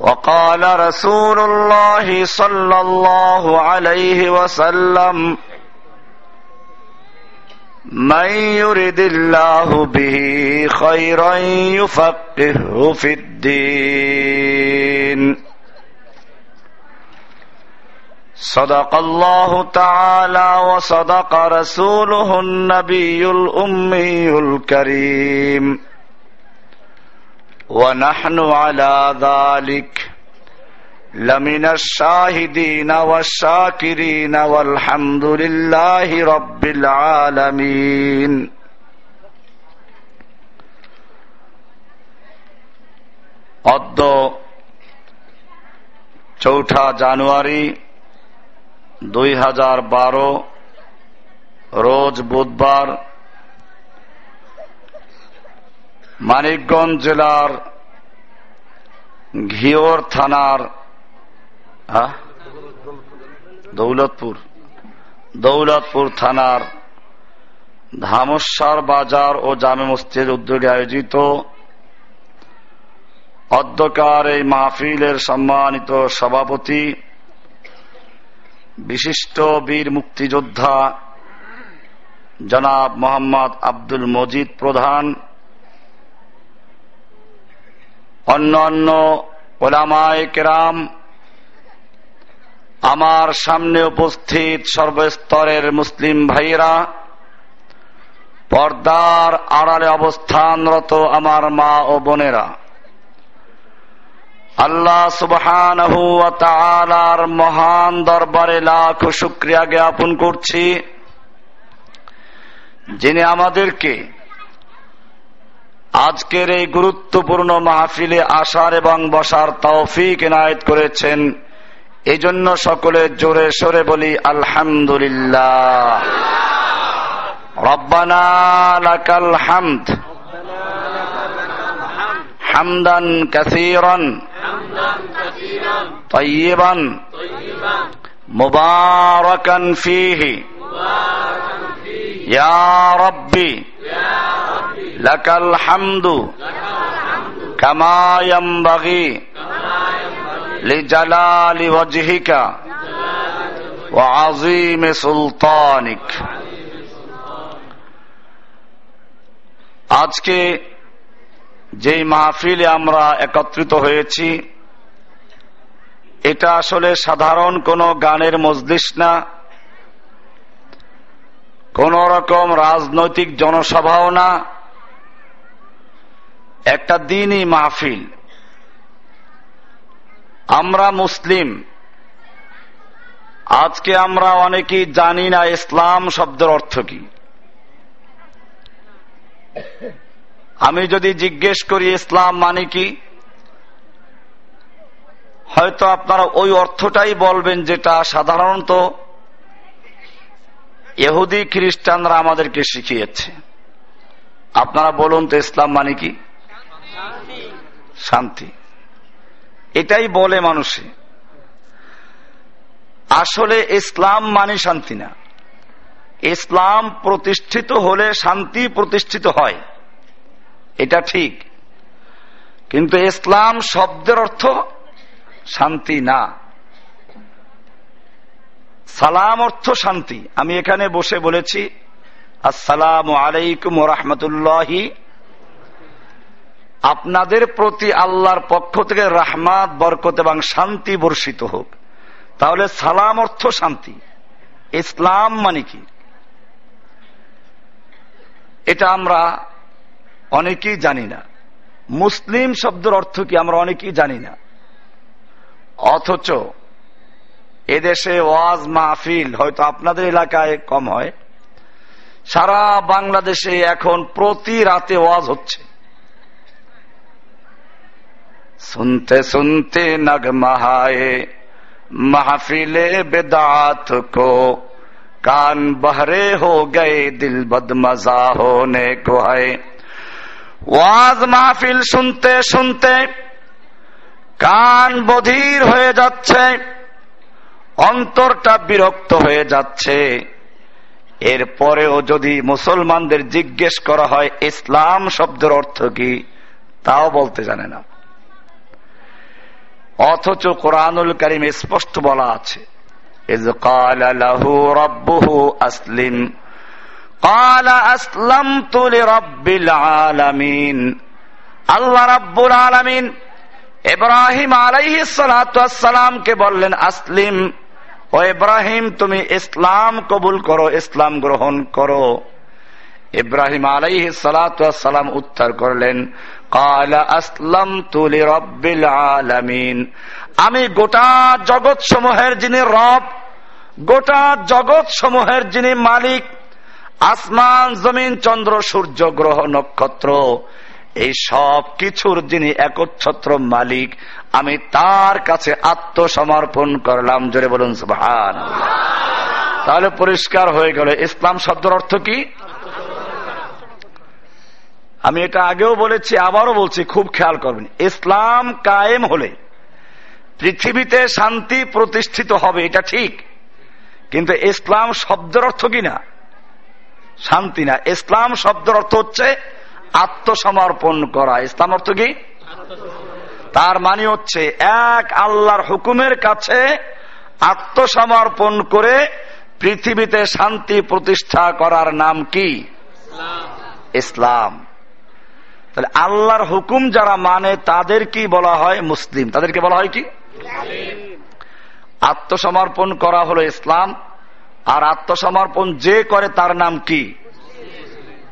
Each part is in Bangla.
وقال رسول الله صلى الله عليه وسلم من يرد الله به خيرا يفقهه في الدين. صدق الله تعالى وصدق رسوله النبي الأمي الكريم. ونحن على ذلك لمن الشاهدين والشاكرين والحمد لله رب العالمين অদ্য চৌঠা জানুয়ারি দুই হাজার বারো রোজ বুধবার মানিকগঞ্জ জেলার ঘিওর থানার দৌলতপুর। দৌলতপুর থানার ধামস্বর বাজার ও জামে মসজিদ উদ্যোগে আয়োজিত অধ্যকার এই মাহফিলের সম্মানিত সভাপতি, বিশিষ্ট বীর মুক্তিযোদ্ধা জনাব মোহাম্মদ আব্দুল মজিদ প্রধান। অন্য অন্য ওলামায় কেরাম আমার সামনে উপস্থিত সর্বস্তরের মুসলিম ভাইয়েরা, পর্দার আড়ালে অবস্থানরত আমার মা ও বোনেরা, আল্লাহ সুবহান মহান দরবারে লাখ শুক্রিয়া জ্ঞাপন করছি, যিনি আমাদেরকে আজকের এই গুরুত্বপূর্ণ মাহফিলে আসার এবং বসার তৌফিক এনায়ত করেছেন এই জন্য সকলে জোরে সরে বলি আলহামদুলিল্লাহ রব্বানা লাকাল হামদ হামদান কাসীরান طيبا مباركا فيه يا ربي لك الحمد كما ينبغي لجلال وجهك وعظيم سلطانك আজকে যেই মাহফিলে আমরা একত্রিত হয়েছি এটা আসলে সাধারণ কোনো গানের মজলিস না কোন রকম রাজনৈতিক জনসভাও না। একটা দিনই মাহফিল। আমরা মুসলিম। আজকে আমরা অনেকেই জানি না ইসলাম শব্দের অর্থ কি। আমি যদি জিজ্ঞেস করি ইসলাম মানে কি, হয়তো আপনারা ওই অর্থটাই বলবেন যেটা সাধারণত এহুদি খ্রিস্টানরা আমাদেরকে শিখিয়েছে। আপনারা বলুন তো, ইসলাম মানে কি? শান্তি। এটাই বলে মানুষে, আসলে ইসলাম মানে শান্তি না। ইসলাম প্রতিষ্ঠিত হলে শান্তি প্রতিষ্ঠিত হয়। এটা ঠিক। কিন্তু ইসলাম শব্দের অর্থ শান্তি না। সালাম অর্থ শান্তি। আমি এখানে বসে বলেছি, আসসালাম আলাইকুম রহমতুল্লাহি। আপনাদের প্রতি আল্লাহর পক্ষ থেকে রাহমাত, বরকত এবং শান্তি বর্ষিত হোক। তাহলে সালাম অর্থ শান্তি। ইসলাম মানে কি? এটা আমরা অনেকেই জানি না। মুসলিম শব্দের অর্থ কি আমরা অনেকেই জানি না। অথচ এদেশে ওয়াজ মাহফিল হয়তো আপনাদের এলাকায় কম হয়। সারা বাংলাদেশে এখন প্রতি রাতে ওয়াজ হচ্ছে। শুনতে শুনতে নগমহায়ে মাহফিলে বেদাত কো, কান বহরে হো গে দিল বদমজা হোনে কো ওয়াজ মাহফিল শুনতে শুনতে কান বধির হয়ে যাচ্ছে। অন্তরটা বিরক্ত হয়ে যাচ্ছে। এরপরেও যদি মুসলমানদের জিজ্ঞেস করা হয়, ইসলাম শব্দের অর্থ কি? তাও বলতে জানে না। অথচ কোরআনুল করিম স্পষ্ট বলা আছে। আসলিম। আল্লাহ রাব্বুল আলামিন। ইব্রাহিম বললেন, আসলিম। ও ইব্রাহিম, তুমি ইসলাম কবুল করো, ইসলাম গ্রহণ করো। ইব্রাহিম আলাইহি সালাম উত্তর করলেন, কালা আসলাম তুলি রব্বিল আলামিন। আমি গোটা জগৎ সমূহের যিনি রব, গোটা জগৎ সমূহের যিনি মালিক, আসমান, জমিন, চন্দ্র, সূর্য, গ্রহ, নক্ষত্র এই সব কিছুর যিনি একচ্ছত্র মালিক, আমি তার কাছে আত্মসমর্পণ করলাম। জোরে বলুন, সুবহান। তাহলে পরিষ্কার হয়ে গেল। ইসলাম শব্দের অর্থ কি? আমি এটা আগেও বলেছি, আবারও বলছি, খুব খেয়াল করবেন। ইসলাম কায়েম হলে পৃথিবীতে শান্তি প্রতিষ্ঠিত হবে, এটা ঠিক। কিন্তু ইসলাম শব্দের অর্থ কি না? শান্তি না। ইসলাম শব্দের অর্থ হচ্ছে আত্মসমর্পণ করা। ইসলাম অর্থ কি? তার মানে হচ্ছে এক আল্লাহর হুকুমের কাছে আত্মসমর্পণ করে পৃথিবীতে শান্তি প্রতিষ্ঠা করার নাম কি? ইসলাম। তাহলে আল্লাহর হুকুম যারা মানে তাদের কি বলা হয়? মুসলিম। তাদেরকে বলা হয় কি? আত্মসমর্পণ করা হলো ইসলাম। আর আত্মসমর্পণ যে করে তার নাম কি?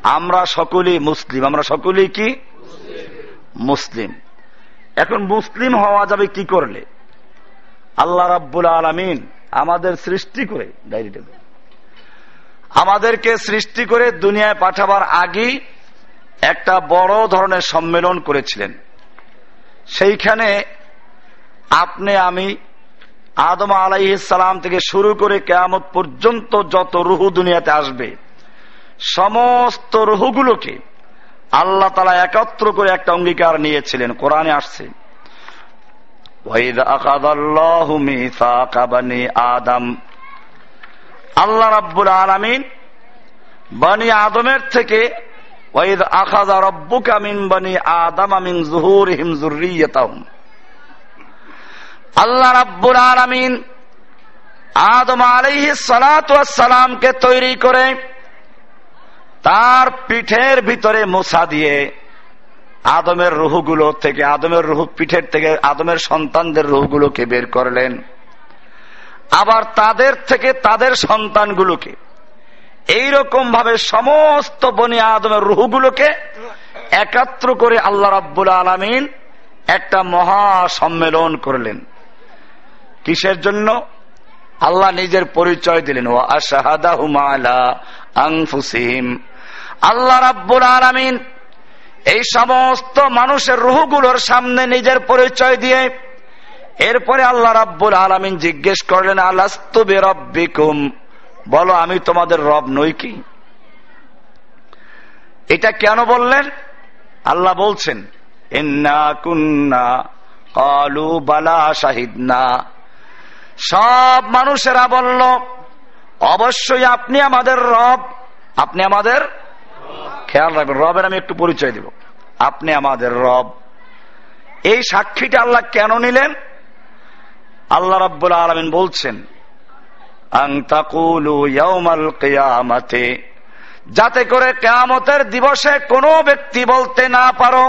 আমরা সকলেই মুসলিম। আমরা সকলেই কি? মুসলিম। এখন মুসলিম হওয়া যাবে কি করলে? আল্লাহ রাব্বুল আলমিন আমাদের সৃষ্টি করে ডায়েরিটা আমাদেরকে সৃষ্টি করে দুনিয়ায় পাঠাবার আগেই একটা বড় ধরনের সম্মেলন করেছিলেন। সেইখানে আপনি, আমি, আদম আলাইসালাম থেকে শুরু করে কেয়ামত পর্যন্ত যত রুহু দুনিয়াতে আসবে সমস্ত রুহুগুলোকে আল্লাহ তালা একত্র করে একটা অঙ্গীকার নিয়েছিলেন। কোরআনে আসছে আল্লাহ রাব্বুল আলমিন বানি আদমের থেকে, ওয়াইদ আখাযা রাব্বুকা মিন বানি আদম মিন যুহুরিহিম যুররিয়াতাহুম আল্লাহ রাব্বুল আলামিন আদম আলাইহিস সালাতু সালামকে তৈরি করে তার পিঠের ভিতরে মোছা দিয়ে আদমের রুহুগুলো থেকে, আদমের রুহু পিঠের থেকে, আদমের সন্তানদের রুহুগুলোকে বের করলেন। আবার তাদের থেকে তাদের সন্তানগুলোকে এইরকম ভাবে সমস্ত বনি আদমের রুহুগুলোকে একাত্র করে আল্লাহ রাব্বুল আলমিন একটা মহা সম্মেলন করলেন। কিসের জন্য? আল্লাহ নিজের পরিচয় দিলেন। ও আশাহাদা হুমালা আংফুসিম আল্লাহ রাব্বুল আলমিন এই সমস্ত মানুষের রুহগুলোর সামনে নিজের পরিচয় দিয়ে এরপরে আল্লাহ রাব্বুল আলমিন জিজ্ঞেস করলেন, আলাস্তু বেরব্বিকুম? বলো, আমি তোমাদের রব নই কি? এটা কেন বললেন? আল্লাহ বলছেন কালু বালা শাহিদনা। সব মানুষেরা বলল, অবশ্যই আপনি আমাদের রব, আপনি আমাদের খেয়াল রাখবেন, রবের আমি একটু পরিচয় দিব। আপনি আমাদের রব। এই সাক্ষীটা আল্লাহ কেন নিলেন? আল্লাহ রব্বুল আলমিন বলছেন যাতে করে কেয়ামতের দিবসে কোনো ব্যক্তি বলতে না পারো,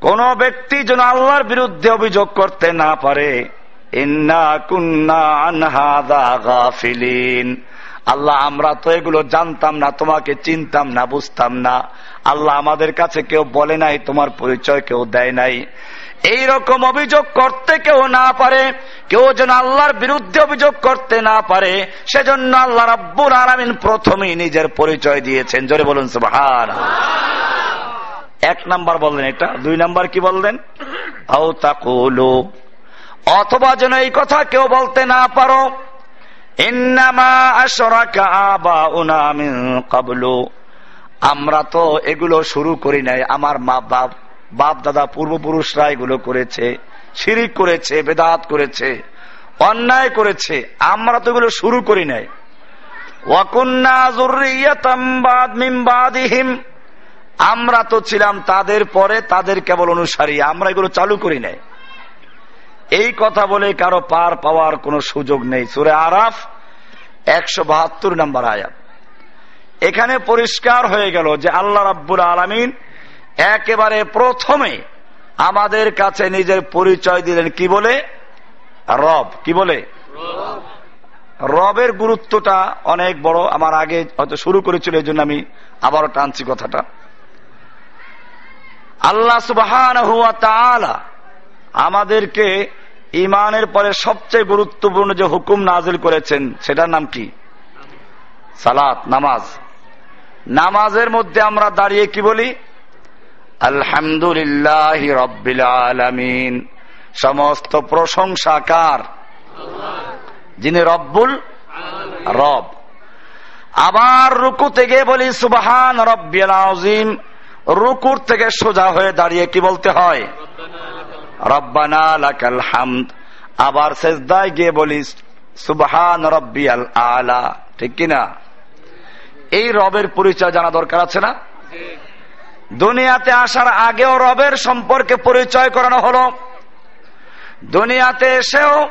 কোন ব্যক্তি যেন আল্লাহর বিরুদ্ধে অভিযোগ করতে না পারে। আল্লাহ, আমরা তো এগুলো জানতাম না, তোমাকে চিনতাম না, বুঝতাম না। আল্লাহ আমাদের কাছে কেউ বলে নাই, তোমার পরিচয় কেউ দেয় নাই। এই রকম অভিযোগ করতে কেউ না পারে, কেউ যেন আল্লাহর বিরুদ্ধে অভিযোগ করতে না পারে, সেজন্য আল্লাহ রাব্বুল আলমিন প্রথমেই নিজের পরিচয় দিয়েছেন। জোরে বলুন, সুবহান। এক নাম্বার বললেন এটা, দুই নাম্বার কি বললেন? অথবা যেন এই কথা কেউ বলতে না পারো আমরা তো এগুলো শুরু করি নাই, আমার মা বাপ বাপ দাদা পূর্বপুরুষরা এগুলো করেছে, শিরিক করেছে, বেদাত করেছে, অন্যায় করেছে, আমরা তো এগুলো শুরু করি নাই। আমরা তো ছিলাম তাদের পরে, তাদের কেবল অনুসারী, আমরা এগুলো চালু করি নাই। এই কথা বলে কারও পার পাওয়ার কোনো সুযোগ নেই। সুরে আরাফ, একশো বাহাত্তর নম্বর আয়াত। এখানে পরিষ্কার হয়ে গেল যে আল্লাহ রাব্বুল আলমিন একেবারে প্রথমে আমাদের কাছে নিজের পরিচয় দিলেন। কি বলে? রব। কি বলে? রবের গুরুত্বটা অনেক বড়। আমার আগে হয়তো শুরু করেছিল এই জন্য আমি আবারও টানছি কথাটা। আল্লাহ সুবাহ আমাদেরকে ইমানের পরে সবচেয়ে গুরুত্বপূর্ণ যে হুকুম নাজিল করেছেন, সেটার নাম কি? সালাত, নামাজ। নামাজের মধ্যে আমরা দাঁড়িয়ে কি বলি? আলহামদুলিল্লাহ রব্বিল আলমিন। সমস্ত প্রশংসাকার যিনি রব্বুল রব। আবার রুকু থেকে বলি, সুবাহান রব্বিল আজিম রুকুর থেকে সোজা হয়ে দাঁড়িয়ে কি বলতে হয়? আবার শেষদায় গিয়ে বলি, সুবহান রব্বি আল। আলা ঠিক কিনা এই রবের পরিচয় জানা দরকার আছে না? দুনিয়াতে আসার আগেও রবের সম্পর্কে পরিচয় করানো হলো। দুনিয়াতে এসেও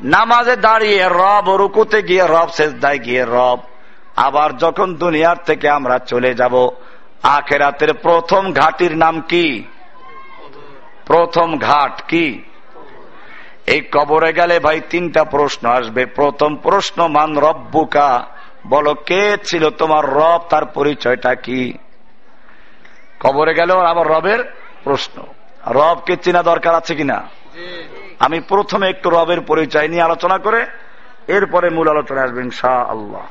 নামাজে দাঁড়িয়ে রব রুকুতে গিয়ে রব শেষদায় গিয়ে রব। আবার যখন দুনিয়ার থেকে আমরা চলে যাব, আখেরাতের প্রথম ঘাটির নাম কি? প্রথম ঘাট কি? এই কবরে গেলে ভাই তিনটা প্রশ্ন আসবে। প্রথম প্রশ্ন, মান রব্বুকা? বলো, কে ছিল তোমার রব? তার পরিচয়টা কি? কবরে গেলেও আমার রবের প্রশ্ন। রবকে চেনা দরকার আছে কিনা? আমি প্রথমে একটু রবের পরিচয় নিয়ে আলোচনা করে এরপরে মূল আলোচনা আসবেন শাহ আল্লাহ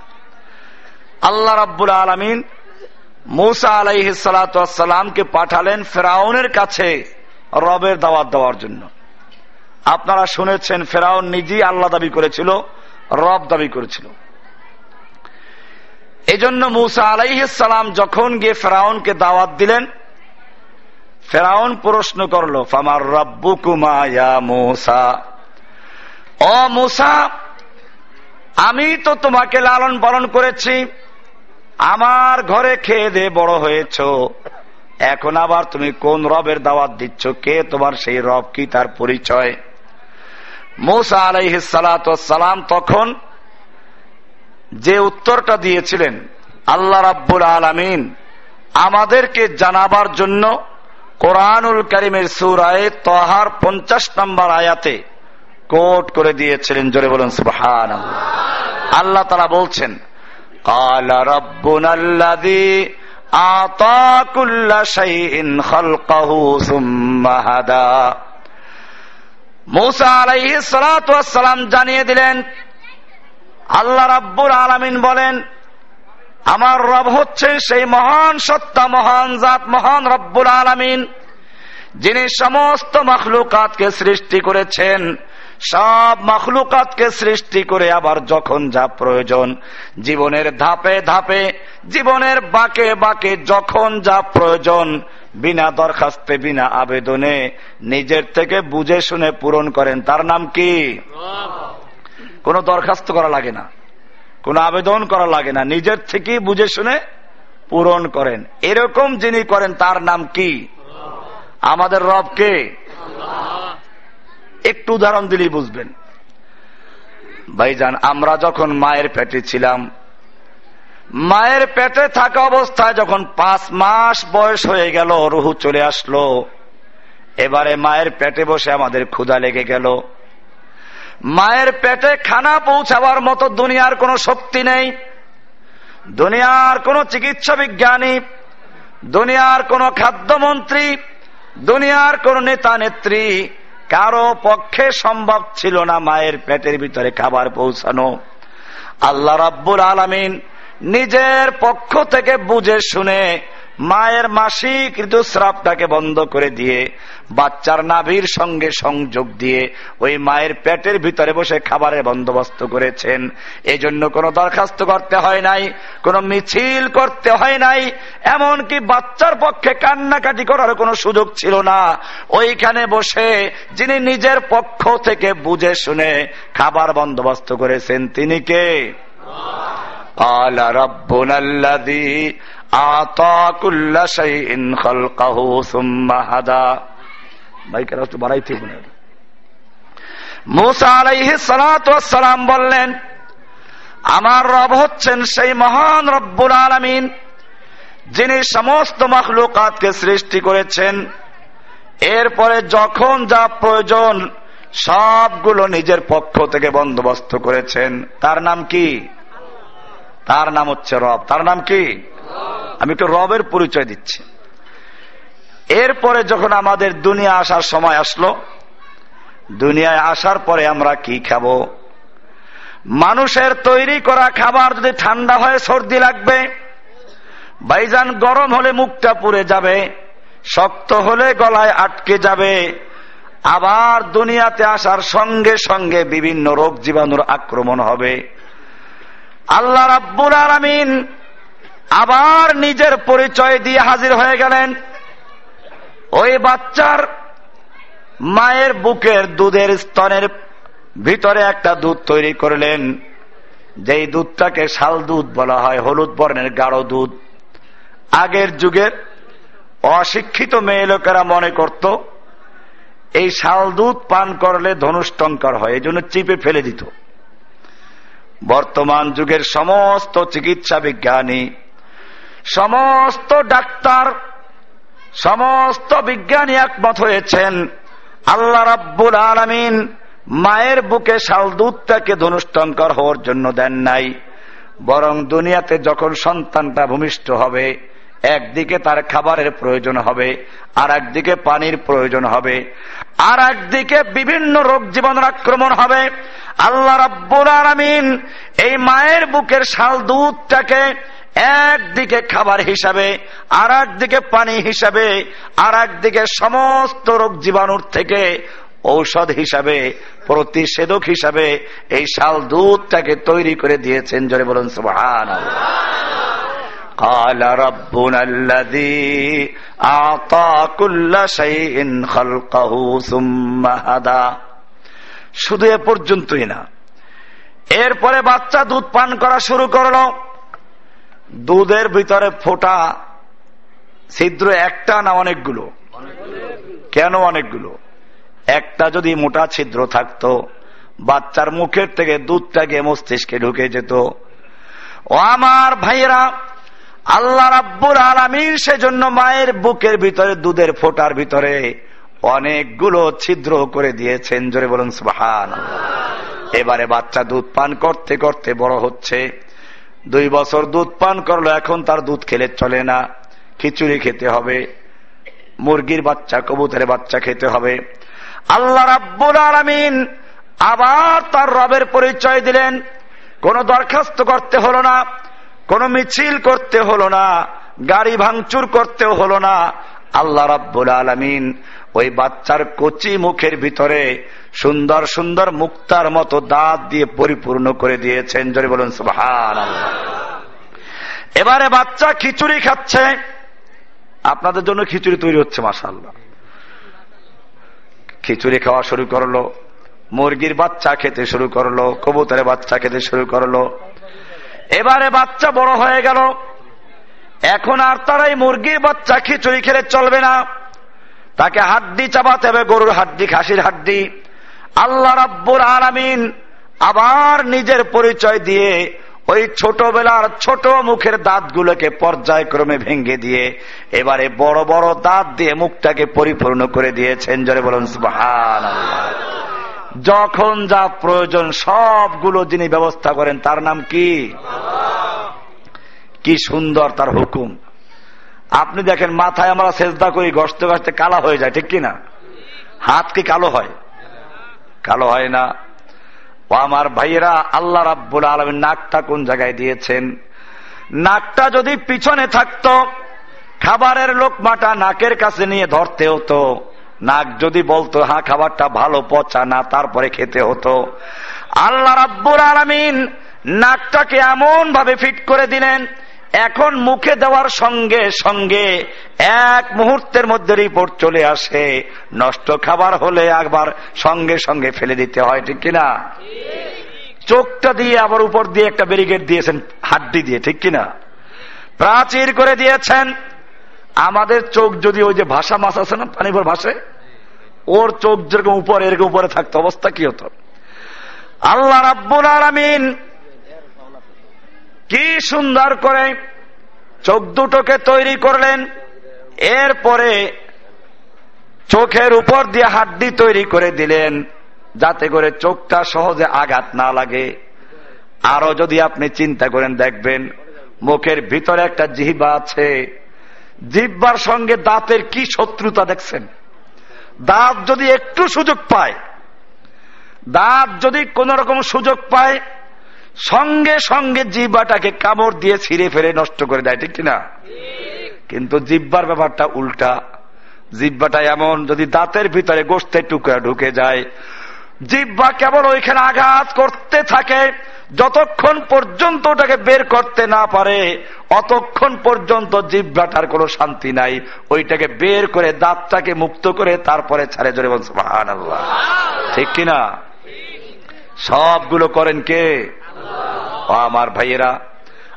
আল্লাহ রাব্বুল আলমিন মৌসা আলাইসালামকে পাঠালেন ফেরাউনের কাছে। রবের দাওয়াত দেওয়ার জন্য। আপনারা শুনেছেন, ফেরাউন নিজেই আল্লাহ দাবি করেছিল, রব দাবি করেছিল। এই জন্য মুসা আলাইসালাম যখন গিয়ে ফেরাউনকে দাওয়াত দিলেন, ফেরাউন প্রশ্ন করল, ফামার রব্বু কুমায়া মুসা? ও মুসা, আমি তো তোমাকে লালন পালন করেছি, আমার ঘরে খেয়ে দিয়ে বড় হয়েছ। এখন আবার তুমি কোন রবের দাওয়াত দিচ্ছ? কে তোমার সেই রব? কি তার পরিচয়? মৌসা আলাইহিসালাম তখন যে উত্তরটা দিয়েছিলেন, আল্লাহ রাব্বুল আলমিন আমাদেরকে জানাবার জন্য কোরআনুল করিমের সুরায় তহার পঞ্চাশ নম্বর আয়াতে কোট করে দিয়েছিলেন। জোরে বলুন সুবহান আল্লাহ তারা বলছেন, কালা রব্বুন আল্লাহ জানিয়ে দিলেন, আল্লাহ রাব্বুর আলামিন বলেন, আমার রব হচ্ছে সেই মহান সত্তা, মহান জাত, মহান রব্বুর আলামিন, যিনি সমস্ত মখলুকাতকে সৃষ্টি করেছেন। সব মখলুকাতকে সৃষ্টি করে আবার যখন যা প্রয়োজন, জীবনের ধাপে ধাপে, জীবনের বাকে বাকে যখন যা প্রয়োজন, বিনা দরখাস্তে, বিনা আবেদনে নিজের থেকে বুঝে শুনে পূরণ করেন। তার নাম কি? কোনো দরখাস্ত করা লাগে না। কোনো আবেদন করা লাগে না। নিজের থেকে বুঝে শুনে পূরণ করেন। এরকম যিনি করেন, তার নাম কি? আমাদের রবকে একটু উদাহরণ দিলেই বুঝবেন। ভাইজান, আমরা যখন মায়ের পেটে ছিলাম, মায়ের পেটে থাকা অবস্থায় যখন পাঁচ মাস বয়স হয়ে গেল, রুহু চলে আসলো। এবারে মায়ের পেটে বসে আমাদের ক্ষুধা লেগে গেল। মায়ের পেটে খানা পৌঁছাবার মতো দুনিয়ার কোনো শক্তি নেই। দুনিয়ার কোনো চিকিৎসা বিজ্ঞানী, দুনিয়ার কোনো খাদ্যমন্ত্রী, দুনিয়ার কোন নেতা নেত্রী কারও পক্ষে সম্ভব ছিল না মায়ের পেটের ভিতরে খাবার পৌঁছানো। আল্লাহ রাব্বুল আলমিন নিজের পক্ষ থেকে বুঝে শুনে মায়ের মাসিক ঋতুস্রাবটাকে বন্ধ করে দিয়ে বাচ্চার নাভির সঙ্গে সংযোগ দিয়ে ওই মায়ের পেটের ভিতরে বসে খাবারের বন্দোবস্ত করেছেন এই জন্য কোনো দরখাস্ত করতে হয় নাই কোনো মিছিল করতে হয় নাই এমনকি বাচ্চার পক্ষে কান্নাকাটি করার কোনো সুযোগ ছিল না ওইখানে বসে যিনি নিজের পক্ষ থেকে বুঝে শুনে খাবার বন্দোবস্ত করেছেন তিনি কে قال ربنا الذي বললেন, আমার রব হচ্ছেন সেই মহান রব্বুল আলমিন, যিনি সমস্ত মখলুকাতকে সৃষ্টি করেছেন। এরপরে যখন যা প্রয়োজন, সবগুলো নিজের পক্ষ থেকে বন্দোবস্ত করেছেন। তার নাম কি? তার নাম হচ্ছে রব। তার নাম কি? আমি একটু রবের পরিচয় দিচ্ছি। এরপরে যখন আমাদের দুনিয়া আসার সময় আসলো, দুনিয়ায় আসার পরে আমরা কি খাব? মানুষের তৈরি করা খাবার যদি ঠান্ডা হয় সর্দি লাগবে, বাইজান গরম হলে মুখটা পুড়ে যাবে, শক্ত হলে গলায় আটকে যাবে, আবার দুনিয়াতে আসার সঙ্গে সঙ্গে বিভিন্ন রোগ জীবাণুর আক্রমণ হবে। আল্লাহ রাব্বুল আলমিন আবার নিজের পরিচয় দিয়ে হাজির হয়ে গেলেন। ওই বাচ্চার মায়ের বুকের দুধের স্তনের ভিতরে একটা দুধ তৈরি করলেন। যেই দুধটাকে শাল দুধ বলা হয়, হলুদ বর্ণের গাঢ় দুধ। আগের যুগের অশিক্ষিত মেয়ে লোকেরা মনে করত, এই শাল দুধ পান করলে ধনুষ্টঙ্কর হয়, এই জন্য চিপে ফেলে দিত। বর্তমান যুগের সমস্ত চিকিৎসা বিজ্ঞানী সমস্ত ডাক্তার, সমস্ত বিজ্ঞানী একমত হয়েছেন, আল্লাহ রাব্বুল আলমিন মায়ের বুকে শাল দুধটাকে ধনুষ্টঙ্কর হওয়ার জন্য দেন নাই। বরং দুনিয়াতে যখন সন্তানটা ভূমিষ্ঠ হবে, একদিকে তার খাবারের প্রয়োজন হবে আর একদিকে পানির প্রয়োজন হবে আর একদিকে বিভিন্ন রোগ জীবনের আক্রমণ হবে। আল্লাহ রাব্বুল আলমিন এই মায়ের বুকের শাল দুধটাকে একদিকে খাবার হিসাবে আর একদিকে পানি হিসাবে আর একদিকে সমস্ত রোগ জীবাণুর থেকে ঔষধ হিসাবে, প্রতিষেধক হিসাবে এই শাল দুধটাকে তৈরি করে দিয়েছেন। জোরে বলুন সুহান قال ربنا الذي أعطى كل شيء خلقه ثم শুধু এ পর্যন্তই না, এরপরে বাচ্চা দুধ পান করা শুরু করল। দুধের ভিতরে ফোটা ছিদ্র একটা না অনেকগুলো? কেন অনেকগুলো? একটা যদি মোটা ছিদ্র থাকতো, বাচ্চার মুখের থেকে দুধটা গিয়ে মস্তিষ্কে ঢুকে যেত। ও আমার ভাইয়েরা, আল্লাহ রাব্বুল আলমিন সেজন্য মায়ের বুকের ভিতরে দুধের ফোটার ভিতরে অনেকগুলো ছিদ্র করে দিয়েছেন। জোরে বলুন সুহান এবারে বাচ্চা দুধ পান করতে করতে বড় হচ্ছে। দুই বছর দুধ পান করল, এখন তার দুধ খেলে চলে না। খিচুড়ি খেতে হবে, মুরগির বাচ্চা, কবুতরের বাচ্চা খেতে হবে। আল্লাহ রাব্বুল আলমিন আবার তার রবের পরিচয় দিলেন। কোন দরখাস্ত করতে হলো না, কোন মিছিল করতে হলো না, গাড়ি ভাঙচুর করতেও হলো না। আল্লাহ রাব্বুল আলমিন ওই বাচ্চার কচি মুখের ভিতরে সুন্দর সুন্দর মুক্তার মতো দাঁত দিয়ে পরিপূর্ণ করে দিয়েছেন। যদি বলুন সুহান এবারে বাচ্চা খিচুড়ি খাচ্ছে। আপনাদের জন্য খিচুড়ি তৈরি হচ্ছে মাসাল্লাহ খিচুড়ি খাওয়া শুরু করল, মুরগির বাচ্চা খেতে শুরু করল, কবুতরের বাচ্চা খেতে শুরু করল। এবারে বাচ্চা বড় হয়ে গেল। এখন আর তারাই মুরগির বাচ্চা খিচুড়ি খেলে চলবে না। তাকে হাড্ডি চাবাতে হবে, গরুর হাড্ডি, খাসির হাড্ডি। আল্লাহ রাব্বুর আলামিন আবার নিজের পরিচয় দিয়ে ওই ছোটবেলার ছোট মুখের দাঁতগুলোকে পর্যায়ক্রমে ভেঙে দিয়ে এবারে বড় বড় দাঁত দিয়ে মুখটাকে পরিপূর্ণ করে দিয়েছেন। জরে বলুন যখন যা প্রয়োজন সবগুলো যিনি ব্যবস্থা করেন, তার নাম কি? কি সুন্দর তার হুকুম। আপনি দেখেন মাথায় আমরা সেজদা করি গস্ত গস্তে কালা হয়ে যায়, ঠিক কিনা? হাত কি কালো হয়? কালো হয় না। ও আমার ভাইয়েরা, আল্লাহ রাব্বুল আলমীর নাকটা কোন জায়গায় দিয়েছেন? নাকটা যদি পিছনে থাকতো, খাবারের লোকমাটা নাকের কাছে নিয়ে ধরতে হতো। নাক যদি বলতো হ্যাঁ খাবারটা ভালো, পচা না, তারপরে খেতে হতো। আল্লাহ রাব্বুর আলমিন নাকটাকে এমন ভাবে ফিট করে দিলেন এখন মুখে দেওয়ার সঙ্গে সঙ্গে এক মুহূর্তের মধ্যে রিপোর্ট চলে আসে। নষ্ট খাবার হলে একবার সঙ্গে সঙ্গে ফেলে দিতে হয়, ঠিক কিনা? চোখটা দিয়ে আবার উপর দিয়ে একটা ব্যারিকেড দিয়েছেন, হাড্ডি দিয়ে, ঠিক কিনা? প্রাচীর করে দিয়েছেন। আমাদের চোখ যদি ওই যে ভাষা মাছ আছে না পানি পর ভাসে ওর চোখ যেরকম উপরে, এরকম উপরে থাকতো, অবস্থা কি হতো? আল্লাহ রাব্বুল আলামিন কি সুন্দর করে চোখ দুটোকে তৈরি করলেন। এরপরে চোখের উপর দিয়ে হাড্ডি তৈরি করে দিলেন, যাতে করে চোখটা সহজে আঘাত না লাগে। আরও যদি আপনি চিন্তা করেন, দেখবেন মুখের ভিতরে একটা জিহ্বা আছে। জিহ্বার সঙ্গে দাঁতের কি শত্রুতা দেখছেন? দাঁত যদি একটু সুযোগ পায়, দাঁত যদি কোন রকম সুযোগ পায় সঙ্গে সঙ্গে জিব্বাটাকে কামড় দিয়ে ছিঁড়ে ফেলে নষ্ট করে দেয়, ঠিক কিনা? কিন্তু জিব্বার ব্যাপারটা উল্টা। জিব্বাটা এমন, যদি দাঁতের ভিতরে গোস্তের টুকরা ঢুকে যায় জিব্বা কেবল ওইখানে আঘাত করতে থাকে, যতক্ষণ পর্যন্ত ওটাকে বের করতে না পারে, অতক্ষণ পর্যন্ত জিব্বাটার কোনো শান্তি নাই। ওইটাকে বের করে দাঁতটাকে মুক্ত করে তারপরে ছাড়ে জোরে বলছে ঠিক কিনা? সবগুলো করেন কে? আমার ভাইয়েরা,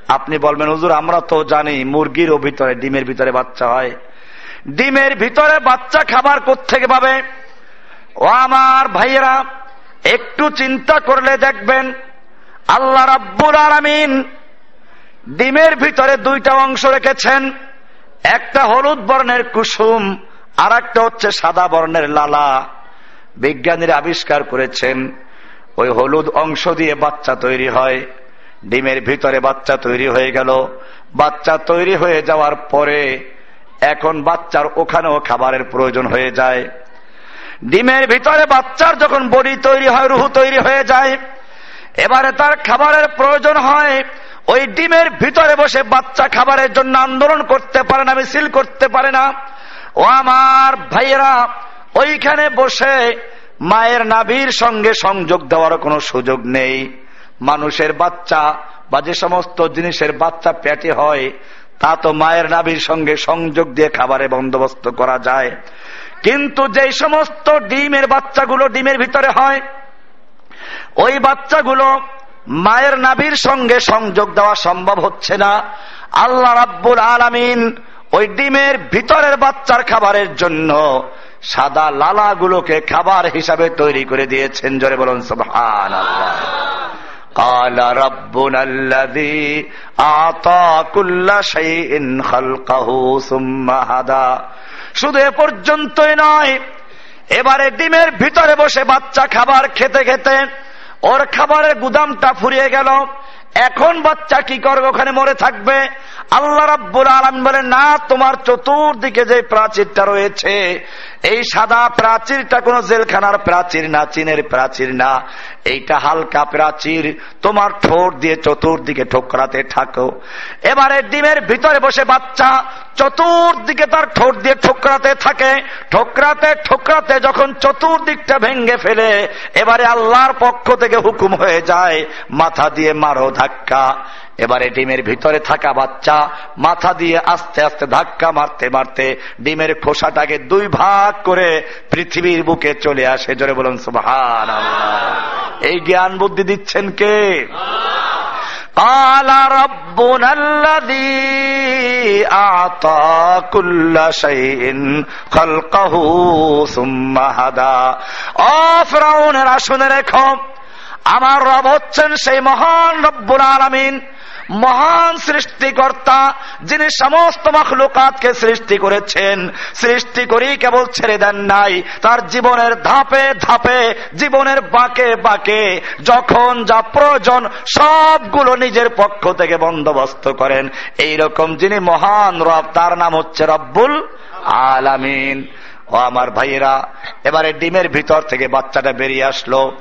আপনি বলবেন, হুজুর, আমরা তো জানি মুরগিরও ভিতরে, ডিমের ভিতরে বাচ্চা হয়। ডিমের ভিতরে বাচ্চা খাবার থেকে পাবে? ও আমার ভাইয়েরা, একটু চিন্তা করলে দেখবেন, আল্লাহ রাব্বুল আরামিন ডিমের ভিতরে দুইটা অংশ রেখেছেন। একটা হলুদ বর্ণের কুসুম আর একটা হচ্ছে সাদা বর্ণের লালা। বিজ্ঞানীরা আবিষ্কার করেছেন ওই হলুদ অংশ দিয়ে বাচ্চা তৈরি হয়। ডিমের ভিতরে বাচ্চা তৈরি হয়ে গেল। বাচ্চা তৈরি হয়ে যাওয়ার পরে এখন বাচ্চার ওখানেও খাবারের প্রয়োজন হয়ে যায়। ডিমের ভিতরে বাচ্চার যখন বডি তৈরি হয়, রুহু তৈরি হয়ে যায়, এবারে তার খাবারের প্রয়োজন হয়। ওই ডিমের ভিতরে বসে বাচ্চা খাবারের জন্য আন্দোলন করতে পারে না, মিছিল করতে পারে না। ও আমার ভাইয়েরা, ওইখানে বসে মায়ের নাভির সঙ্গে সংযোগ দেওয়ার কোনো সুযোগ নেই। মানুষের বাচ্চা বা যে সমস্ত জিনিসের বাচ্চা পেটে হয়, তা তো মায়ের নাভির সঙ্গে সংযোগ দিয়ে খাবারে বন্দোবস্ত করা যায়। কিন্তু যে সমস্ত ডিমের বাচ্চাগুলো ডিমের ভিতরে হয়, ওই বাচ্চাগুলো মায়ের নাভির সঙ্গে সংযোগ দেওয়া সম্ভব হচ্ছে না। আল্লাহ রাব্বুল আলামিন ওই ডিমের ভিতরের বাচ্চার খাবারের জন্য সাদা লালাগুলোকে খাবার হিসাবে তৈরি করে দিয়েছেন। জোরে বলুন সুবহান আল্লাহ শুধু এ পর্যন্তই নয়, এবারে ডিমের ভিতরে বসে বাচ্চা খাবার খেতে খেতে ওর খাবারের গুদামটা ফুরিয়ে গেল। এখন বাচ্চা কি করবে, ওখানে মরে থাকবে। আল্লাহ রাব্বুল আলম বলে না, তোমার চতুর্দিকে যে প্রাচীরটা রয়েছে এই সাদা প্রাচীরটা কোন জেলখানার প্রাচীর না, চীনের প্রাচীর না। এইটা হালকা প্রাচীর। তোমার ঠোঁট দিয়ে চতুর্দিকে ঠোকরাতে থাকো। এবারে ডিমের ভিতরে বসে বাচ্চা চতুর্দিকে তার ঠোঁট দিয়ে ঠোকরাতে থাকে। ঠোকরাতে ঠোকরাতে যখন চতুর্দিকটা ভেঙ্গে ফেলে, এবারে আল্লাহর পক্ষ থেকে হুকুম হয়ে যায়, মাথা দিয়ে মারো ধাক্কা। এবারে ডিমের ভিতরে থাকা বাচ্চা মাথা দিয়ে আস্তে আস্তে ধাক্কা মারতে মারতে ডিমের খোসাটাকে দুই ভাগ করে পৃথিবীর বুকে চলে আসে। জোরে বলুন সুভান এই জ্ঞান বুদ্ধি দিচ্ছেন কে? আমার রব হচ্ছেন সেই মহান রব্বুল আলমিন। মহান সৃষ্টিকর্তা, যিনি সমস্ত মখলুকাতকে সৃষ্টি করেছেন, সৃষ্টি করেই কেবল ছেড়ে দেন নাই, তার জীবনের ধাপে ধাপে, জীবনের বাঁকে বাঁকে, যখন যা প্রয়োজন সবগুলো নিজের পক্ষ থেকে বন্দোবস্ত করেন। এই রকম যিনি মহান রব, তার নাম হচ্ছে রব্বুল আলামিন। ও আমার ভাইয়েরা, এবারে ডিমের ভিতর থেকে বাচ্চাটা বেরিয়ে আসলো।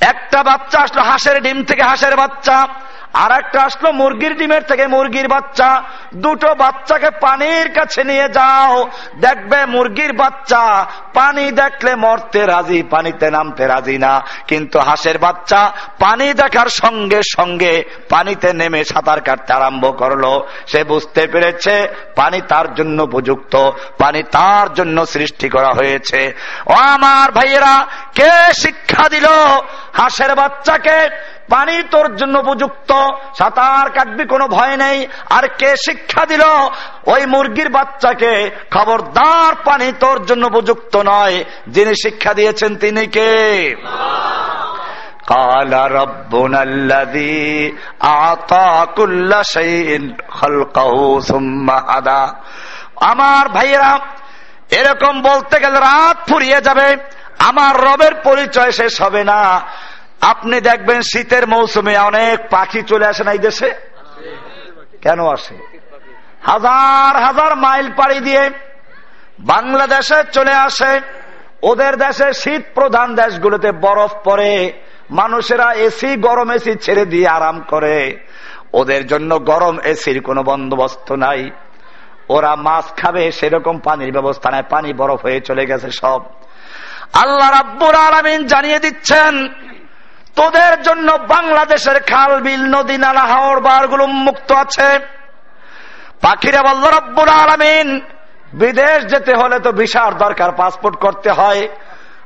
একটা বাচ্চা আসলো, হাঁসের ডিম থেকে হাঁসের বাচ্চা। আর একটা আসলো, মুরগির ডিমের থেকে মুরগির বাচ্চা। দুটো বাচ্চাকে পানির কাছে নিয়ে যাও। দেখবে মুরগির বাচ্চা পানি দেখলে মরতে রাজি, পানিতে নামতে রাজি না। কিন্তু হাঁসের বাচ্চা পানি দেখার সঙ্গে সঙ্গে পানিতে নেমে সাঁতার কাটতে আরম্ভ করল। সে বুঝতে পেরেছে পানি তার জন্য উপযুক্ত, পানি তার জন্য সৃষ্টি করা হয়েছে। ও আমার ভাইয়েরা, কে শিক্ষা দিল হাঁসের বাচ্চাকে? পানি তোর জন্য উপযুক্ত। সাঁতার কাটবি, কোনো ভয় নেই। আর কে শিক্ষা দিল? ওই মুরগির বাচ্চাকে খবরদার পানি তোর জন্য উপযুক্ত নয়। যিনি শিক্ষা দিয়েছেন, তিনি কে? আমার ভাইয়েরা, এরকম বলতে গেলে রাত ফুরিয়ে যাবে। আমার রবের পরিচয় শেষ হবে না। আপনি দেখবেন শীতের মৌসুমে অনেক পাখি চলে আসে না এই দেশে? কেন আসে? হাজার হাজার মাইল পাড়ি দিয়ে বাংলাদেশে চলে আসে। ওদের দেশে শীত প্রধান দেশগুলোতে বরফ পড়ে, মানুষেরা এসি, গরম এসি ছেড়ে দিয়ে আরাম করে। ওদের জন্য গরম এসির কোনো বন্দোবস্ত নাই। ওরা মাছ খাবে, সেরকম পানির ব্যবস্থা নাই, পানি বরফ হয়ে চলে গেছে সব। আল্লাহ রাব্বুর আলমিন জানিয়ে দিচ্ছেন তোদের জন্য বাংলাদেশের খাল, বিল, নদী, নালা হাওড় বারগুলো মুক্ত আছে। পাখিরা বলল, রব্বুল আলমিন, বিদেশ যেতে হলে তো ভিসার দরকার, পাসপোর্ট করতে হয়।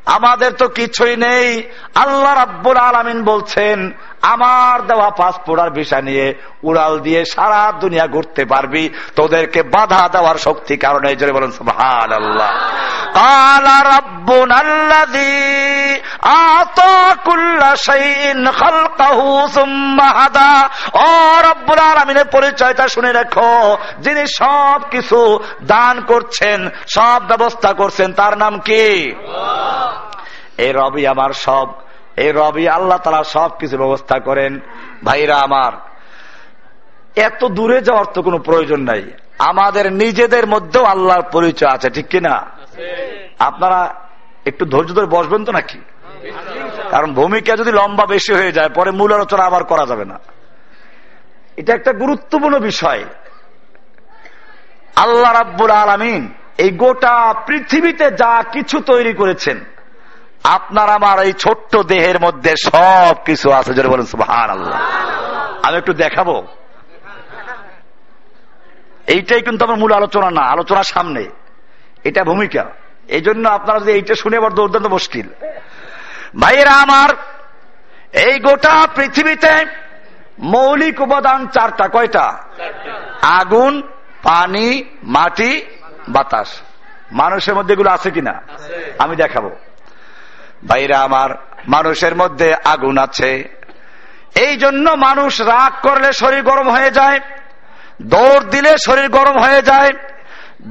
আমাদের তো কিছুই নেই। আল্লাহ রাব্বুল আলমিন বলছেন আমার দেওয়া পাসপোর্ট আর ভিসা নিয়ে উড়াল দিয়ে সারা দুনিয়া ঘুরতে পারবি, তোদেরকে বাধা দেওয়ার শক্তি কারণে, এই জন্য বলেন ভালো আল্লাহ পরিচয়টা শুনে রাখো, যিনি সব কিছু দান করছেন, সব ব্যবস্থা করছেন, তার নাম কি? এই রবি আমার সব এই রবি আল্লাহ তালা সব কিছু ব্যবস্থা করেন। ভাইরা আমার, এত দূরে যাওয়ার তো কোনো প্রয়োজন নাই। আমাদের নিজেদের মধ্যেও আল্লাহর পরিচয় আছে, ঠিক কিনা? আপনারা একটু ধৈর্য ধরে বসবেন তো নাকি? কারণ ভূমিকা যদি লম্বা বেশি হয়ে যায়, পরে মূল আলোচনা আবার করা যাবে না। এটা একটা গুরুত্বপূর্ণ বিষয়। আল্লাহ রাব্বুল আলমিন এই গোটা পৃথিবীতে যা কিছু তৈরি করেছেন আপনার আমার এই ছোট্ট দেহের মধ্যে সব কিছু আছে যদি বলেন সুহান আল্লাহ আমি একটু দেখাবো। এইটাই কিন্তু আমার মূল আলোচনা না, আলোচনার সামনে। এটা ভূমিকা। এই জন্য আপনারা যদি এইটা শুনে আবার দুর্দান্ত মুশকিল। ভাইয়েরা আমার, এই গোটা পৃথিবীতে মৌলিক উপাদান চারটা, কয়টা? আগুন, পানি, মাটি, বাতাস। মানুষের মধ্যে এগুলো আছে কিনা? আমি দেখাবো। ভাইরা আমার মানুষের মধ্যে আগুন আছে। এই জন্য মানুষ রাগ করলে শরীর গরম হয়ে যায় দৌড় দিলে শরীর গরম হয়ে যায়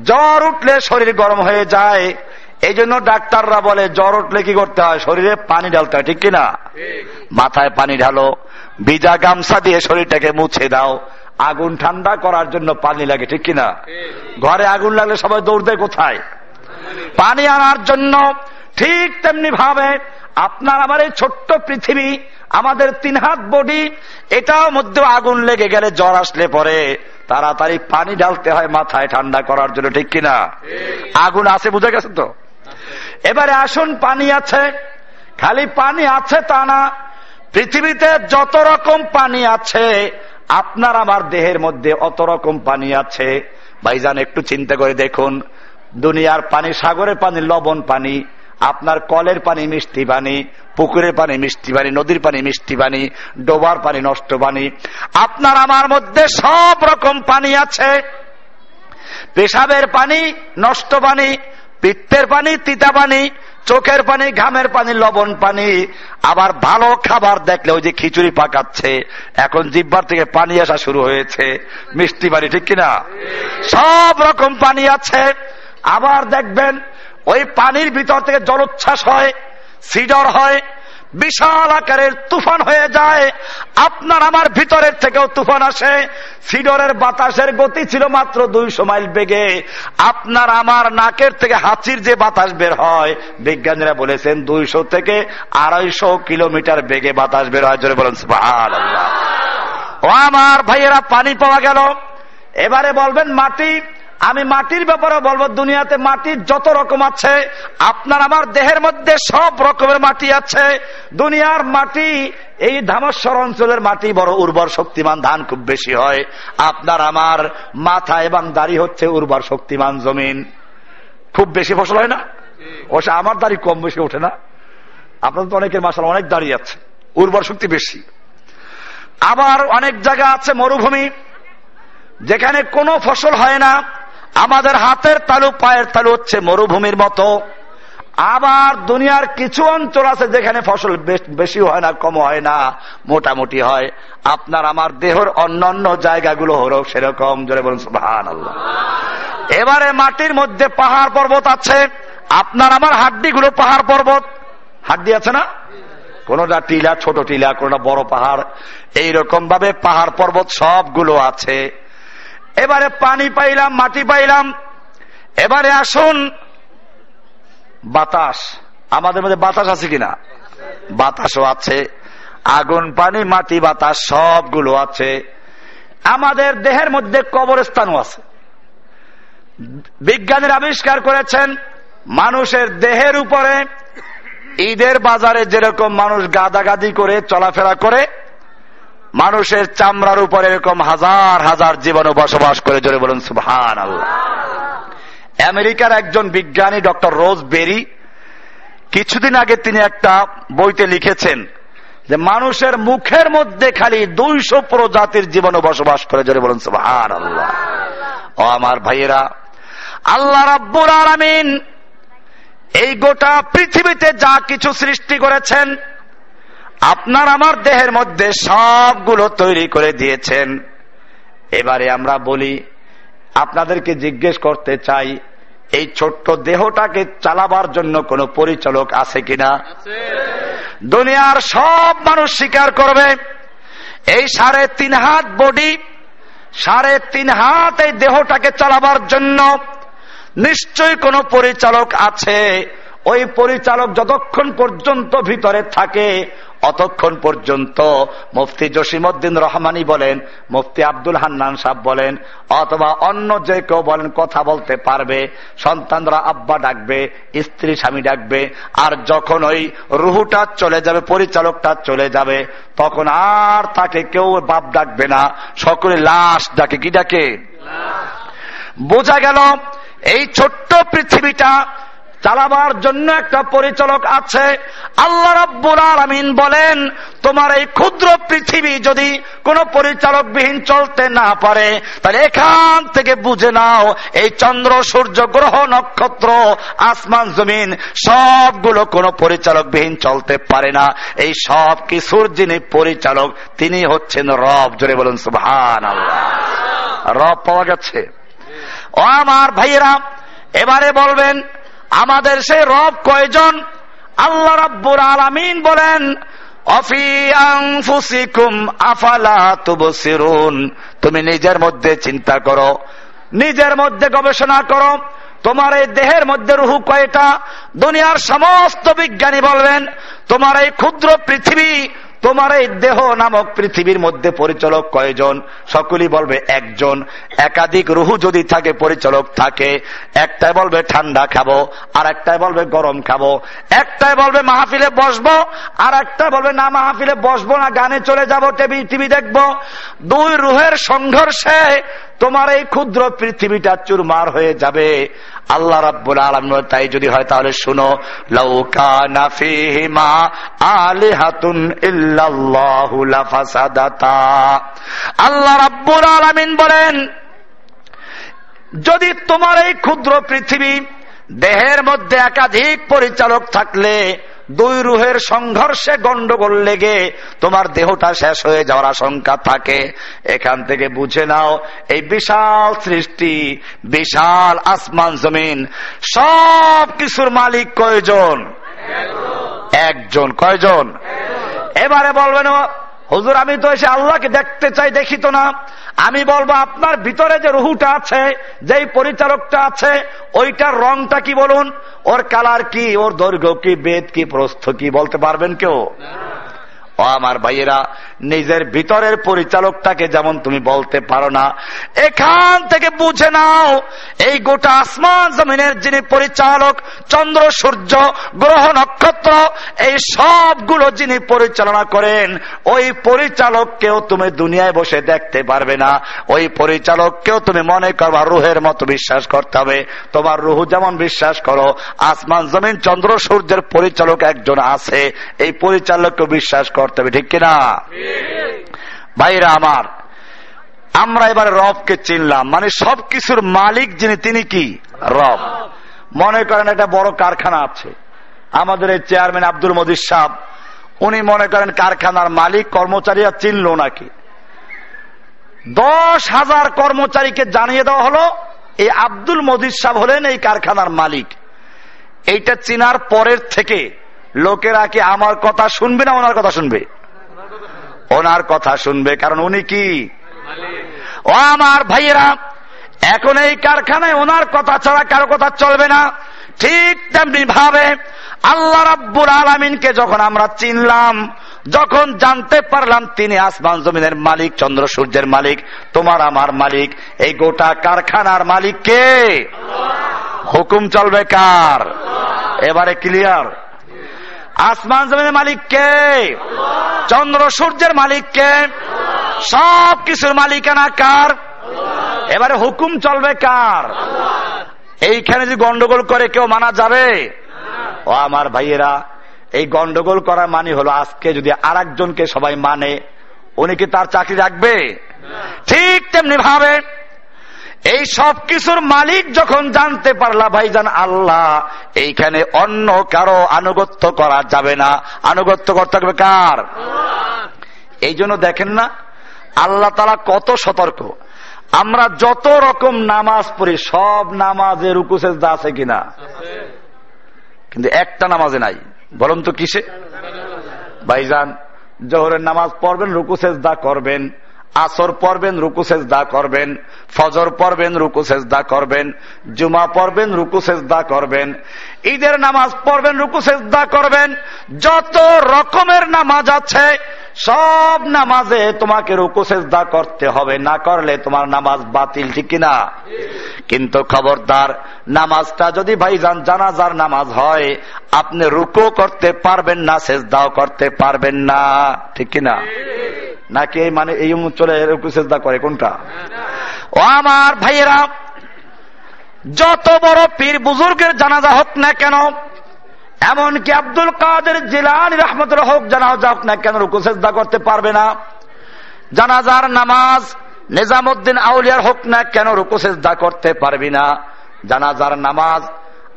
জ্বর উঠলে শরীর গরম হয়ে যায়। এই জন্য ডাক্তাররা বলে জ্বর উঠলে কি করতে হয়? শরীরে পানি ঢালতে হয় ঠিক কিনা? মাথায় পানি ঢালো ভিজা গামছা দিয়ে শরীরটাকে মুছে দাও। আগুন ঠান্ডা করার জন্য পানি লাগে ঠিক কিনা? ঘরে আগুন লাগলে সবাই দৌড় দেয় কোথায়? পানি আনার জন্য ঠিক তেমনি ভাবে আপনার আমার এই ছোট্ট পৃথিবী, আমাদের তিন হাত বডি, এটাও মধ্যে আগুন লেগে গেলে জ্বর আসলে পরে। তাড়াতাড়ি পানি ঢালতে হয় মাথায় ঠান্ডা করার জন্য, ঠিক কিনা? আগুন আছে, বুঝে গেছে তো? এবারে আসুন, পানি আছে। খালি পানি আছে তা না, পৃথিবীতে যত রকম পানি আছে, আপনার আমার দেহের মধ্যে অত রকম পানি আছে। ভাইজান, একটু চিন্তা করে দেখুন, দুনিয়ার পানি, সাগরের পানি, লবণ পানি আপনার কলের পানি মিষ্টি পানি পুকুরের পানি মিষ্টি পানি নদীর পানি মিষ্টি পানি ডোবার পানি নষ্ট পানি আপনার আমার মধ্যে সব রকম পানি আছে। পেশাবের পানি নষ্ট পানি পিত্তের পানি তিতা পানি চোখের পানি ঘামের পানি লবণ পানি। আবার ভালো খাবার দেখলে ওই যে খিচুড়ি পাকাচ্ছে। এখন জিব্বার থেকে পানি আসা শুরু হয়েছে। মিষ্টি পানি ঠিক কিনা? সব রকম পানি আছে। আবার দেখবেন ওই পানির ভিতর থেকে জলোচ্ছ্বাস হয় সিডর হয়, বিশাল আকারের তুফান হয়ে যায়। আপনার আমার ভিতরের থেকেও তুফান আসে। সিডরের বাতাসের গতি ছিল মাত্র দুইশো মাইল বেগে। আপনার আমার নাকের থেকে হাঁচির যে বাতাস বের হয়, বিজ্ঞানীরা বলেছেন দুইশো থেকে আড়াইশো কিলোমিটার বেগে বাতাস বের হয়। জোরে বলেন ও আমার ভাইয়েরা, পানি পাওয়া গেল। এবারে বলবেন মাটি আমি মাটির ব্যাপারে বলব, দুনিয়াতে মাটির যত রকম আছে, আপনার আমার দেহের মধ্যে সব রকমের মাটি আছে। দুনিয়ার মাটি, এই ধামস্বর অঞ্চলের মাটি বড় উর্বর শক্তিমান, ধান খুব বেশি হয়। আপনার আমার মাথা এবং দাড়ি হচ্ছে উর্বর শক্তিমান জমিন। খুব বেশি ফসল হয় না? ওসে আমার দাড়ি কম বেশি ওঠে না। আপনার তো অনেকের মাসাল অনেক দাড়ি আছে, উর্বর শক্তি বেশি। আবার অনেক জায়গা আছে মরুভূমি, যেখানে কোনো ফসল হয় না। আমাদের হাতের তালু, পায়ের তালু হচ্ছে মরুভূমির মতো। আবার দুনিয়ার কিছু অঞ্চল আছে যেখানে ফসল বেশি হয় না, কম হয় না, মোটামুটি হয়। আপনার আমার দেহর অন্যান্য জায়গাগুলো হলো সেরকম। জোরে এবারে মাটির মধ্যে পাহাড় পর্বত আছে। আপনার আমার হাড্ডিগুলো পাহাড় পর্বত। হাড্ডি আছে না? কোনটা টিলা, ছোট টিলা, কোনটা বড় পাহাড়। এইরকম ভাবে পাহাড় পর্বত সবগুলো আছে। এবারে পানি পাইলাম, মাটি পাইলাম। এবারে আসুন। বাতাস। আমাদের মধ্যে বাতাস আছে কিনা? বাতাসও আছে। আগুন, পানি, মাটি, বাতাস, সবগুলো আছে। আমাদের দেহের মধ্যে কবরস্থানও আছে। বিজ্ঞানীর আবিষ্কার করেছেন, মানুষের দেহের উপরে ঈদের বাজারে যেরকম মানুষ গাদাগাদি করে, চলাফেরা করে মানুষের চামড়ার উপর এরকম হাজার হাজার জীবন বসবাস করে, জোরে বলুন সুহান আল্লাহ আমেরিকার একজন বিজ্ঞানী, ডক্টর রোজ বেরি, কিছুদিন আগে তিনি একটা বইতে লিখেছেন যে মানুষের মুখের মধ্যে খালি দুইশো প্রজাতির জীবন বসবাস করে, জোরে বলুন সুহান আল্লাহ ও আমার ভাইয়েরা, আল্লাহ রাব্বুর আলামিন এই গোটা পৃথিবীতে যা কিছু সৃষ্টি করেছেন আপনার আমার দেহের মধ্যে সবগুলো তৈরি করে দিয়েছেন। এবারে আমরা বলি, আপনাদেরকে জিজ্ঞেস করতে চাই, এই ছোট্ট দেহটাকে চালাবার জন্য কোন পরিচালক আছে কিনা? দুনিয়ার সব মানুষ স্বীকার করবে, এই সাড়ে তিন হাত বডি, সাড়ে তিন হাত এই দেহটাকে চালাবার জন্য নিশ্চয়ই কোন পরিচালক আছে। ওই পরিচালক যতক্ষণ পর্যন্ত ভিতরে থাকে অতক্ষণ পর্যন্ত মুফতি জসিমুদ্দিন রহমানি বলেন মুফতি আব্দুল হান্নান সাহ বলেন অথবা অন্য যে কেউ বলেন কথা বলতে পারবে সন্তানরা আব্বা ডাকবে স্ত্রী স্বামী ডাকবে আর যখন ওই রুহুটা চলে যাবে পরিচালকটা চলে যাবে তখন আর তাকে কেউ বাপ ডাকবে না সকলে লাশ ডাকে কি ডাকে? বোঝা গেল এই ছোট্ট পৃথিবীটা চালাবার জন্য একটা পরিচালক আছে। আল্লাহ রব্বুল আলমিন বলেন, তোমার এই ক্ষুদ্র পৃথিবী যদি কোন পরিচালকবিহীন চলতে না পারে, তাহলে এখান থেকে বুঝে নাও, এই চন্দ্র, সূর্য, গ্রহ, নক্ষত্র, আসমান, জমিন, সবগুলো কোনো পরিচালকবিহীন চলতে পারে না। এই সব কিছুর যিনি পরিচালক, তিনি হচ্ছেন রব। জোরে বলুন আল্লাহ রব পাওয়া গেছে। ও আমার ভাইয়েরা, এবারে বলবেন আমাদের সেই রব কয়জন? আল্লাহ রব্বুর আলামিন বলেন তুমি নিজের মধ্যে চিন্তা করো, নিজের মধ্যে গবেষণা করো। তোমার এই দেহের মধ্যে রুহু কয়টা? দুনিয়ার সমস্ত বিজ্ঞানী বলবেন, তোমার এই ক্ষুদ্র পৃথিবী তোমার এই দেহ নামক পৃথিবীর মধ্যে পরিচালক কয়জন? সকলেই বলবে একজন। একাধিক রুহু যদি থাকে, পরিচালক থাকে। একটাই বলবে ঠান্ডা খাব আর একটাই বলবে গরম খাব। একটাই বলবে মাহফিলে বসবো আর একটা বলবে না মাহফিলে বসবো না, গানে চলে যাব টিভি টিভি দেখব। দুই রুহের সংঘর্ষে তোমার এই ক্ষুদ্র পৃথিবীটা চুরমার হয়ে যাবে। আল্লাহ রাব্বুল আলম তাই যদি হয় তাহলে শুনো লৌকা নাফিহিমা ইল্লাল্লাহু লাফাসাদাতা। আল্লাহ রাব্বুল আলামিন বলেন, যদি তোমার এই ক্ষুদ্র পৃথিবী দেহের মধ্যে একাধিক পরিচালক থাকলে দুই রুহের সংঘর্ষে গন্ডগোল লেগে তোমার দেহটা শেষ হয়ে যাওয়ার আশঙ্কা থাকে। এখান থেকে বুঝে নাও এই বিশাল সৃষ্টি বিশাল আসমান জমিন সব কিছুর মালিক কয়জন? একজন। কয়জন? এবারে বলবেন হুজুর, আমি তো এসে আল্লাহকে দেখতে চাই দেখিত না। আমি বলব, আপনার ভিতরে যে রুহুটা আছে, যেই পরিচালকটা আছে, ওইটার রংটা কি বলুন? ওর কালার কি? ওর দৈর্ঘ্য কি, বেদ কি, প্রস্থ কি, বলতে পারবেন কেউ? ও আমার ভাইয়েরা, নিজের ভিতরের পরিচালকটাকে যেমন তুমি বলতে পারো না, এখান থেকে বুঝে নাও, এই গোটা আসমান জমিনের যিনি পরিচালক, চন্দ্র, সূর্য, গ্রহ, নক্ষত্র, এই সবগুলো যিনি পরিচালনা করেন, ওই পরিচালককেও তুমি দুনিয়ায় বসে দেখতে পারবে না। ওই পরিচালককেও তুমি মনে করবা রুহের মতো বিশ্বাস করতে হবে। তোমার রুহু যেমন বিশ্বাস করো, আসমান জমিন, চন্দ্র, সূর্যের পরিচালক একজন আছে। এই পরিচালককে বিশ্বাস করো। করতে হবে, ঠিক কিনা? ভাইরা আমার, আমরা এবার রবকে চিনলাম। মানে সবকিছুর মালিক যিনি, তিনি কি? রব। মনে করেন একটা বড় কারখানা আছে। আমাদের এই চেয়ারম্যান আব্দুল মজিদ সাহ উনি মনে করেন কারখানার মালিক, কর্মচারীরা চিনল নাকি? দশ হাজার কর্মচারীকে জানিয়ে দেওয়া হলো, এই আব্দুল মজিদ সাহ হলেন এই কারখানার মালিক। এইটা চিনার পরের থেকে লোকেরা কি আমার কথা শুনবে না ওনার কথা শুনবে? ওনার কথা শুনবে, কারণ উনি কি? ও আমার ভাইয়েরা, এখন এই কারখানায় ওনার কথা ছাড়া কারও কথা চলবে না। ঠিক তেমনি ভাবে আল্লাহ রাব্বুল আলমিনকে যখন আমরা চিনলাম, যখন জানতে পারলাম তিনি আসমান জমিনের মালিক, চন্দ্র সূর্যের মালিক, তোমার আমার মালিক, এই গোটা কারখানার মালিক কে? হুকুম চলবে কার? এবারে ক্লিয়ার আসমান জমিনের মালিক কে? চন্দ্র সূর্যের মালিক কে? সব কিছুর মালিকানা কার? এবারে হুকুম চলবে কার? এইখানে যদি গন্ডগোল করে কেউ মানা যাবে? ও আমার ভাইয়েরা, এই গন্ডগোল করার মানে হলো আজকে যদি আর সবাই মানে উনি কি তার চাকরি রাখবে? ঠিক তেমনি ভাবে এই সব কিছুর মালিক যখন জানতে পারলা, ভাইজান আল্লাহ, এইখানে অন্য কারও আনুগত্য করা যাবে না। আনুগত্য করতে হবে কার? এই জন্য দেখেন না, আল্লাহ তারা কত সতর্ক। আমরা যত রকম নামাজ পড়ি, সব নামাজে রুকুসেজদা আছে কিনা? কিন্তু একটা নামাজে নাই। বলুন তো কিসে? ভাইজান, জোহরের নামাজ পড়বেন রুকুসেজদা করবেন। আসর পড়বেন, রুকু সেজদা করবেন। ফজর পড়বেন রুকু সেজদা করবেন জুমা পড়বেন রুকু সেজদা করবেন। ঈদের নামাজ পড়বেন, রুকু সেজদা করবেন, যত রকমের নামাজ আছে, সব নামাজে তোমাকে রুকু সেজদা করতে হবে, না করলে তোমার নামাজ বাতিল, ঠিক কিনা? কিন্তু খবরদার, নামাজটা যদি ভাইজান জানাজার নামাজ হয়, আপনি রুকু করতে পারবেন না, সেজদাও করতে পারবেন না, ঠিক কিনা? নাকি মানে এই অঞ্চলে চেষ্টা করে, কোনটা? ও আমার ভাইয়েরা যত বড় পীর বুজুর্গের জানাজা হোক না কেন, এমনকি আব্দুল কাদের জিলানি রহমতুল হোক জানাজা হোক না কেন, রুকু সেজদা করতে পারবে না। জানাজার নামাজ নিজামুদ্দিন আউলিয়ার হোক না কেন, রুকু সেজদা করতে পারবি না। জানাজার নামাজ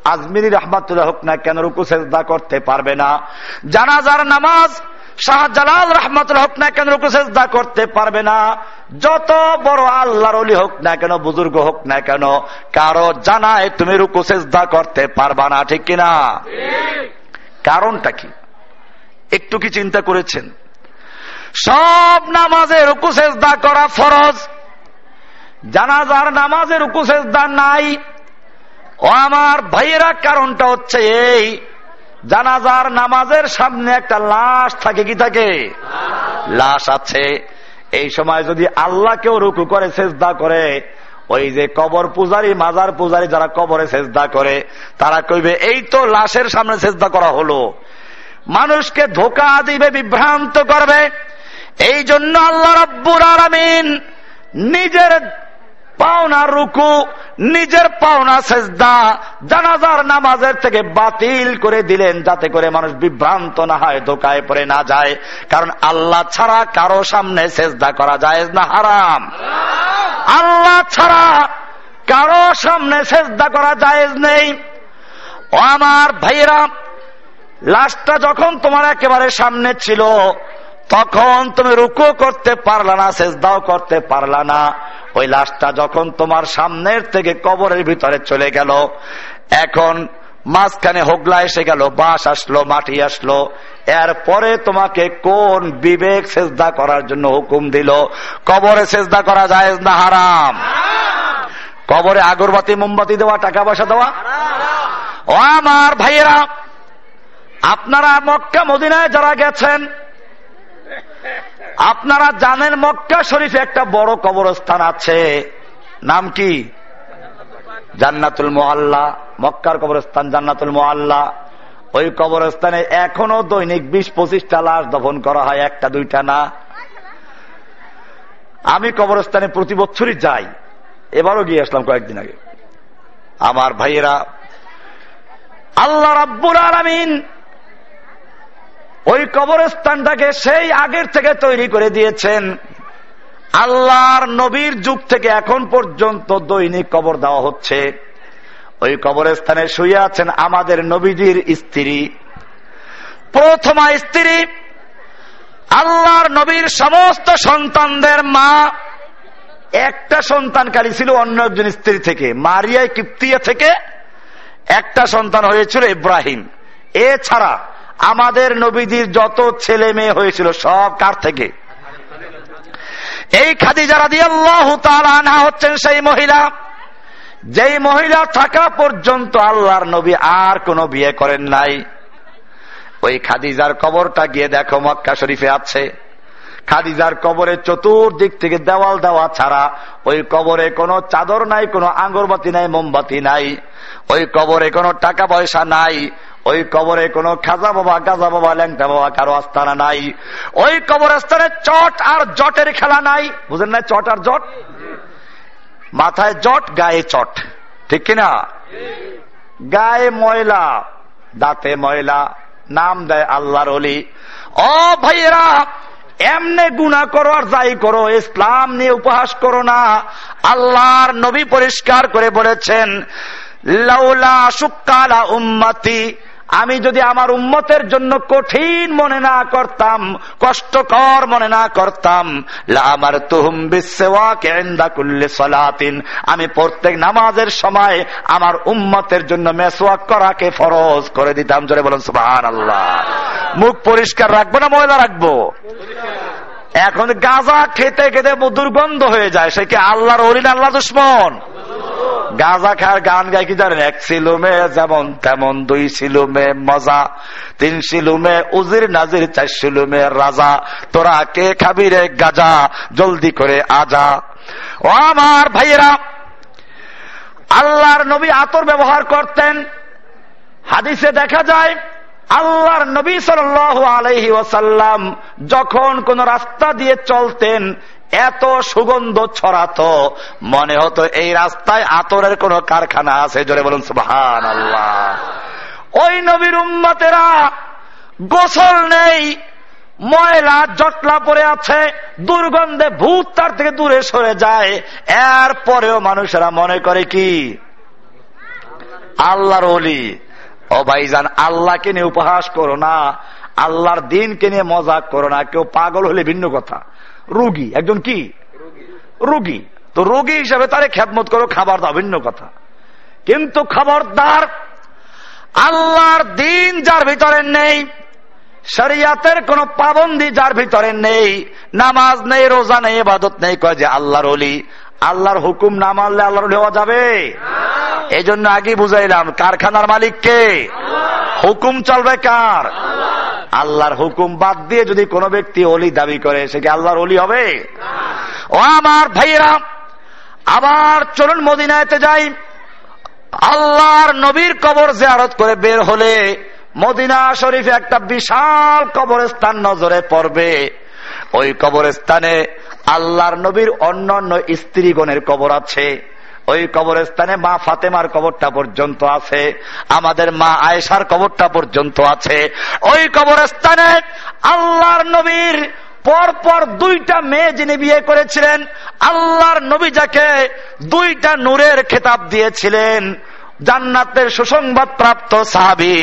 আজমিরি রহমাতুল্লাহ হোক না কেন, রুকু সেজদা করতে পারবে না। জানাজার নামাজ শাহজালাল রহমতুল হোক না কেন সেজদা করতে পারবে না? যত বড় আল্লাহর অলি হোক না কেন, বুজুর্গ হোক না কেন, কারও জানায় তুমি রুকু সেজদা করতে পারবা না, ঠিক কিনা কারণটা কি? একটু কি চিন্তা করেছেন? সব নামাজে রুকু সেজদা করা ফরজ। জানাজার নামাজে রুকু সেজদা নাই। ও আমার ভাইয়েরা, কারণটা হচ্ছে এই জানাজার নামাজের সামনে একটা লাশ থাকে, কি থাকে? লাশ আছে। এই সময় যদি আল্লাহকেও রুকু করে চেষ্টা করে, ওই যে কবর পূজারী, মাজার পূজারী যারা কবরে চেষ্টা করে, তারা কইবে, এই তো লাশের সামনে চেষ্টা করা হলো। মানুষকে ধোকা দিবে, বিভ্রান্ত করবে। এই জন্য আল্লাহ রব্বুর আলমিন নিজের পাওনা রুকু, নিজের পাওনা সেজদা, জানাজার নামাজের থেকে বাতিল করে দিলেন যাতে করে মানুষ বিভ্রান্ত না হয়, ধোকায় পড়ে না যায়। কারণ আল্লাহ ছাড়া কারও সামনে সেজদা করা যায় না, হারাম। আল্লাহ ছাড়া কারও সামনে সেজদা করা জায়েজ নেই। আমার ভাইয়েরা, লাশটা যখন তোমার একেবারে সামনে ছিল তখন তুমি রুকু করতে পারলা না, সেজদাও করতে পারলা না। ওই লাশটা যখন তোমার সামনের থেকে কবরের ভিতরে চলে গেল, এখন মাঝখানে হোগলা এসে গেল, বাস আসলো, মাটি আসলো। এরপরে তোমাকে কোন বিবেক সেজদা করার জন্য হুকুম দিল? কবরে সেজদা করা যায় না হারাম? কবরে আগরবাতি, মোমবাতি দেওয়া, টাকা পয়সা দেওয়া? ও আমার ভাইয়েরা, আপনারা মক্কা, মদিনায় যারা গেছেন আপনারা জানেন মক্কা শরীফে একটা বড় কবরস্থান আছে। নাম কি? জান্নাতুল মোহাল্লা মক্কার কবরস্থান জান্নাতুল মোহাল্লা ওই কবরস্থানে এখনও দৈনিক বিশ পঁচিশটা লাশ দফন করা হয়, একটা, দুইটা না। আমি কবরস্থানে প্রতি বছরই যাই। এবারও গিয়ে আসলাম কয়েকদিন আগে। আমার ভাইয়েরা, আল্লাহ রাব্বুর আলমিন ওই কবরস্থানটাকে সেই আগের থেকে তৈরি করে দিয়েছেন। আল্লাহর নবীর যুগ থেকে এখন পর্যন্ত দৈনিক কবর দেওয়া হচ্ছে। ওই কবরস্থানে শুয়ে আছেন আমাদের নবীজির স্ত্রী। প্রথমা স্ত্রী আল্লাহর নবীর সমস্ত সন্তানদের মা। একটা সন্তানকারী ছিল, অন্য একজন স্ত্রী থেকে মারিয়ায় কিপ্তিয়া থেকে একটা সন্তান হয়েছিল ইব্রাহিম। এছাড়া আমাদের নবীজির যত ছেলে মেয়ে হয়েছিল সব কার থেকে? এই খাদি যারা দিয়ে আল্লাহ আনা হচ্ছেন সেই মহিলা। যেই মহিলা থাকা পর্যন্ত আল্লাহর নবী আর কোনো বিয়ে করেন নাই। ওই খাদিজার কবরটা গিয়ে দেখো মক্কা শরীফে আছে। খাদিজার কবরে চতুর্দিক থেকে দেওয়াল দেওয়া ছাড়া ওই কবরে কোনো চাদর নাই, কোনো আঙ্গরবাতি নাই, মোমবাতি নাই। ওই কবরে কোনো টাকা পয়সা নাই। ওই কবরে কোনো খাজা বাবা, গাজা বাবা, ল্যাংটা বাবা কারও আস্তানা নাই। ওই কবর কবরস্থানে চট আর জটের খেলা নাই। বুঝেন না চট আর জট? মাথায় জট, গায়ে চট। ঠিক কিনা? গায়ে ময়লা, দাঁতে ময়লা, নাম দেয় আল্লাহর অলি ও ভাইয়েরা, এমনে গুণা করো আর যাই করো, ইসলাম নিয়ে উপহাস করো না। আল্লাহর নবী পরিষ্কার করে বলেছেন, লাউলা সুকালা উম্মতি আমি যদি আমার উম্মতের জন্য কঠিন মনে না করতাম, কষ্টকর মনে না করতাম আমার তুহুম সলাতিন, আমি প্রত্যেক নামাজের সময় আমার উম্মতের জন্য মেসোয়াক করাকে ফরজ করে দিতাম। জোরে বলুন সুবাহ আল্লাহ মুখ পরিষ্কার রাখব না, ময়লা রাখব? এখন গাজা খেতে খেতে দুর্গন্ধ হয়ে যায়। সে কি আল্লাহর অলিন আল্লাহ দুশ্মন? গাঁজা খার গান গাই কি জানেন? এক সিলুমে যেমন তেমন, দুই সিলুমে মজা, তিন সিলুমে উজির নাজির, চার সিলুমে রাজা। তোরা কে খাবি রে গাজা? জলদি করে আজা। ও আমার ভাইয়েরা, আল্লাহর নবী আতর ব্যবহার করতেন। হাদিসে দেখা যায়, আল্লাহর নবী সাল আলহি ওসাল্লাম যখন কোন রাস্তা দিয়ে চলতেন এত সুগন্ধ ছড়াতো। মনে হতো এই রাস্তায় আতরের কোন কারখানা আছে, জোরে বলুন সুহান আল্লাহ ওই নবীর উম্মতেরা গোসল নেই, ময়লা জটলা পরে আছে, দুর্গন্ধে ভূত তার থেকে দূরে সরে যায়। এর পরেও মানুষেরা মনে করে কি? আল্লাহর অলি ও ভাইজান, আল্লাহকে নিয়ে উপহাস করো না, আল্লাহর দিনকে নিয়ে মজাক করো না, কেউ পাগল হলে ভিন্ন কথা। রুগী, একজন কি? রুগী। তো রোগী হিসাবে তারে খ্যাতমত করো, খাবার দাও, ভিন্ন কথা। কিন্তু খবরদার আল্লাহর দিন যার ভিতরে নেই, শরিয়াতের কোন পাবন্দি যার ভিতরে নেই, নামাজ নেই, রোজা নেই এবাদত নেই, কয় যে আল্লাহর অলি আল্লাহর হুকুম না মানলে আল্লাহর হওয়া যাবে? এই জন্য আগে বুঝাইলাম, কারখানার মালিককে হুকুম চলবে কার? আল্লাহর হুকুম বাদ দিয়ে যদি কোন ব্যক্তি অলি দাবি করে, সে কি আল্লাহর অলি হবে? ও আমার ভাইয়েরা, আবার চলুন মদিনায়তে যাই। আল্লাহর নবীর কবর জেয়ারত করে বের হলে মদিনা শরীফে একটা বিশাল কবরস্থান নজরে পড়বে। ওই কবরস্থানে আল্লাহর নবীর অন্যান্য স্ত্রীগণের কবর আছে। ওই কবরস্থানে মা ফাতেমার কবরটা পর্যন্ত আছে, আমাদের মা আয়েশার কবরটা পর্যন্ত আছে। ওই কবরস্থানে আল্লাহর নবীর পরপর দুইটা মেয়ে যিনি বিয়ে করেছিলেন, আল্লাহর নবী যাকে দুইটা নূরের খেতাব দিয়েছিলেন, জান্নাতের সুসংবাদ প্রাপ্ত সাহাবি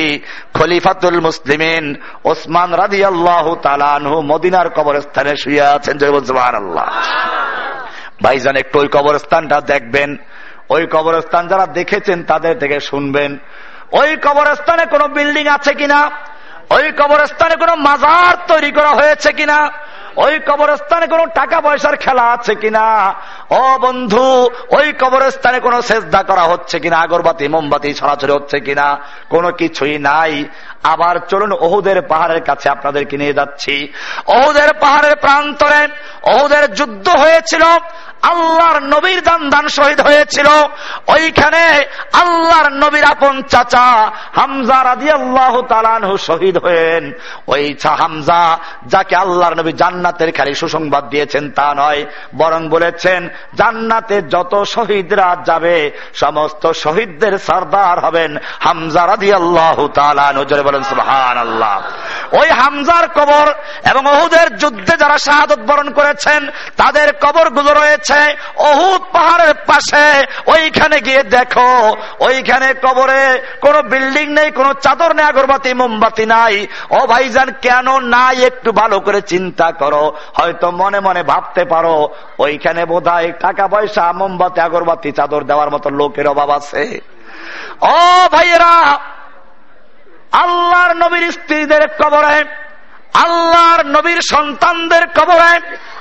খলিফাতুল মুসলিমিন ওসমান রাজি আল্লাহ তালানহু মদিনার কবরস্থানে শুয়ে আছেন। জয়বুজমান আল্লাহ ভাইজান, একটু ওই কবরস্থানটা দেখবেন। ওই কবরস্থান যারা দেখেছেন, তাদের থেকে শুনবেন। ওই কবরস্থানে কোনো বিল্ডিং আছে কিনা? ওই কবরস্থানে কোনো মাজার তৈরি করা হয়েছে কিনা? ওই কবরস্থানে কোনো টাকা পয়সার খেলা আছে কিনা? ও বন্ধু, ওই কবরস্থানে কোনো সেজদা করা হচ্ছে কিনা? আগরবাতি, মোমবাতি ছড়াছড়ি হচ্ছে কিনা? কোনো কিছুই নাই। আবার চলুন ওহুদের পাহাড়ের কাছে আপনাদেরকে নিয়ে যাচ্ছি। ওহুদের পাহাড়ের প্রান্তরে ওহুদের যুদ্ধ হয়েছিল, আল্লাহর নবীর দান দান শহীদ হয়েছিল। ওইখানে আল্লাহর নবীর আপন চাচা হামজা রাজি আল্লাহ তালানহু শহীদ হয়েন। ওই হামজা যাকে আল্লাহর নবী জান্নাতের খালি সুসংবাদ দিয়েছেন তা নয়, বরং বলেছেন, জান্নাতে যত শহীদরা যাবে, সমস্ত শহীদদের সর্দার হবেন হামজা রাজি আল্লাহ তালানহু বলেন সুহান আল্লাহ ওই হামজার কবর এবং ওহুদের যুদ্ধে যারা শাহাদত বরণ করেছেন, তাদের কবরগুলো রয়েছে অহুদ পাহাড়ের পাশে। ওইখানে গিয়ে দেখো, ওইখানে কবরে কোনো বিল্ডিং নেই, কোনো চাদর নেই, আগরবাতি, মোমবাতি নাই। ও ভাইজান, কেন নাই একটু ভালো করে চিন্তা করো। হয়তো মনে মনে ভাবতে পারো, ওইখানে বোধ টাকা পয়সা, মোমবাতি, আগরবাতি, চাদর দেওয়ার মতো লোকের অভাব আছে। ও ভাইয়েরা আল্লাহর নবীর স্ত্রীদের কবরে, আল্লাহর নবীর সন্তানদের কবরে,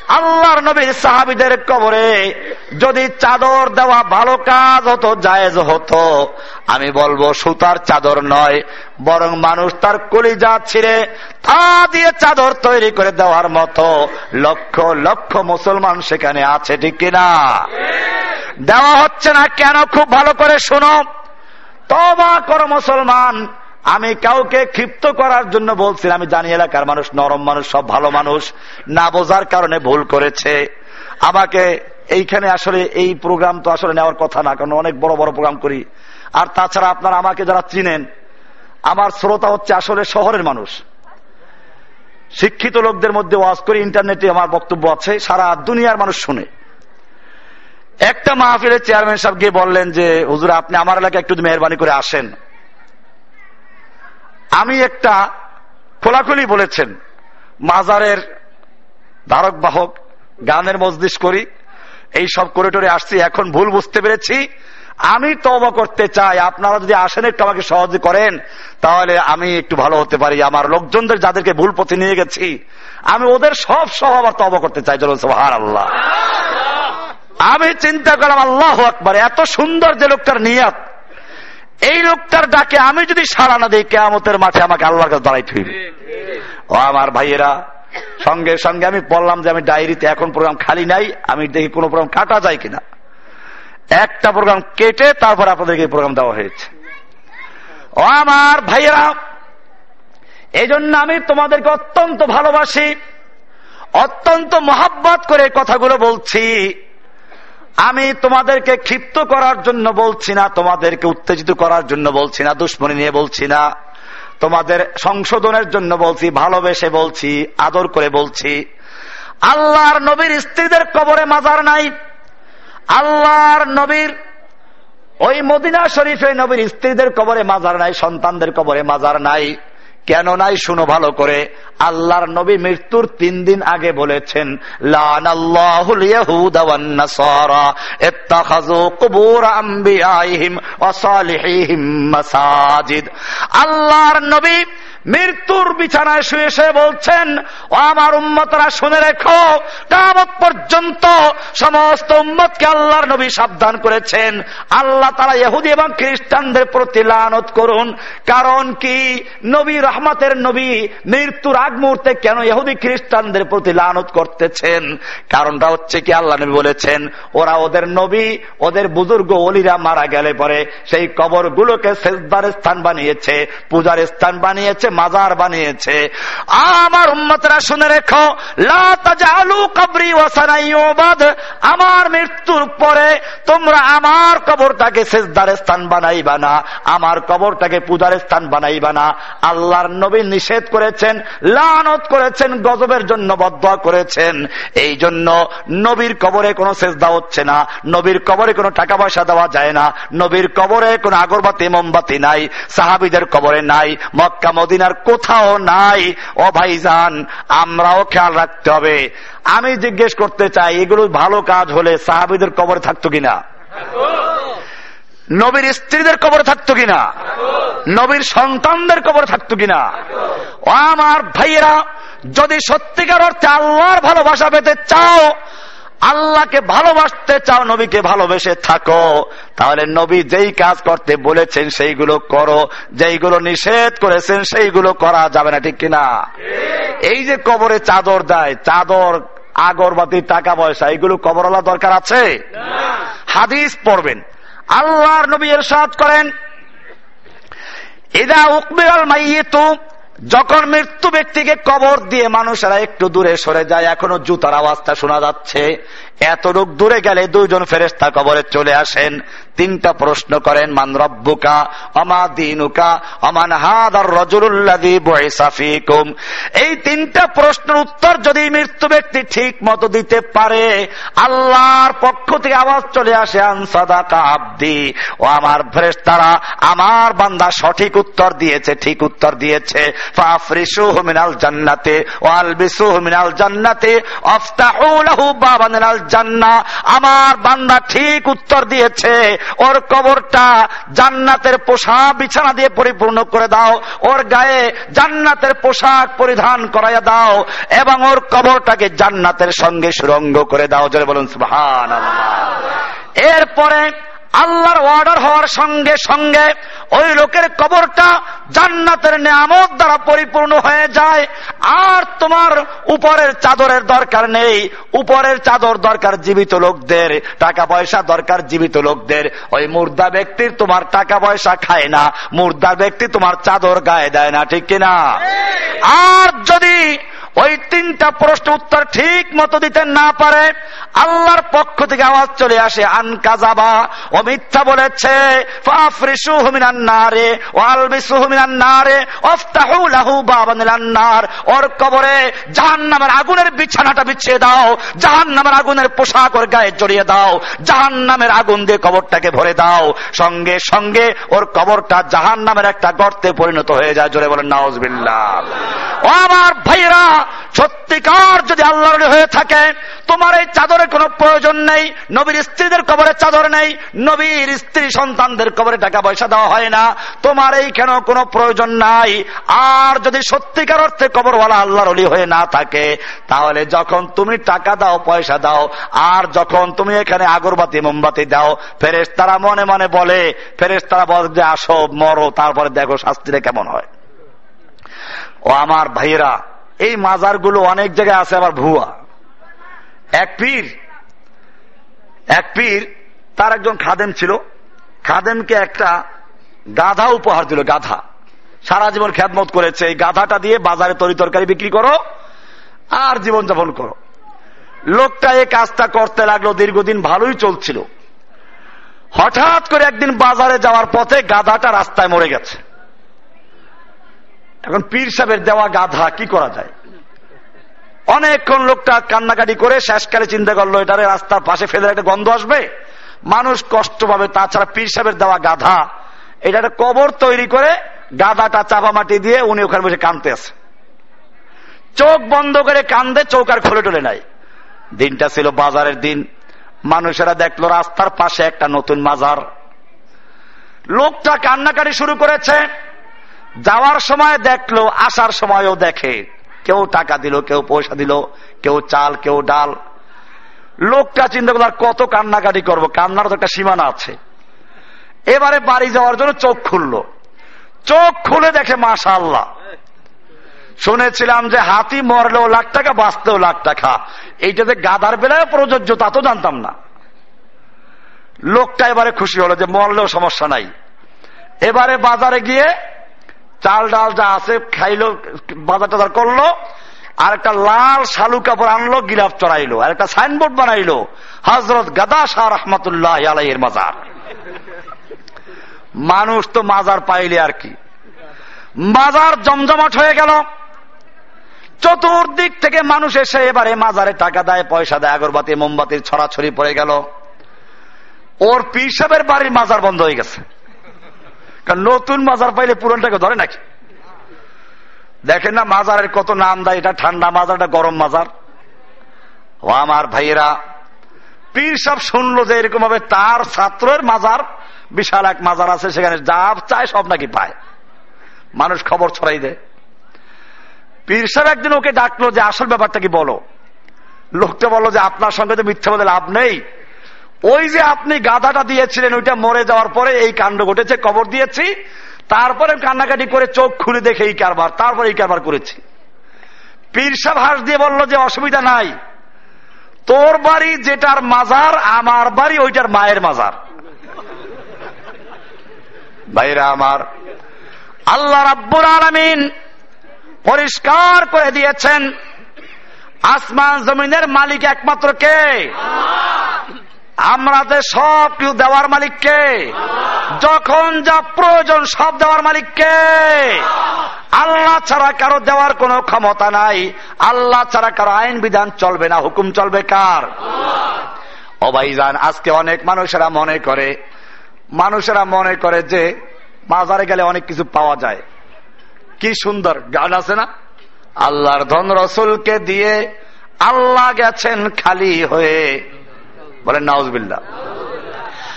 আল্লাহর নবীর সাহাবিদের কবরে যদি চাদর দেওয়া ভালো কাজ হতো, জায়েজ হতো। আমি বলব, সুতার চাদর নয়, বরং মানুষ তার কলিজা ছিঁড়ে তা দিয়ে চাদর তৈরি করে দেওয়ার মতো লক্ষ লক্ষ মুসলমান সেখানে আছে, ঠিক কিনা? দেওয়া হচ্ছে না, কেন খুব ভালো করে শোনো? তবা করো মুসলমান আমি কাউকে ক্ষিপ্ত করার জন্য বলছি আমি জানি এলাকার মানুষ, নরম মানুষ, সব ভালো মানুষ, না বোঝার কারণে ভুল করেছে। আমাকে এইখানে আসলে এই প্রোগ্রাম তো আসলে নেওয়ার কথা না, কারণ অনেক বড় বড় প্রোগ্রাম করি। আর তাছাড়া আপনারা আমাকে যারা চিনেন, আমার শ্রোতা হচ্ছে আসলে শহরের মানুষ। শিক্ষিত লোকদের মধ্যে ওয়াজ করি, ইন্টারনেটে আমার বক্তব্য আছে, সারা দুনিয়ার মানুষ শুনে। একটা মাহফিলের চেয়ারম্যান সাহেব গিয়ে বললেন যে, হুজুর, আপনি আমার এলাকায় একটু মেহরবানি করে আসেন। আমি একটা খোলাখুলি বলেছেন, মাজারের ধারক বাহক গানের মজলিস করি, এই সব করিডোরে আসছি, এখন ভুল বুঝতে পেরেছি, আমি তবা করতে চাই, আপনারা যদি আসেন একটু আমাকে সহজে করেন, তাহলে আমি একটু ভালো হতে পারি, আমার লোকজনদের যাদেরকে ভুল পথে নিয়ে গেছি, আমি ওদের সব সহ আবার তবা করতে চাই সোহার আল্লাহ আমি চিন্তা করলাম, আল্লাহ আকবার, এত সুন্দর যে লোকটার নিয়াত এই লোকটার ডাকে আমি যদি সারা না দিই, কেয়ামতের মাঠে আমাকে আল্লাহর কাছে দাঁড়াই হইবে। ও আমার ভাইয়েরা, সঙ্গে সঙ্গে আমি বললাম যে আমি ডায়েরিতে এখন প্রোগ্রাম খালি নাই, আমি দেখি কোন প্রোগ্রাম কাটা যায় কিনা। একটা প্রোগ্রাম কেটে তারপর আপনাদেরকে প্রোগ্রাম দেওয়া হয়েছে। ও আমার ভাইয়েরা এই আমি তোমাদেরকে অত্যন্ত ভালোবাসি, অত্যন্ত মহাব্বত করে কথাগুলো বলছি। আমি তোমাদেরকে ক্ষিপ্ত করার জন্য বলছি না, তোমাদেরকে উত্তেজিত করার জন্য বলছি না, দুশ্মনী নিয়ে বলছি না, তোমাদের সংশোধনের জন্য বলছি, ভালোবেসে বলছি, আদর করে বলছি। আল্লাহর নবীর স্ত্রীদের কবরে মাজার নাই। আল্লাহর নবীর ওই মদিনা শরীফে নবীর স্ত্রীদের কবরে মাজার নাই, সন্তানদের কবরে মাজার নাই। কেন নাই শুনো ভালো করে আল্লাহর নবী মৃত্যুর তিন দিন আগে বলেছেন আল্লাহর নবী মৃত্যুর বিছানায় শুয়ে শুয়ে বলছেন, ও আমার উম্মতরা, শুনে রেখো কামত পর্যন্ত সমস্ত উম্মতকে আল্লাহর নবী সাবধান করেছেন। আল্লাহ তারা ইহুদি এবং খ্রিস্টানদের প্রতি লানত করুন। কারণ কি? নবী রহমতের নবী মৃত্যুর আগ মুহূর্তে কেন ইহুদি খ্রিস্টানদের প্রতি লানত করতেছেন? কারণটা হচ্ছে কি? আল্লাহ নবী বলেছেন, ওরা ওদের নবী, ওদের বুজুর্গ অলিরা মারা গেলে পরে সেই কবর গুলোকে স্থান বানিয়েছে, পূজার স্থান বানিয়েছে মাজার বানিয়েছে। আমার উম্মতরা শুনে রেখো লালু কবরি ওয়াসানাইবাদ আমার মৃত্যুর পরে তোমরা আমার কবরটাকে শেষদার স্থান বানাইবা না, আমার কবরটাকে পূজার স্থান বানাইবা না। আল্লাহর নবী নিষেধ করেছেন, লানত করেছেন, গজবের জন্য বদ্ধ করেছেন। এই জন্য নবীর কবরে কোনো সেজদা হচ্ছে না, নবীর কবরে কোনো টাকা পয়সা দেওয়া যায় না, নবীর কবরে কোনো আগরবাতি, মোমবাতি নাই, সাহাবিদের কবরে নাই, মক্কা, মদিনা আর কোথাও নাই। ও ভাইজান, আমরাও খেয়াল রাখতে হবে। আমি জিজ্ঞেস করতে চাই, এগুলো ভালো কাজ হলে সাহাবিদের কবরে থাকতো কিনা? নবীর স্ত্রীদের কবরে থাকতো কিনা? নবীর সন্তানদের কবরে থাকতো কিনা? আমার ভাইয়েরা, যদি সত্যিকার অর্থে আল্লাহর ভালোবাসা পেতে চাও আল্লাহকে ভালোবাসতে চাও, নবীকে ভালোবেসে থাকো। তাহলে নবী যেই কাজ করতে বলেছেন, সেইগুলো করো। যেইগুলো নিষেধ করেছেন, সেইগুলো করা যাবে না, ঠিক কিনা? এই যে কবরে চাদর দেয়, চাদর, আগরবাতি টাকা পয়সা এগুলো কবরওয়ালা দরকার আছে? হাদিস পড়বেন। আল্লাহর নবী এর করেন এদা উকবিরাল মাইয়েতু যখন মৃত্যু ব্যক্তিকে কবর দিয়ে মানুষেরা একটু দূরে সরে যায়, এখনও জুতার আওয়াজটা শোনা যাচ্ছে। এতটুক দূরে গেলে দুইজন ফেরেস্তা কবরে চলে আসেন। তিনটা প্রশ্ন করেন, মান রব্বুকা অমা দিনুকা অমান হাদার রজুল্লাদি বয়সাফিকুম এই তিনটা প্রশ্নের উত্তর যদি মৃত্যু ব্যক্তি ঠিক মতো দিতে পারে, আল্লাহর পক্ষ থেকে আওয়াজ চলে আসে আনসাদা কাবদি ও আমার ফেরেস্তারা আমার বান্দা সঠিক উত্তর দিয়েছে, ঠিক উত্তর দিয়েছে। ফাফরিসুহু মিনাল জান্নাতে ওয়ালবিসুহু মিনাল জান্নাতে আফতাহু লাহু বাবান না আমার বান্দা ঠিক উত্তর দিয়েছে। ওর কবরটা জান্নাতের পোশাক বিছানা দিয়ে পরিপূর্ণ করে দাও। ওর গায়ে জান্নাতের পোশাক পরিধান করাইয়া দাও এবং ওর কবরটাকে জান্নাতের সঙ্গে সুরঙ্গ করে দাও। জোরে বলুন এরপরে আল্লাহর অর্ডার হওয়ার সঙ্গে সঙ্গে ওই লোকের কবরটা জান্নাতের নিয়ামত দ্বারা পরিপূর্ণ হয়ে যায়। আর তোমার উপরের চাদরের দরকার নেই। উপরের চাদর দরকার জীবিত লোকদের টাকা পয়সা দরকার জীবিত লোকদের। ওই মুর্দা ব্যক্তির তোমার টাকা পয়সা খায় না মুর্দা ব্যক্তি তোমার চাদর গায়ে দেয় না ঠিক কিনা? আর যদি ওই তিনটা প্রশ্ন উত্তর ঠিক মতো দিতে না পারে, আল্লাহর পক্ষ থেকে আওয়াজ চলে আসে, আন কাজাবা, ও মিথ্যা বলেছে আগুনের বিছানাটা বিছিয়ে দাও জাহান নামের আগুনের পোশাক ওর গায়ে জড়িয়ে দাও জাহান নামের আগুন দিয়ে কবরটাকে ভরে দাও, সঙ্গে সঙ্গে ওর কবরটা জাহান নামের একটা গর্তে পরিণত হয়ে যায়, জোরে বলেন ও আমার ভাইরা সত্যিকার যদি আল্লাহ হয়ে থাকে, তোমার এই চাদরের কোনো প্রয়োজন নেই, নবীর স্ত্রীদের কবরে চাদর নেই, নবীর স্ত্রী সন্তানদের কবরে টাকা পয়সা দেওয়া হয় না, তোমার কেন কোনো প্রয়োজন নাই। আর যদি সত্যিকার অর্থে কবরওয়ালা আল্লাহর অলি হয়ে না থাকে, তাহলে যখন তুমি টাকা দাও, পয়সা দাও, আর যখন তুমি এখানে আগরবাতি, মোমবাতি দাও ফেরেস তারা মনে মনে বলে ফেরেস তারা বলে যে, আসো, মরো, তারপরে দেখো শাস্তিরে কেমন হয়। ও আমার ভাইয়েরা এই মাজারগুলো অনেক জায়গায় আছে আবার ভুয়া। এক পীর এক পীর, তার একজন খাদেম ছিল। খাদেমকে একটা গাধা উপহার দিল, গাধা। সারা জীবন খ্যাতমত করেছে, এই গাধাটা দিয়ে বাজারে তরি তরকারি বিক্রি করো আর জীবনযাপন করো। লোকটা এই কাজটা করতে লাগল, দীর্ঘদিন ভালোই চলছিল। হঠাৎ করে একদিন বাজারে যাওয়ার পথে গাধাটা রাস্তায় মরে গেছে। এখন পীর সাহেবের দেওয়া গাধা, কি করা যায়? অনেকক্ষণ লোকটা কান্নাকাটি করে শেষকালে চিন্তা করল এটারে রাস্তার পাশে ফেলে একটা গন্ধ আসবে? মানুষ কষ্ট পাবে, তাছাড়া পীর সাহেবের দেওয়া গাধা, এটা একটা কবর তৈরি করে গাধাটা চাপা মাটি দিয়ে উনি ওখানে বসে কানতে আছে। চোখ বন্ধ করে কান্দে চৌক আর খোলে টোলে নাই। দিনটা ছিল বাজারের দিন। মানুষেরা দেখল রাস্তার পাশে একটা নতুন মাজার। লোকটা কান্নাকাটি শুরু করেছে। যাওয়ার সময় দেখল, আসার সময়ও দেখে। কেউ টাকা দিল, কেউ পয়সা দিল, কেউ চাল, কেউ ডাল। লোকটা চিন্তা করল কত কান্নাকাটি করব? কান্নার তো একটা সীমানা আছে। এবারে বাড়ি যাওয়ার জন্য চোখ খুললো। চোখ খুলে দেখে মাশা আল্লাহ শুনেছিলাম যে হাতি মরলেও লাখ টাকা, বাঁচতেও লাখ টাকা। এইটাতে গাদার বেলায় প্রযোজ্য, তা তো জানতাম না। লোকটা এবারে খুশি হলো যে মরলেও সমস্যা নাই। এবারে বাজারে গিয়ে চাল ডাল যা আছে খাইলো বাজার টাজার করল আর একটা লাল শালু কাপড় আনলো, গিলাফ চড়াইলো আর একটা সাইনবোর্ড বানাইলো হজরত গাদা শাহ রহমতুল্লাহ আলাইয়ের মাজার মানুষ তো মাজার পাইলে আর কি। মাজার জমজমাট হয়ে গেল। চতুর্দিক থেকে মানুষ এসে এবারে মাজারে টাকা দেয়, পয়সা দেয়, আগরবাতি মোমবাতির ছড়াছড়ি পড়ে গেল। ওর পিসাবের বাড়ির মাজার বন্ধ হয়ে গেছে। কারণ নতুন মাজার পাইলে পুরনটাকে ধরে নাকি? দেখেন না, মাজারের কত নাম দেয়, এটা ঠান্ডা মাজার, এটা গরম মাজার। ও আমার ভাইয়েরা, পীর সব শুনলো যে এরকম ভাবে তার ছাত্রের মাজার, বিশাল এক মাজার আছে, সেখানে যা চায় সব নাকি পায়। মানুষ খবর ছড়াই দেয়। পীর সাহেব একদিন ওকে ডাকলো যে, আসল ব্যাপারটা কি বলো? লোকটা বলল যে, আপনার সঙ্গে তো মিথ্যা বলে লাভ নেই। ওই যে আপনি গাধাটা দিয়েছিলেন, ওইটা মরে যাওয়ার পরে এই কাণ্ড ঘটেছে, কবর দিয়েছি। তারপরে কান্নাকাটি করে চোখ খুলে দেখে এই কারবার, তারপরে এই কারবার করেছি। পীর সাহেব হাস দিয়ে বলল যে, অসুবিধা নাই। তোর বাড়ি যেটার মাজার, আমার বাড়ি ওইটার মায়ের মাজার। ভাইরা আমার, আল্লাহ রাব্বুর আলমিন পরিষ্কার করে দিয়েছেন, আসমান জমিনের মালিক একমাত্র কে? আমাদের সব কিছু দেওয়ার মালিককে যখন যা প্রয়োজন সব দেওয়ার মালিককে আল্লাহ ছাড়া কারও দেওয়ার কোনো ক্ষমতা নাই। আল্লাহ ছাড়া কারও আইন বিধান চলবে না। হুকুম চলবে কার? অবাইজান আজকে অনেক মানুষেরা মনে করে, মানুষেরা মনে করে যে মাজারে গেলে অনেক কিছু পাওয়া যায়। কি সুন্দর গান আছে না? আল্লাহর ধন রসুলকে দিয়ে আল্লাহ গেছেন খালি হয়ে। বলেন নাউজবিল্লা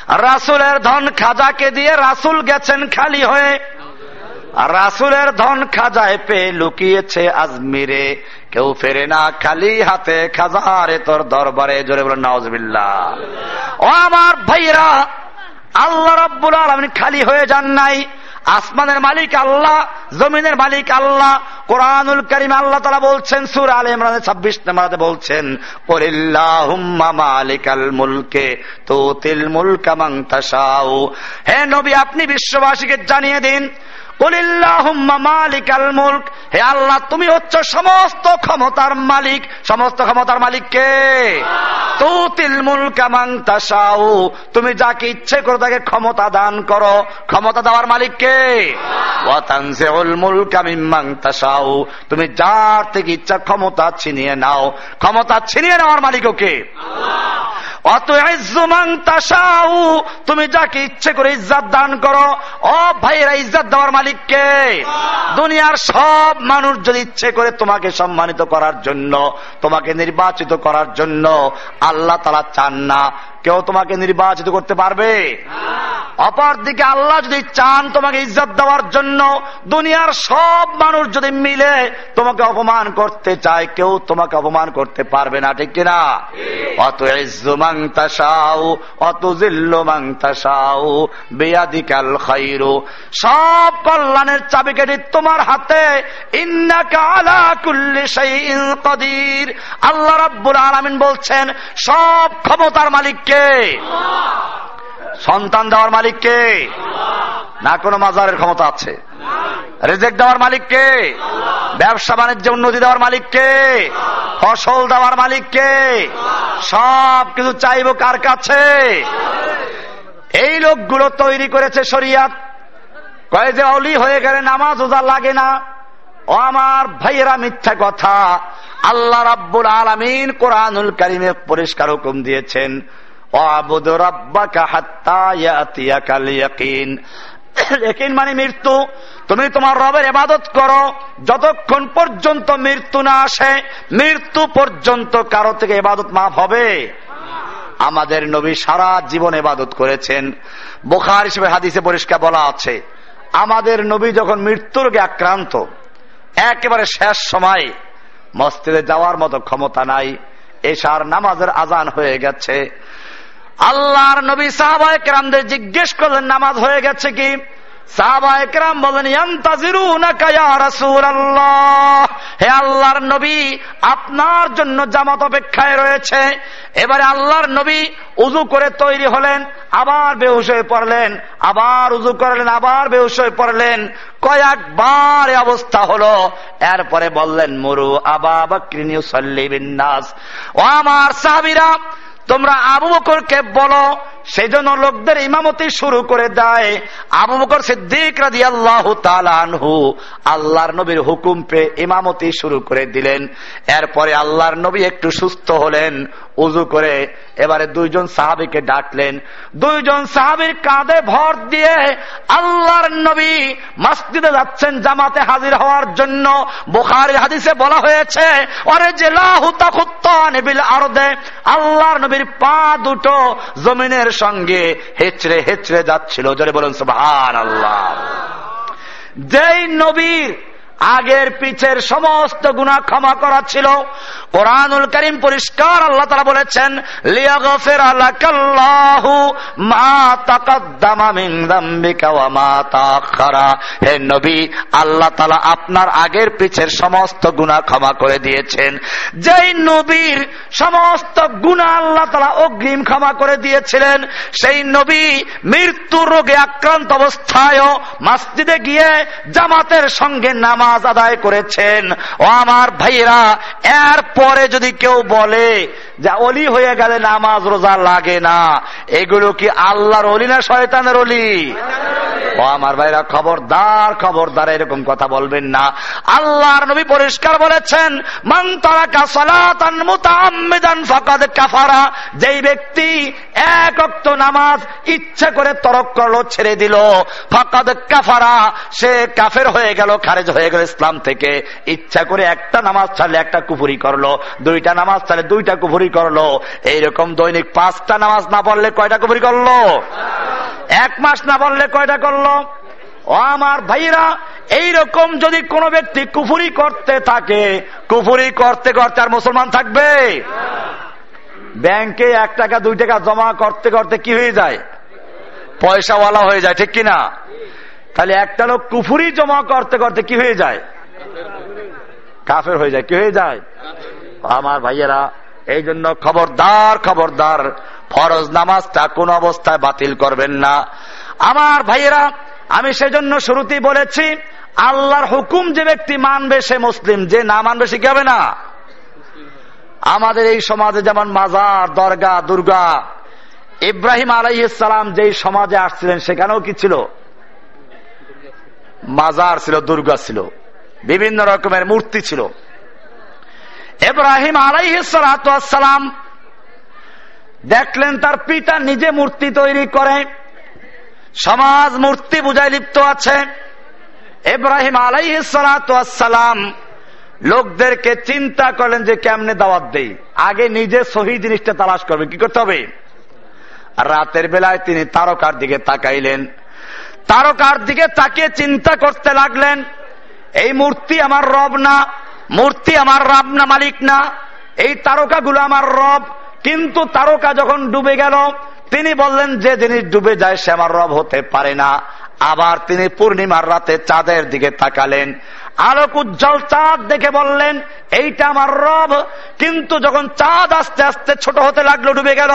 রাসুলের ধন খাজাকে দিয়ে রাসুল গেছেন খালি হয়ে। আর রাসুলের ধন খাজায় পে লুকিয়েছে আজমিরে। কেউ ফেরে না, খালি হাতে খাজারে তোর দরবারে। জোরে বলেন নওয়াজবিল্লা ও আমার ভাইরা আল্লাহ রব্বুল আলমিন খালি হয়ে যান নাই। আসমানের মালিক আল্লাহ, জমিনের মালিক আল্লাহ, কোরআনুল করিম আল্লাহ তারা বলছেন, সুর আল ইমরানের ছাব্বিশ নামাজে বলছেন মুলকে তো তিল হে নবী, আপনি বিশ্ববাসীকে জানিয়ে দিন মালিকাল মুলক। হে আল্লাহ, তুমি হচ্ছ সমস্ত ক্ষমতার মালিক। সমস্ত ক্ষমতার মালিক কে? তুতিল মুলকা মাংতাসাও তুমি যাকে ইচ্ছে করো তাকে ক্ষমতা দান করো। ক্ষমতা দেওয়ার মালিক কে? ওয়াতানসিউল মুলকা মিম্মাং তুমি যার থেকে ইচ্ছা ক্ষমতা ছিনিয়ে নাও। ক্ষমতা ছিনিয়ে নেওয়ার মালিকও কে? তুমি যাকে ইচ্ছে করে ইজ্জাত দান করো। ও ভাইয়েরা, ইজ্জাত দেওয়ার মালিককে দুনিয়ার সব মানুষ যদি ইচ্ছে করে তোমাকে সম্মানিত করার জন্য, তোমাকে নির্বাচিত করার জন্য, আল্লাহ তালা চান না। কেউ তোমাকে নির্বাচিত করতে পারবে? অপর দিকে আল্লাহ যদি চান তোমাকে ইজ্জত দেওয়ার জন্য দুনিয়ার সব মানুষ যদি মিলে তোমাকে অপমান করতে চায় কেউ তোমাকে অপমান করতে পারবে না ঠিক কিনা? অত ইজ্জু মাংতাসাও অত জিল্লু মাংতাসাও বেয়াদিকাল খাইরু। সব কল্যাণের চাবিকাঠি তোমার হাতে আল্লাহ রাব্বুল আলামিন বলছেন সব ক্ষমতার মালিককে সন্তান দেওয়ার মালিককে না কোনো মাজারের ক্ষমতা আছে। রেজেক্ট দেওয়ার মালিককে ব্যবসা বাণিজ্য উন্নতি দেওয়ার মালিককে ফসল দেওয়ার মালিককে সব কিছু চাইব কার কাছে? এই লোকগুলো তৈরি করেছে শরিয়াত। কয়ে যে অলি হয়ে গেলে নামাজ ওজা লাগে না। ও আমার ভাইয়েরা মিথ্যা কথা। আল্লাহ রাব্বুল আলমিন কোরআনুল করিমে পরিষ্কার হুকুম দিয়েছেন। মানে মৃত্যু। তুমি তোমার রবের এবাদত করো। যতক্ষণ পর্যন্ত মৃত্যু না আসে, মৃত্যু পর্যন্ত কারও থেকে এবাদত মাফ হবে। আমাদের নবী সারা জীবন এবাদত করেছেন। বোখার হিসেবে হাদিসে পরিষ্কার বলা আছে, আমাদের নবী যখন মৃত্যুর রোগে আক্রান্ত, একেবারে শেষ সময় মসজিদে যাওয়ার মতো ক্ষমতা নাই। এসার নামাজের আজান হয়ে গেছে। আল্লাহর নবী সাহাবায় কেরামদের জিজ্ঞেস করলেন, নামাজ হয়ে গেছে কি? সাহাবাহাম বলেন হে আল্লাহর নবী, আপনার জন্য জামাত অপেক্ষায় রয়েছে। এবারে আল্লাহর নবী উজু করে তৈরি হলেন, আবার বেহুশ হয়ে পড়লেন, আবার উজু করলেন, আবার বেহুশ হয়ে পড়লেন। কয়েকবার অবস্থা হলো। এরপরে বললেন, মরু আবা সল্লিবিন্নাস ও আমার সাহাবিরা তোমরা আবু বকরকে বলো সেই জন্য লোকদের ইমামতি শুরু করে দেয়। আবু বকর সিদ্দিক রাজি আল্লাহ তালানহু আল্লাহর নবীর হুকুম পে ইমামতি শুরু করে দিলেন। এরপরে আল্লাহর নবী একটু সুস্থ হলেন উজু করে এবারে দুইজন সাহাবিকে ডাকলেন। দুইজন সাহাবির কাঁধে ভর দিয়ে আল্লাহর নবী মাসজিদে যাচ্ছেন জামাতে হাজির হওয়ার জন্য। বোখারি হাদিসে বলা হয়েছে অরে যে আরদে আল্লাহর নবীর পা দুটো জমিনের সঙ্গে হেচড়ে হেচড়ে যাচ্ছিল। জোরে বলুন সুবহান আল্লাহ যেই নবীর আগের পিছের সমস্ত গুণা ক্ষমা করা ছিল। কোরআনুল করিম পরিষ্কার আল্লাহ তারা বলেছেন হে নবী, আল্লাহ তালা আপনার আগের পিছের সমস্ত গুণা ক্ষমা করে দিয়েছেন। যেই নবীর সমস্ত গুণা আল্লাহ তালা অগ্রিম ক্ষমা করে দিয়েছিলেন, সেই নবী মৃত্যু রোগে আক্রান্ত অবস্থায় মাসজিদে গিয়ে জামাতের সঙ্গে নামা নামাজ আদায় করেছেন। ও আমার ভাইয়েরা এর পরে যদি কেউ বলে যে অলি হয়ে গেলে নামাজ রোজা লাগে না, এগুলো কি আল্লাহর অলি না শয়তানের অলি? ও আমার ভাইরা, খবরদার খবরদার, এরকম কথা বলবেন না। আল্লাহর নবী পরিষ্কার বলেছেন, মান তারাকা সালাতান মুতাআম্মিদান ফাকাদ যেই ব্যক্তি এক অক্ত নামাজ ইচ্ছা করে তরক করল, ছেড়ে দিল, ফাকাদ কাফারা, সে কাফের হয়ে গেল, খারেজ হয়ে গেল ইসলাম থেকে। ইচ্ছা করে একটা নামাজ ছাড়লে একটা কুফুরি করল, দুইটা নামাজ ছাড়লে দুইটা কুফুরি করল। এইরকম দৈনিক পাঁচটা নামাজ না পড়লে কয়টা কুফুরি করল? এক মাস না বললে কয়টা করল? আমার ভাইরা এইরকম যদি কোন ব্যক্তি কুফুরি করতে থাকে, কুফুরি করতে করতে আর মুসলমান থাকবে? ব্যাংকে এক টাকা, দুই টাকা জমা করতে করতে কি হয়ে যায়? পয়সাওয়ালা হয়ে যায়, ঠিক কিনা? তাহলে একটা লোক কুফুরি জমা করতে করতে কি হয়ে যায়? কাফের হয়ে যায়, কি হয়ে যায়? আমার ভাইয়েরা এই জন্য খবরদার খবরদার, ফরজ নামাজটা কোন অবস্থায় বাতিল করবেন না। আমার ভাইয়েরা, আমি সেজন্য শুরুতেই বলেছি, আল্লাহর হুকুম যে ব্যক্তি মানবে সে মুসলিম, যে না মানবে সে কি হবে না? আমাদের এই সমাজে যেমন মাজার, দরগা, দুর্গা, ইব্রাহিম আলাইসালাম যেই সমাজে আসছিলেন, সেখানেও কি ছিল? মাজার ছিল, দুর্গা ছিল। বিভিন্ন রকমের মূর্তি ছিল। এব্রাহিম আলাইসালাম দেখলেন তার পিতা নিজে মূর্তি তৈরি করে, সমাজ মূর্তি বুঝায় লিপ্ত আছে। এব্রাহিম আলাইসালাম লোকদেরকে চিন্তা করলেন যে কেমনে দাওয়াত দেই। আগে নিজে সহি জিনিসটা তালাশ করবে, কি করতে হবে? রাতের বেলায় তিনি তারকার দিকে তাকাইলেন। তারকার দিকে তাকিয়ে চিন্তা করতে লাগলেন, এই মূর্তি আমার রব না মূর্তি আমার রব না মালিক না। এই তারকাগুলো আমার রব। কিন্তু তারকা যখন ডুবে গেল, তিনি বললেন, যে জিনিস ডুবে যায় সে আমার রব হতে পারে না। আবার তিনি পূর্ণিমার রাতে চাঁদের দিকে তাকালেন। আলোক উজ্জ্বল চাঁদ দেখে বললেন, এইটা আমার রব। কিন্তু যখন চাঁদ আস্তে আস্তে ছোট হতে লাগল, ডুবে গেল,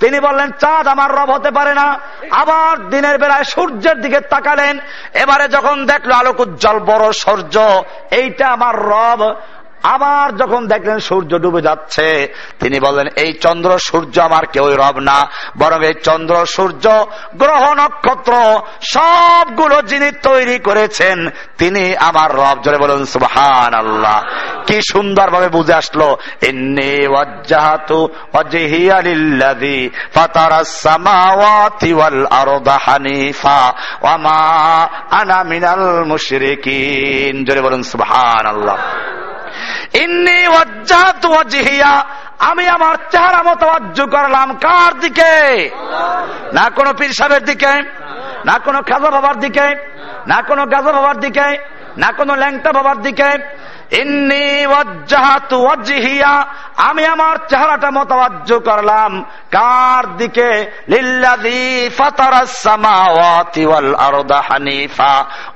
তিনি বললেন, চাঁদ আমার রব হতে পারে না। আবার দিনের বেলায় সূর্যের দিকে তাকালেন, এবারে যখন দেখল আলোক উজ্জ্বল বড় সূর্য, এইটা আমার রব। আবার যখন দেখলেন সূর্য ডুবে যাচ্ছে, তিনি বললেন, এই চন্দ্র সূর্য আমার কেউই রব না, বরং এই চন্দ্র সূর্য গ্রহ নক্ষত্র সবগুলো যিনি তৈরি করেছেন, তিনি আমার রব। জোরে বলুন সুবহান আল্লাহ কি সুন্দর ভাবে বুঝে আসলো আনা মিনাল মুশরিকিন। জোরে বলুন, সুবহানাল্লাহ। ইন্নি ওয়াজহিয়া। আমি আমার চেহারা মতো অজ্জু করলাম। কার দিকে? না কোনো পীর দিকে, না কোনো খাজা বাবার দিকে, না কোনো গাজা বাবার দিকে, না কোনো ল্যাংটা বাবার দিকে আমি আমার চেহারাটা মতওয়াজ্জু করলাম। কার দিকে?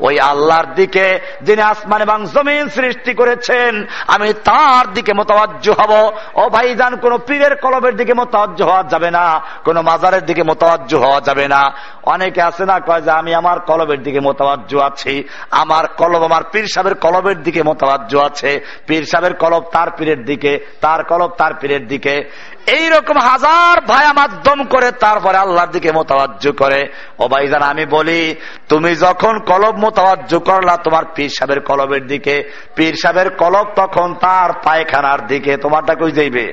ওই আল্লাহর দিকে, যিনি আসমান এবং জমিন সৃষ্টি করেছেন, আমি তার দিকে মোতাবাজ্য হব। ও ভাইজান, কোন পীরের কলবের দিকে মোতাবাজ্য হওয়া যাবে না, কোন মাজারের দিকে মোতাবাজ্য হওয়া যাবে না। অনেকে আছে না, কয় যে আমি আমার কলবের দিকে মোতাবাজ্য আছি, আমার কলব আমার পীর সাহেবের কলবের দিকে মোতাবাজ্য আছে। পীর সাহেবের কলব তার পীরের দিকে, তার কলব তার পীরের দিকে। এইরকম হাজার ভায়া মাধ্যম করে, তারপরে আল্লাহর দিকে মোতাবাজ্য করে। ও ভাইজান, আমি বলি, তুমি যখন কলব মোতাবাজ্য করলা তোমার পীর সাহেবের কলবের দিকে, পীর সাহেবের কলব তখন তার পায়খানার দিকে। তোমারটা কই যাইবে?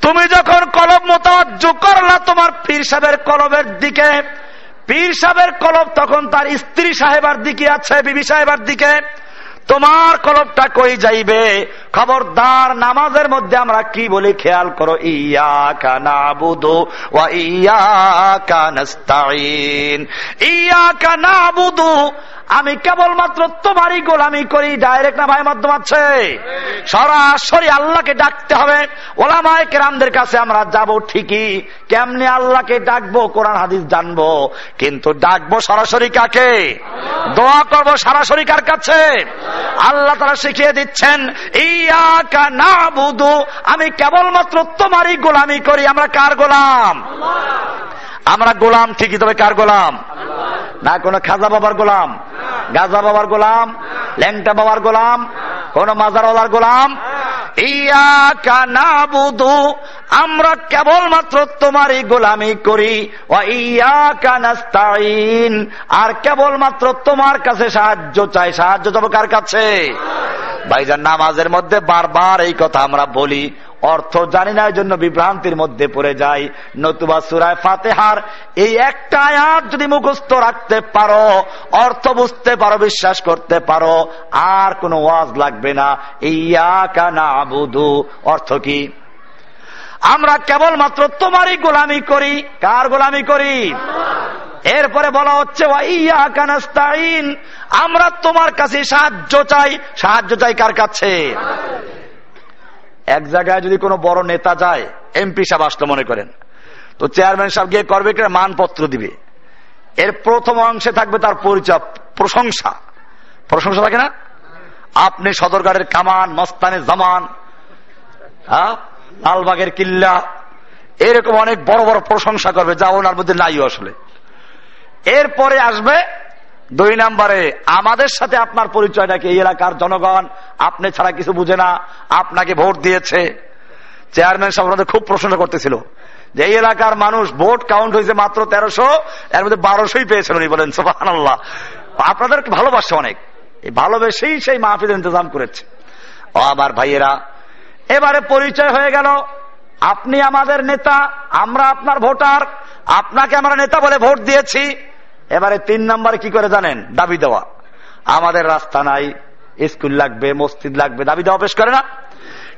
তুমি যখন কলব মোতাবাজ্য করলা তোমার পীর সাহেবের কলবের দিকে, পীর সাহেবের কলব তখন তার স্ত্রী সাহেবার দিকে আছে, বিবি সাহেবার দিকে। তোমার কলবটা কই যাইবে? খবরদার নামাজের মধ্যে আমরা কি বলি? খেয়াল করো ইয়া কানা বুধু ইয়া কানাস্তাইন ইয়া কানা বুধু আমি কেবলমাত্র তোমারই গোলামি করি। ডাইরেক্ট না ভাই, মাধ্যম আছে? সরাসরি আল্লাহকে ডাকতে হবে। ওলামায় কেরামদের কাছে আমরা যাব ঠিকই। কেমনে আল্লাহকে ডাকবো? কোরআন, হাদিস জানব। কিন্তু ডাকবো সরাসরি কাকে? দোয়া করব সরাসরি কার কাছে? আল্লাহ তারা শিখিয়ে দিচ্ছেন বুধু আমি কেবলমাত্র তোমারই গোলামি করি। আমরা কার গোলাম? আমরা গোলাম ঠিকই, তবে কার গোলাম? না, কোন খাজা বাবার গোলাম? গাজা বাবার গোলাম? ল্যাংটা বাবার গোলাম? কোন মাজারওয়ালার গোলাম? আমরা কেবলমাত্র তোমারই গোলামি করি। আর কেবলমাত্র তোমার কাছে সাহায্য চাই। সাহায্য যাব কার কাছে? ভাইজান, নামাজের মধ্যে বারবার এই কথা আমরা বলি। অর্থ জানি না জন্য বিভ্রান্তির মধ্যে পড়ে যাই। নতুবা সুরায় ফাতেহার এই একটা আয়াত যদি মুখস্থ রাখতে পারো, অর্থ বুঝতে পারো, বিশ্বাস করতে পারো, আর কোনো ওয়াজ লাগবে না। ইয়া কানা আবুদু অর্থ কি? আমরা কেবলমাত্র তোমারই গোলামি করি। কার গোলামি করি? এরপরে বলা হচ্ছে আমরা তোমার কাছে সাহায্য চাই। সাহায্য চাই কার কাছে? এক জায়গায় যদি কোনো বড় নেতা যায়, এমপি সাহেব আসলো মনে করেন। তো চেয়ারম্যান সাহেব গিয়ে করবে কিনা মানপত্র দিবে। এর প্রথম অংশে থাকবে তার পরিচয়, প্রশংসা। প্রশংসা থাকে না? আপনি সদরগাড়ের কামান, মস্তানে জামান হ্যাঁ লালবাগের কিল্লা, এরকম অনেক বড় বড় প্রশংসা করবে, যা ওনার মধ্যে নাই আসলে। এরপরে আসবে দুই নম্বরে, আমাদের সাথে আপনার পরিচয়টা কি এই এলাকার জনগণ, আপনি ছাড়া কিছু বুঝে না, আপনাকে ভোট দিয়েছে। চেয়ারম্যান সাহেব খুব প্রশ্ন করতেছিল। যে এই এলাকার মানুষ ভোট কাউন্ট হয়েছে মাত্র তেরোশো, এর মধ্যে বারোশোই পেয়েছেন উনি বলেন সোহান আল্লাহ আপনাদের ভালোবাসে অনেক। ভালোবেসেই সেই মাহফিল ইন্তজাম করেছে। ও আমার ভাইয়েরা, এবারে পরিচয় হয়ে গেল। আপনি আমাদের নেতা, আমরা আপনার ভোটার। আপনাকে আমরা নেতা বলে ভোট দিয়েছি। এবারে তিন নাম্বার কি করে জানেন? দাবি দেওয়া। আমাদের রাস্তা নাই স্কুল লাগবে মসজিদ লাগবে দাবি দেওয়া পেশ করে না।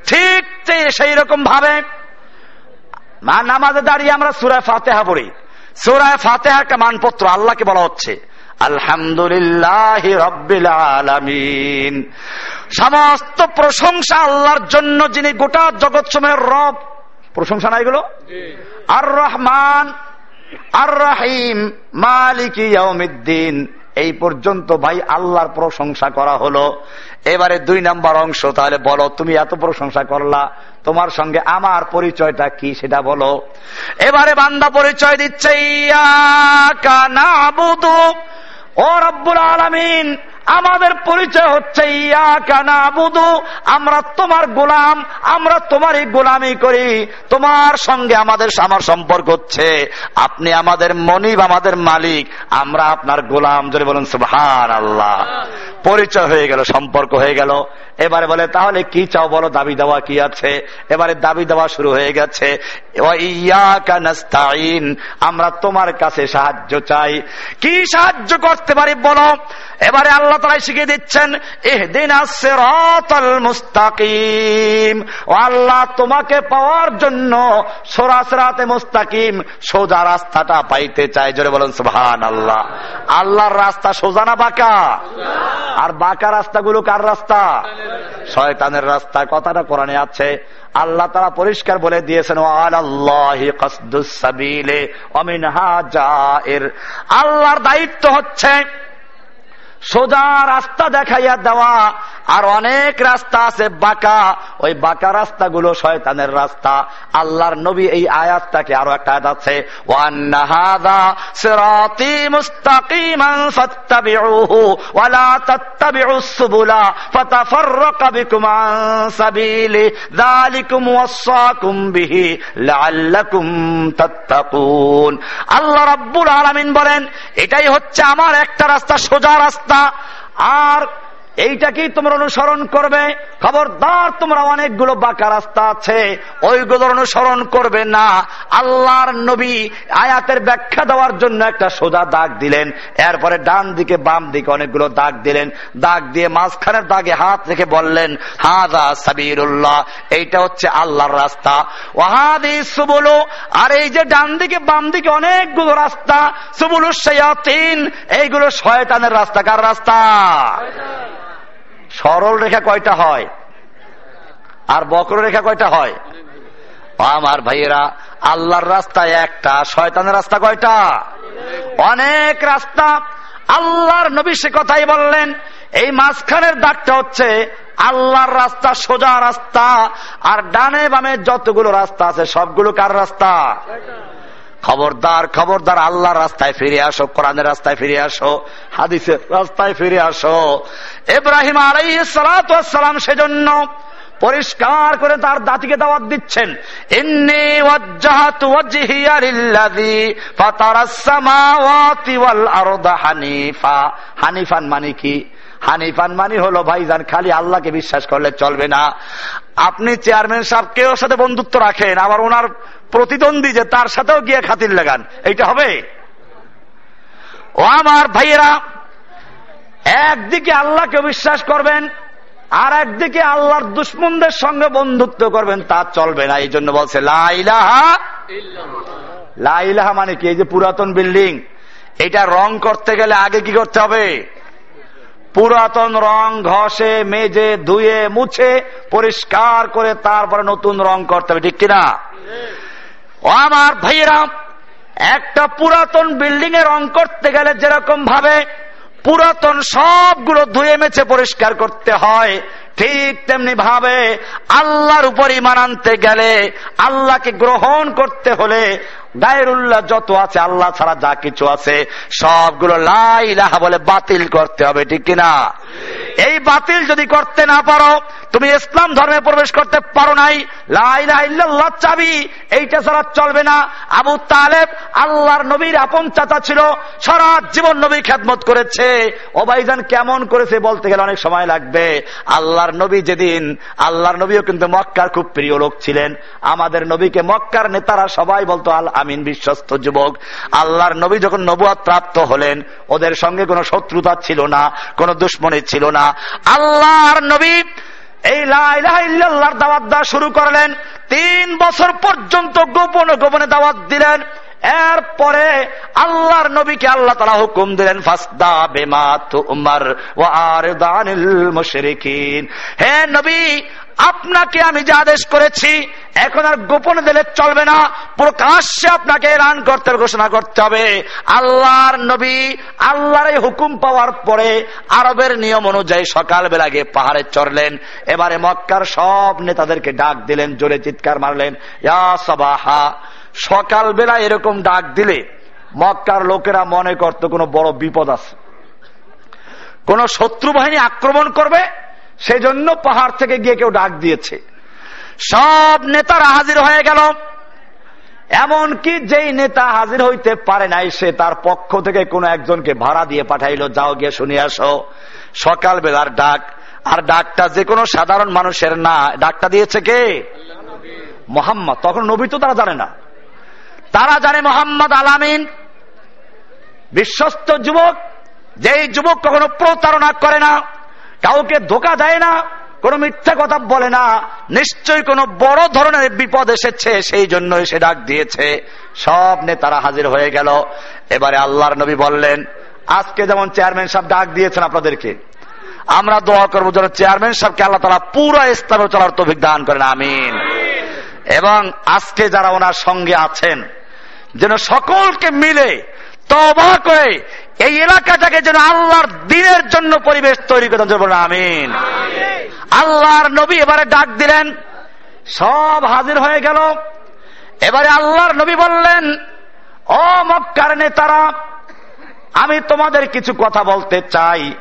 ঠিক সেই রকম ভাবে নামাজে দাঁড়িয়ে আমরা সুরায় ফাতেহা পড়ি। সুরায় ফাতেহার মানপত্র আল্লাহকে বলা হচ্ছে। আলহামদুলিল্লাহ রব্বিল আলামিন। সমস্ত প্রশংসা আল্লাহর জন্য যিনি গোটা জগৎ সময়ের রব। প্রশংসা না এগুলো? আর রহমান আর রাহিম মালিক ইয়াউমিদ্দিন। এই পর্যন্ত ভাই আল্লাহর প্রশংসা করা হলো। এবারে দুই নাম্বার অংশ, তাহলে বলো, তুমি এত প্রশংসা করলা, তোমার সঙ্গে আমার পরিচয়টা কি সেটা বলো। এবারে বান্দা পরিচয় দিচ্ছে ইয়া কানা ও রব্বুল আলমিন আমাদের পরিচয় হচ্ছে ইয়া কানা বুধু আমরা তোমার গোলাম, আমরা তোমারই গোলামি করি, তোমার সঙ্গে আমাদের আমার সম্পর্ক হচ্ছে। আপনি আমাদের মনিব, আমাদের মালিক, আমরা আপনার গোলাম যদি বলুন সুহান আল্লাহ পরিচয় হয়ে গেল, সম্পর্ক হয়ে গেল। এবারে বলে, তাহলে কি চাও বলো, দাবি দেওয়া কি আছে? এবারে দাবি দেওয়া শুরু হয়ে গেছে। আমরা তোমার কাছে সাহায্য চাই। কি সাহায্য করতে পারি বলো? এবারে আল্লাহ রাস্তাটা পাইতে জোরে বলেন সুহান আল্লাহ আল্লাহর রাস্তা সোজা না বাঁকা? আর বাঁকা রাস্তাগুলো কার রাস্তা? শয়তানের রাস্তা। কথাটা কোরআনে আছে। আল্লাহ তারা পরিষ্কার বলে দিয়েছেন আল্লাহর দায়িত্ব হচ্ছে সোজা রাস্তা দেখাইয়া দেওয়া। আর অনেক রাস্তা আছে বাঁকা। ওই বাঁকা রাস্তাগুলো শয়তানের রাস্তা। আল্লাহর নবী এই আয়াতটাকে আরও একটা আয়াত আছে আল্লাহ রাব্বুল আলামিন বলেন, এটাই হচ্ছে আমার একটা রাস্তা, সোজা রাস্তা। আর এইটাকেই তোমরা অনুসরণ করবে? খবরদার, তোমরা অনেকগুলো বাঁকা রাস্তা আছে। ওইগুলো অনুসরণ করবে না। আল্লাহর নবী আয়াতের ব্যাখ্যা দেওয়ার জন্য একটা সোজা দাগ দিলেন। এরপরে ডান দিকে, বাম দিকে অনেকগুলো দাগ দিলেন। দাগ দিয়ে মাঝখানের দাগে হাত রেখে বললেন হাদা সাবিরুল্লাহ এইটা হচ্ছে আল্লাহর রাস্তা। ওহাদি সুবুলু, আর এই যে ডান দিকে, বাম দিকে অনেকগুলো রাস্তা সুবুলু এইগুলো শয়তানের রাস্তা। কার রাস্তা? সরল রেখা কয়টা হয়? আর বক্র রেখা কয়টা হয়? আমার ভাইয়েরা, আল্লাহর রাস্তা একটা, শয়তানের রাস্তা কয়টা? অনেক রাস্তা। আল্লাহর নবী সে কথাই বললেন, এই মাঝখানের দাগটা হচ্ছে আল্লাহর রাস্তা সোজা রাস্তা, আর ডানে বামে যতগুলো রাস্তা আছে, সবগুলো কার রাস্তা? খবরদার খবরদার, আল্লাহর রাস্তায় ফিরে আসো, কোরআনের রাস্তায় ফিরে আসো, হাদিসের রাস্তায় ফিরে আসো। এব্রাহিম আলাই সালাম সেজন্য পরিষ্কার করে তার দাতিকে দাওয়াত দিচ্ছেন। হানিফা। হানিফান মানে কি? হানিফান মানি হলো ভাইজান, খালি আল্লাহকে বিশ্বাস করলে চলবে না। আপনি চেয়ারম্যান সাহেব কেউ সাথে বন্ধুত্ব রাখেন, আবার ওনার প্রতিদ্বন্দ্বী যে তার সাথেও গিয়ে খাতির লাগান, এইটা হবে? ও আমার ভাইয়েরা, একদিকে আল্লাহকে বিশ্বাস করবেন, আর একদিকে আল্লাহর দুশ্মনদের সঙ্গে বন্ধুত্ব করবেন, তা চলবে না এই জন্য বলছে লাইলাহা লাইলাহা মানে কি? এই যে পুরাতন বিল্ডিং, এটা রং করতে গেলে আগে কি করতে হবে? পুরাতন রং ঘষে, মেজে, ধুয়ে, মুছে, পরিষ্কার করে তারপরে নতুন রং করতে হবে, ঠিক কিনা? ও আমার ভাইয়েরা, একটা পুরাতন বিল্ডিং এ রং করতে গেলে যেরকম ভাবে পুরাতন সবগুলো ধুয়ে মেছে পরিষ্কার করতে হয়, ঠিক তেমনি ভাবে আল্লাহর উপর ইমান আনতে গেলে আল্লাহকে গ্রহণ করতে হলে গায়েরুল্লাহ যত আছে, আল্লাহ ছাড়া যা কিছু আছে, সবগুলো লাইলাহা বলে বাতিল করতে হবে, ঠিক কিনা? এই বাতিল যদি করতে না পারো তুমি ইসলাম ধর্মে প্রবেশ করতে পারো নাই। লাইলাহ চাবি। এইটা ছাড়া চলবে না। আবু তালেব আল্লাহর নবীর আপন চাচা ছিল। সারা জীবন নবী খ্যাতমত করেছে। ওবাইজান কেমন করেছে বলতে গেলে অনেক সময় লাগবে। আল্লাহর নবী যেদিন, আল্লাহর নবীও কিন্তু মক্কার খুব প্রিয় লোক ছিলেন। আমাদের নবীকে মক্কার নেতারা সবাই বলতো, আল আমিন বিশ্বস্ত যুবক। আল্লাহর নবী যখন নবুয়াদ প্রাপ্ত হলেন, ওদের সঙ্গে কোনো শত্রুতা ছিল না, কোনো দুশ্মনী ছিল না। আল্লাহর নবী এই লাইলাহার দাওয়াত দেওয়া শুরু করলেন। তিন বছর পর্যন্ত গোপনে গোপনে দাওয়াত দিলেন। এরপরে আল্লাহর নবীকে আল্লাহ তালা হুকুম দিলেন, ফাস্দা বেমাত উমার ও আর দানিল হে নবী আপনাকে আমি যে আদেশ করেছি, এখন আর গোপন দিলে চলবে না। প্রকাশ্যে আপনাকে রান করতে ঘোষণা করতে হবে। আল্লাহর নবী, আল্লাহর এই হুকুম পাওয়ার পরে আরবের নিয়ম অনুযায়ী সকালবেলা গিয়ে পাহাড়ে চড়লেন। এবারে মক্কার সব নেতাদেরকে ডাক দিলেন, জোরে চিৎকার মারলেন, ইয়া সবাহা। সকালবেলা এরকম ডাক দিলে মক্কার লোকেরা মনে করত কোনো বড় বিপদ আছে। কোন শত্রু বাহিনী আক্রমণ করবে সেজন্য পাহাড় থেকে গিয়ে কেউ ডাক দিয়েছে। সব নেতারা হাজির হয়ে গেল। এমনকি যেই নেতা হাজির হইতে পারে নাই, সে তার পক্ষ থেকে কোনো একজনকে ভাড়া দিয়ে পাঠাইলো, যাও গিয়ে শুনে আসো। সকাল বেলার ডাক। আর ডাকটা যে কোনো সাধারণ মানুষের না। ডাকটা দিয়েছে কে? মোহাম্মদ। তখন নবী তো তারা জানে না। তারা জানে মোহাম্মদ আলামিন, বিশ্বস্ত যুবক। যেই যুবক কখনো প্রতারণা করে না। কাউকে ধোকা দেয় না, কোন মিথ্যা কথা বলে না, নিশ্চয়ই কোন বড় ধরনের বিপদ এসেছে, সেই জন্য সে ডাক দিয়েছে। সব নেতারা হাজির হয়ে গেল। এবারে আল্লাহর নবী বললেন, আজকে যেমন চেয়ারম্যান সাহেব ডাক দিয়েছেন আপনাদেরকে, আমরা দোয়া করব যেন চেয়ারম্যান সাহেবকে আল্লাহ তালা পুরো ইসলামে চলার তভিক দান করেন, আমিন। এবং আজকে যারা ওনার সঙ্গে আছেন, যেন সকলকে মিলে তবা করে এই এলাকাটাকে যেন আল্লাহর দিনের জন্য পরিবেশ তৈরি বলেন আমিন। আল্লাহর নবী এবারে ডাক দিলেন সব হাজির হয়ে গেল। এবারে আল্লাহর নবী বললেন ও মক্কার নেতারা আমি তোমাদের কিছু কথা বলতে চাই।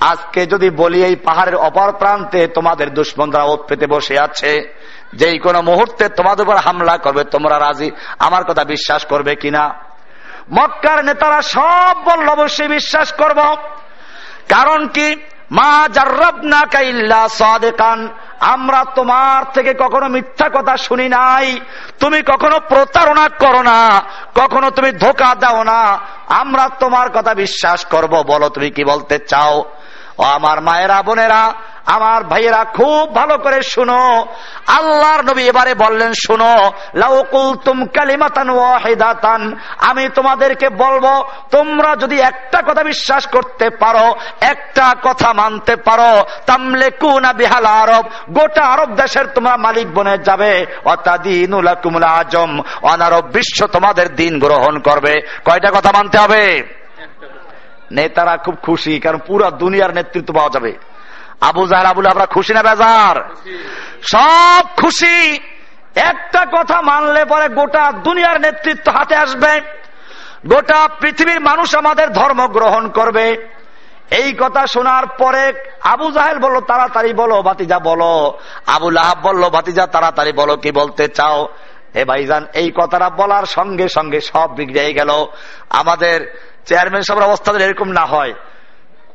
আজকে যদি বলি এই পাহাড়ের অপর প্রান্তে তোমাদের দুশ্মনরা ওত পেতে বসে আছে যেই কোনো মুহূর্তে তোমাদের উপর হামলা করবে তোমরা রাজি? আমার কথা বিশ্বাস করবে কিনা? মক্কার নেতারা সব বলল, অবশ্যই বিশ্বাস করব। কারণ কি? মা জার্রবনা কাইল্লা সাদেকান। আমরা তোমার থেকে কখনো মিথ্যা কথা শুনি নাই। তুমি কখনো প্রতারণা করো না। কখনো তুমি ধোকা দাও না। আমরা তোমার কথা বিশ্বাস করব। বলো, তুমি কি বলতে চাও? ও আমার মায়েরা, বোনেরা, আমার ভাইয়েরা খুব ভালো করে শুনো। আল্লাহর নবী এবারে বললেন, শুনো লাউকুল তুম কালিমাতান ওয়াহিদাতান। আমি তোমাদেরকে বলব, তোমরা যদি একটা কথা বিশ্বাস করতে পারো, একটা কথা মানতে পারো তামলে কুনা বিহাল আরব। গোটা আরব দেশের তোমরা মালিক বনে যাবে। অতাদিনুল আজম। অনারব বিশ্ব তোমাদের দিন গ্রহণ করবে। কয়টা কথা মানতে হবে? নেতারা খুব খুশি, কারণ পুরো দুনিয়ার নেতৃত্ব পাওয়া যাবে। আবু জাহার আবুল আমরা খুশি না বেজার? সব খুশি। একটা কথা মানলে পরে গোটা দুনিয়ার নেতৃত্ব হাতে আসবে। গোটা পৃথিবীর মানুষ আমাদের ধর্ম গ্রহণ করবে। এই কথা শোনার পরে আবু জাহেল বলল, তাড়াতাড়ি বলো ভাতিজা, বলো। আবু আহাব বলল, ভাতিজা, তাড়াতাড়ি বলো, কি বলতে চাও? হে ভাইজান, এই কথাটা বলার সঙ্গে সঙ্গে সব বিগড়ে গেল। আমাদের চেয়ারম্যান সব অবস্থা এরকম না হয়।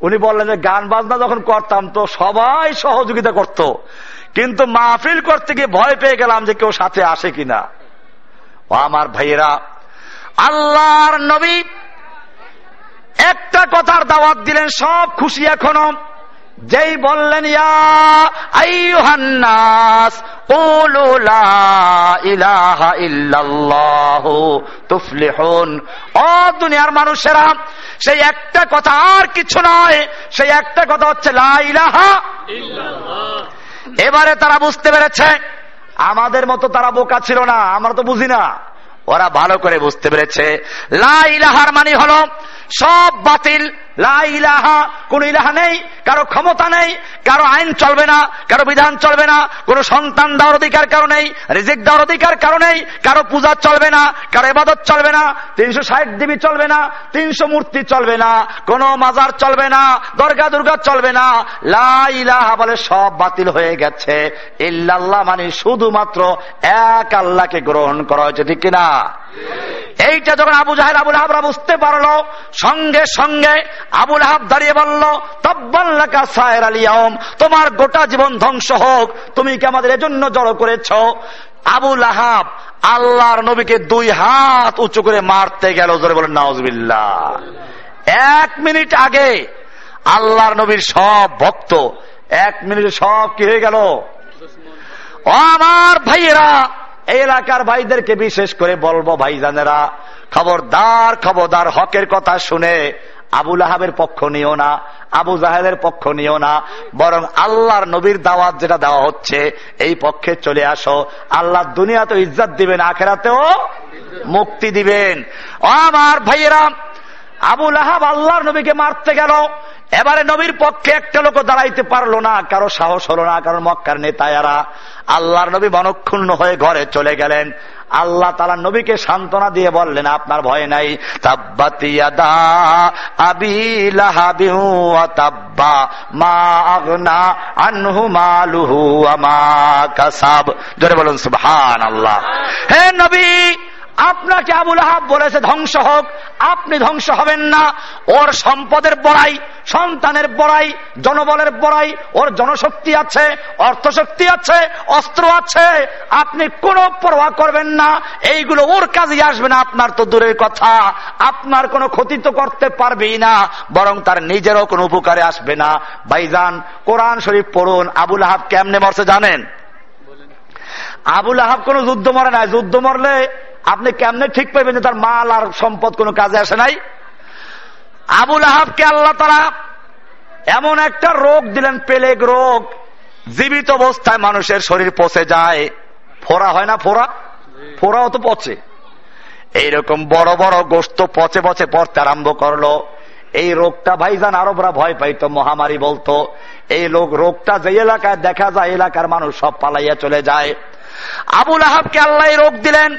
উনি বললেন যে, গান বাজনা যখন করতাম তো সবাই সহযোগিতা করত। কিন্তু মাহফিল করতে গিয়ে ভয় পেয়ে গেলাম যে কেউ সাথে আসে কিনা। আমার ভাইয়েরা, আল্লাহর নবী একটা কথার দাওয়াত দিলেন, সব খুশি এখনও। যেই বললেন দুনিয়ার মানুষেরা, সেই একটা কথা আর কিছু নয়, সেই একটা কথা হচ্ছে, লা ইলাহা এবারে তারা বুঝতে পেরেছে, আমাদের মতো তারা বোকা ছিল না, আমরা তো বুঝি না। ওরা ভালো করে বুঝতে পেরেছে। লা ইলাহার মানে হলো, সব বাতিল ইলাহা, কোন ইলাহা নেই, কারও ক্ষমতা নেই, কারও আইন চলবে না, কারও বিধান চলবে না, কোন সন্তান দেওয়ার অধিকার কারও নেই, রিজিক দেওয়ার অধিকার কারও নেই, কারও পূজা চলবে না, কারও এবাদত চলবে না, তিনশো ষাট দেবী চলবে না, তিনশো মূর্তি চলবে না, কোন মাজার চলবে না, দরগা দুর্গা চলবে না ইলাহা বলে সব বাতিল হয়ে গেছে। ইল্লাল্লাহ মানে শুধুমাত্র এক আল্লাহকে গ্রহণ করা হয়েছে, ঠিক কিনা? এইটা যখন আবু জাহের আবুল আহাবরা বুঝতে পারল, সঙ্গে সঙ্গে আবুল আহাব দাঁড়িয়ে বলল তব্বাল্লাকা সায়ের আলিয়ম তোমার গোটা জীবন ধ্বংস হোক, তুমি কি আমাদের এজন্য জড়ো করেছ? আবুল আহাব আল্লাহর নবীকে দুই হাত উঁচু করে মারতে গেল ধরে বলেন নওয়াজবিল্লা এক মিনিট আগে আল্লাহর নবীর সব ভক্ত, এক মিনিটে সব কি হয়ে গেল? আমার ভাইয়েরা এই এলাকার ভাইদেরকে বিশেষ করে বলব ভাইজানেরা, খবরদার খবরদার, হকের কথা শুনে আবুল আহাবের পক্ষ নিও না, আবু জাহেদের পক্ষ নিও না, বরং আল্লাহর নবীর দাওয়াত যেটা দেওয়া হচ্ছে, এই পক্ষে চলে আসো। আল্লাহ দুনিয়া তো ইজ্জত দিবেন, আখেরাতেও মুক্তি দিবেন। আমার ভাইয়েরা আবুল আহাব আল্লাহর নবীকে মারতে গেল এবারে নবীর পক্ষে একটা লোক দাঁড়াইতে পারল না, কারও সাহস হলো না কারণ মক্কার নেতায়ারা। আল্লাহর নবী মনক্ষুণ্ণ হয়ে ঘরে চলে গেলেন। আল্লাহ তালা নবীকে সান্ত্বনা দিয়ে বললেন, আপনার ভয় নাই। জোরে বলুন সুবহান আল্লাহ হে নবী আপনাকে আবুল আহাব বলেছে, ধ্বংস হোক। আপনি ধ্বংস হবেন না। ওর সম্পদের বড়াই, সন্তানের বড়াই, জনবলের বড়াই, ওর জনশক্তি আছে, অর্থশক্তি আছে, অস্ত্র আছে। আপনি কোনো পরোয়া করবেন না। এইগুলো ওর কাজে আসবে না, আপনার তো দূরের কথা। আপনার কোনো ক্ষতি তো করতে পারবেই না, বরং তার নিজেরও কোনো উপকারে আসবে না। ভাইজান, কোরআন শরীফ পড়ুন। আবুল আহাব কেমনে মরছে জানেন? আবুল আহাব কোন যুদ্ধ মরে নাই। যুদ্ধ মরলে আপনি কেমনে ঠিক পাইবেন যে তার মাল আর সম্পদ কোনো কাজে আসে নাই? আবুল আহাবকে আল্লাহ তারা এমন একটা রোগ দিলেন, পেলেগ রোগ। জীবিত অবস্থায় মানুষের শরীর পচে যায়। ফোরা হয় না ফোরা ফোরাও তো পচে। এইরকম বড় বড় গোস্ত পচে পচে পড়তে আরম্ভ করল। এই রোগটা ভাইজান আরবরা ভয় পাইতো, মহামারী বলতো। এই লোক রোগটা যে এলাকায় দেখা যায়, এলাকার মানুষ সব পালাইয়া চলে যায়। আবুল আহাবকে আল্লাহ রোগ দিলেন।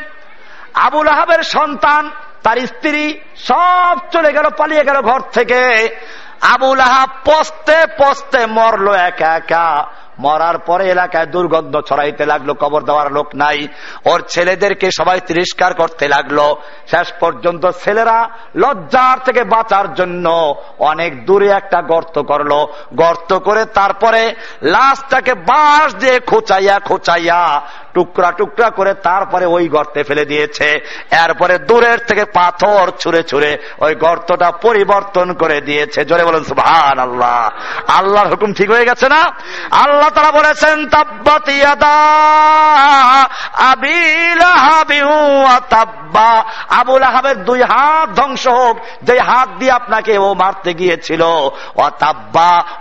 আবুল আহাবের সন্তান, তার স্ত্রী সব চলে গেল, পালিয়ে গেল ঘর থেকে। আবুল আহাব পস্তে পস্তে মরলো একা একা। মরার পরে এলাকায় দুর্গন্ধ ছড়াইতে লাগল, কবর দেওয়ার লোক নাই। ওর ছেলেদেরকে সবাই তিরস্কার করতে লাগল। শেষ পর্যন্ত ছেলেরা লজ্জার থেকে বাঁচার জন্য অনেক দূরে একটা গর্ত করল। গর্ত করে তারপরে লাশটাকে বাঁশ দিয়ে খোঁচাইয়া খোঁচাইয়া টুকরা টুকরা করে তারপরে ওই গর্তে ফেলে দিয়েছে। এরপরে দূরের থেকে পাথর ছুঁড়ে ছুঁড়ে ওই গর্তটা পরিবর্তন করে দিয়েছে। জোরে বলেন সুহান আল্লাহ আল্লাহর হুকুম ঠিক হয়ে গেছে না? আল্লাহ তারা বলেছেন আবুল আহাবের দুই হাত ধ্বংস হোক যে হাত দিয়ে আপনাকে ও মারতে গিয়েছিল, ও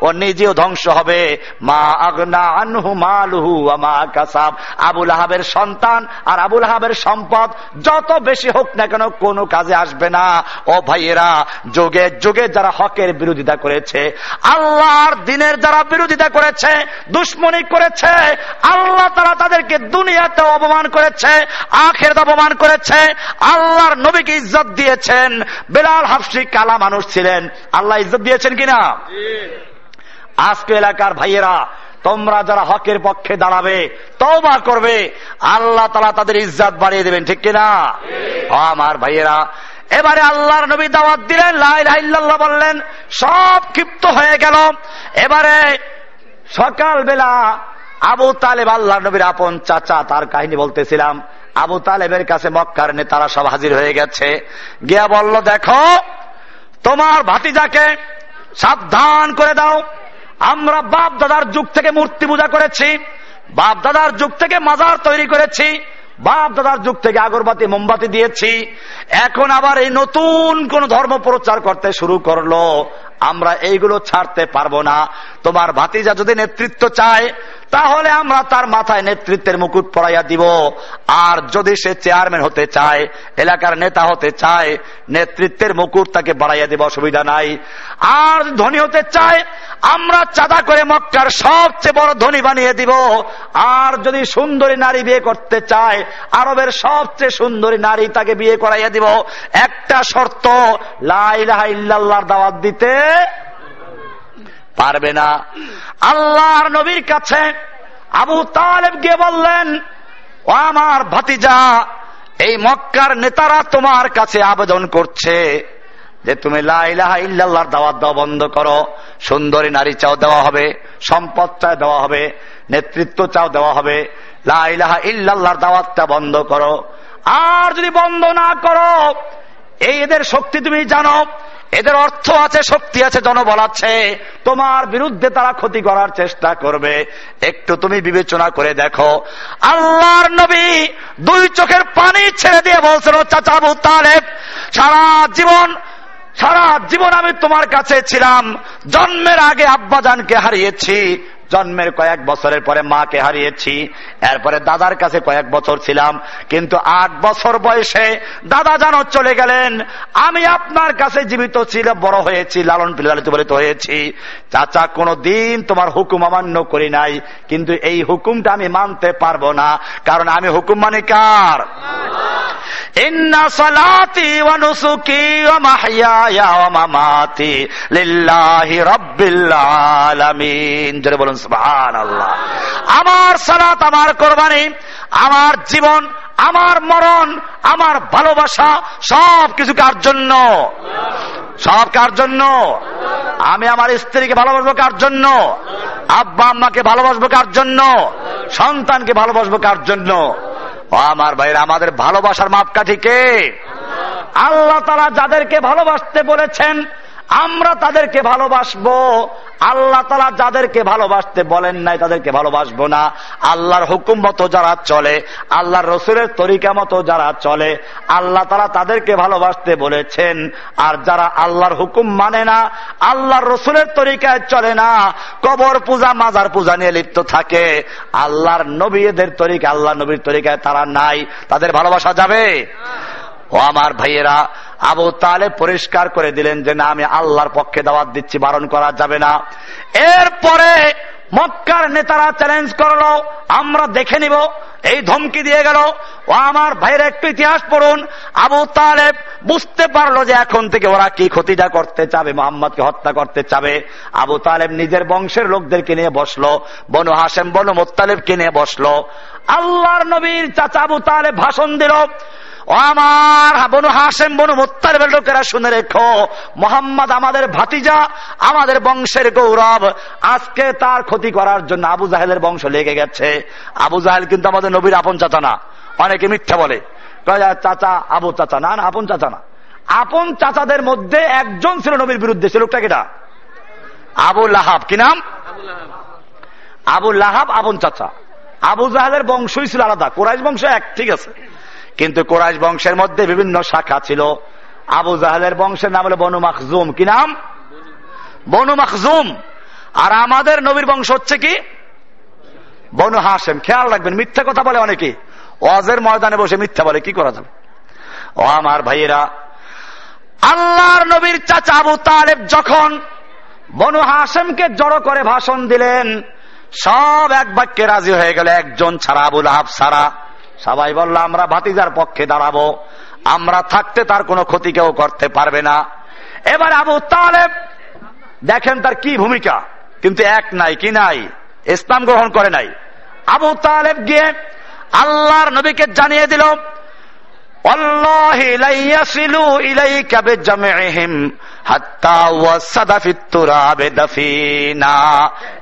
ও নিজেও ধ্বংস হবে। মা আগনা আনহু মালহু আমা কাসাব। আবুল আহাবের সন্তান আর আবুল আহাবের সম্পদ যত বেশি হোক না কেন কোনো কাজে আসবে না। ও ভাইয়েরা যুগে যুগে যারা হকের বিরোধিতা করেছে আল্লাহর দিনের যারা বিরোধিতা করেছে দুশ্মনী করেছে আল্লাহ তারা তাদেরকে দুনিয়াতে অপমান করেছে আখের অপমান করেছে আল্লাহর নবীকে ইজ্জত দিয়েছেন। বেলাল হাফসি কালা মানুষ ছিলেন। আল্লাহ ইজ্জত দিয়েছেন কিনা? আজকে এলাকার ভাইয়েরা তোমরা যারা হকের পক্ষে দাঁড়াবে তওবা করবে আল্লাহ তালা তাদের ইজ্জাত বাড়িয়ে দেবেন ঠিক কিনা? আমার ভাইয়েরা এবারে আল্লাহর নবী দাওয়াত দিলেন লাইল্লাহ বললেন সব ক্ষিপ্ত হয়ে গেল। এবারে সকালবেলা আবু তালেব আল্লাহ নবীর আপন চাচা তার কাহিনী বলতেছিলাম আবু তালেবের কাছে মক্কার নেতারা সব হাজির হয়ে গেছে। গিয়া বলল দেখো তোমার ভাতিজাকে সাবধান করে দাও আমরা বাপ দাদার যুগ থেকে মূর্তি পূজা করেছি, বাপ দাদার যুগ থেকে মাজার তৈরি করেছি, বাপ দাদার যুগ থেকে আগরবাতি, মোমবাতি দিয়েছি। এখন আবার এই নতুন কোন ধর্ম প্রচার করতে শুরু করল। আমরা এইগুলো ছাড়তে পারব না। তোমার ভাতিজা যদি নেতৃত্ব চায়, তাহলে আমরা তার মাথায় নেতৃত্বের মুকুট পড়াইয়া দিব। আর যদি সে চেয়ারম্যান হতে চায়, এলাকার নেতা হতে চায়, নেতৃত্বের মুকুট তাকে বাড়াইয়া দিব, অসুবিধা নাই। আর ধনী হতে চায়, আমরা চাঁদা করে মক্কার সবচেয়ে বড় ধনী বানিয়ে দিব। আর যদি সুন্দরী নারী বিয়ে করতে চায়, আরবের সবচেয়ে সুন্দরী নারী তাকে বিয়ে করাইয়া দিব। একটা শর্ত লাইলাহ দাওয়াত দিতে পারবে না। আল্লাহর নবীর কাছে আবু তালেব গিয়ে বললেন, ও আমার ভাতিজা, এই মক্কার নেতারা তোমার কাছে আবেদন করছে যে তুমি লাইলাহা ইল্লাল্লাহর দাওয়াত দেওয়া বন্ধ করো, সুন্দরী নারী চাও দেওয়া হবে, সম্পদ চাও দেওয়া হবে, নেতৃত্ব চাও দেওয়া হবে লাইলাহা ইল্লাল্লাহর দাওয়াতটা বন্ধ করো। আর যদি বন্ধ না করো, এই এদের শক্তি তুমি জানো এদের অর্থ আছে, শক্তি আছে, জনবল আছে। তোমার বিরুদ্ধে তারা ক্ষতি করার চেষ্টা করবে। একটু তুমি বিবেচনা করে দেখো। আল্লাহর নবী দুই চোখের পানি ছেড়ে দিয়ে বলছিল চাচাবু তালেব, সারা জীবন সারা জীবন আমি তোমার কাছে ছিলাম। জন্মের আগে আব্বাজানকে হারিয়েছি। জন্মের কয়েক বছরের পরে মাকে হারিয়েছি। এরপরে দাদার কাছে কয়েক বছর ছিলাম। কিন্তু আট বছর বয়সে দাদা যেন চলে গেলেন। আমি আপনার কাছে জীবিত ছিল, বড় হয়েছি, লালন পিলালিত বলিত হয়েছি। চাচা কোনো দিন তোমার হুকুম অমান্য করি নাই। কিন্তু এই হুকুমটা আমি মানতে পারব না। কারণ আমি হুকুম মানে কার? বলুন আমার সালাত, আমার কোরবানি, আমার জীবন, আমার মরণ, আমার ভালোবাসা, সব কিছু কার জন্য? সব কার জন্য? আমি আমার স্ত্রীকে ভালোবাসবো কার জন্য? আব্বা আম্মাকে ভালোবাসবো কার জন্য? সন্তানকে ভালোবাসবো কার জন্য? আমার ভাইরা, আমাদের ভালোবাসার মাপকাঠি কে? আল্লাহ তারা যাদেরকে ভালোবাসতে বলেছেন আমরা তাদেরকে ভালোবাসবো। আল্লাহ তালা যাদেরকে ভালোবাসতে বলেন নাই, তাদেরকে ভালোবাসবো না। আল্লাহর হুকুম মতো যারা চলে, আল্লাহর রসুলের তরিকা মতো যারা চলে, আল্লাহ তালা তাদেরকে ভালোবাসতে বলেছেন। আর যারা আল্লাহর হুকুম মানে না, আল্লাহর রসুলের তরিকায় চলে না, কবর পূজা, মাজার পূজা নিয়ে লিপ্ত থাকে। আল্লাহর নবীদের তরিকা আল্লাহ নবীর তরিকায় তারা নাই। তাদের ভালোবাসা যাবে? ও আমার ভাইয়েরা, আবু তালে পরিষ্কার করে দিলেন যে, না, আমি আল্লাহর পক্ষে দাওয়াত দিচ্ছি, বারণ করা যাবে না। এরপরে মক্কার নেতারা চ্যালেঞ্জ করল, আমরা দেখে নিব, এই ধমকি দিয়ে গেল। ও আমার ভাইয়ের, একটু ইতিহাস পড়ুন। আবু তালেব বুঝতে পারল যে, এখন থেকে ওরা কি ক্ষতিটা করতে চাবে, মোহাম্মদকে হত্যা করতে চাবে। আবু তালেব নিজের বংশের লোকদেরকে নিয়ে বসল, বনু হাসেম বনু মোত্তালেবকে নিয়ে বসল। আল্লাহর নবীর চাচা আবু তালেব ভাষণ দিল আমার বনু হাসেম বনু মোত্তার লোকেরা শুনে রেখো, মোহাম্মদ আমাদের ভাতিজা, আমাদের বংশের গৌরব, আজকে তার ক্ষতি করার জন্য আবু জাহেলের বংশ লেগে গেছে। আবু জাহেল কিন্তু আমাদের নবীর আপন চাচা না, অনেকে মিথ্যা বলে। চাচা, আবু চাচা, না না, আপন চাচা না। আপন চাচাদের মধ্যে একজন ছিল নবীর বিরুদ্ধে, সে লোকটা কিনা আবু লাহাব, কি নাম? আবু লাহাব, আপন চাচা। আবু জাহেলের বংশই ছিল আলাদা, কোরাইশ বংশ এক, ঠিক আছে। কিন্তু কোরআশ বংশের মধ্যে বিভিন্ন শাখা ছিল। আবু জাহালের বংশের নাম হলো বনু মাকজুম কি নাম? বনু মাকজুম আর আমাদের নবীর বংশ হচ্ছে কি? বনু হাসেম খেয়াল রাখবেন, মিথ্যা কথা বলে অনেকে। ওয়াজের ময়দানে বসে মিথ্যা বলে, কি করা যাবে? ও আমার ভাইয়েরা, আল্লাহর নবীর চাচা আবু তালেব যখন বনু হাসেমকে জড়ো করে ভাষণ দিলেন, সব এক বাক্যে রাজি হয়ে গেল, একজন ছাড়া আবুল আহাব ছাড়া। সবাই বলল, আমরা ভাতিজার পক্ষে দাঁড়াবো। আমরা থাকতে তার কোনো ক্ষতি কেউ করতে পারবে না। এবার আবু তালেব, দেখেন তার কি ভূমিকা, কিন্তু এক নাই, কি নাই? ইসলাম গ্রহণ করে নাই। আবু তালেব গিয়ে আল্লাহর নবীকে জানিয়ে দিল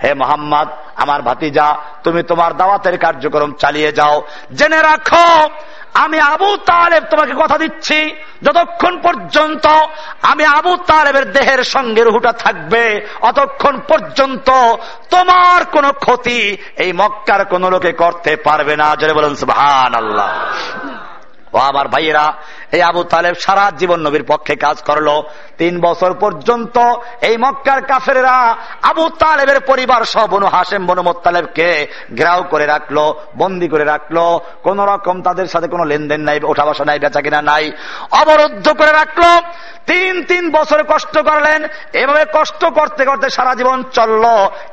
হে মোহাম্মদ আমার ভাতিজা, তুমি তোমার দাওয়াতের কার্যক্রম চালিয়ে যাও। জেনে রাখো, আমি আবু তালেব তোমাকে কথা দিচ্ছি। যতক্ষণ পর্যন্ত আমি আবু তালেবের দেহের সঙ্গে রুহুটা থাকবে, অতক্ষণ পর্যন্ত তোমার কোনো ক্ষতি এই মক্কার কোন লোকে করতে পারবে না। জেনে বলুন সুহান আল্লাহ ও আমার ভাইয়েরা এই আবু তালেব সারা জীবন নবীর পক্ষে কাজ করল। তিন বছর পর্যন্ত এই মক্কার কাফেরা আবু তালেবের পরিবার সহ বনু হাসেম বনু মোত্তালেবকে গ্রাও করে রাখল, বন্দি করে রাখল। কোন রকম তাদের সাথে কোনো লেনদেন নাই, ওঠা বসা নাই, বেচা কিনা নাই। অবরুদ্ধ করে রাখল। তিন তিন বছর কষ্ট করলেন। এভাবে কষ্ট করতে করতে সারা জীবন চলল।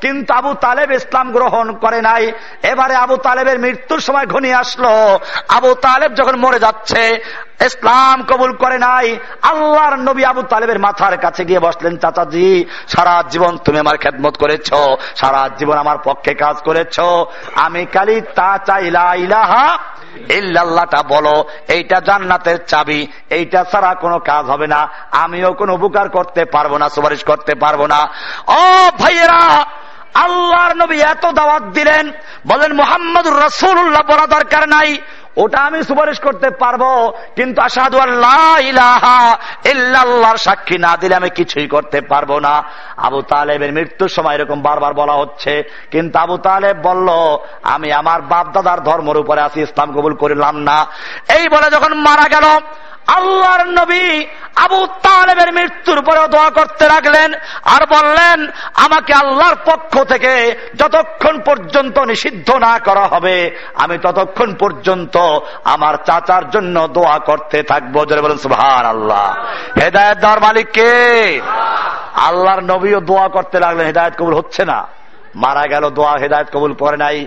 কিন্তু আবু তালেব ইসলাম গ্রহণ করে নাই। এবারে আবু তালেবের মৃত্যুর সময় ঘনিয়ে আসলো। আবু তালেব যখন মরে যাচ্ছে, ইসলাম কবুল করে নাই। আল্লাহর নবী আবু তালেবের মাথার কাছে গিয়ে বসলেন, চাচাজি, সারা জীবন তুমি আমার খেদমত করেছ, সারা জীবন আমার পক্ষে কাজ করেছ। আমি কালি তা চাইলা ইলাহা ইল্লাহটা বলো, এইটা জান্নাতের চাবি, এইটা ছাড়া কোনো কাজ হবে না। আমিও কোনো উপকার করতে পারব না, সুপারিশ করতে পারব না। ও ভাইয়েরা, আল্লাহর নবী এত দাওয়াত দিলেন, বলেন মোহাম্মদ রসুল্লাহ বলা দরকার নাই। ওটা আমি সুপারিশ করতে পারব, কিন্তু আসাদু আল্লাহর সাক্ষী না দিলে আমি কিছুই করতে পারব না। আবু তালেবের মৃত্যুর সময় এরকম বারবার বলা হচ্ছে, কিন্তু আবু তালেব বলল, আমি আমার বাপ দাদার ধর্মের উপরে আছি, ইসলাম কবুল করিলাম না। এই বলে যখন মারা গেল, আল্লাহর নবী আবু তালেবের মৃত্যুর পরেও দোয়া করতে লাগলেন আর বললেন, আমাকে আল্লাহর পক্ষ থেকে যতক্ষণ পর্যন্ত নিষিদ্ধ না করা হবে, আমি ততক্ষণ পর্যন্ত আমার চাচার জন্য দোয়া করতে থাকব। যারা বলেন সুহান আল্লাহ হেদায়ত দেওয়ার মালিক কে? আল্লাহর নবীও দোয়া করতে লাগলেন, হেদায়ত কবুল হচ্ছে না। মারা গেল, দোয়া হেদায়ত কবুল পরে নাই।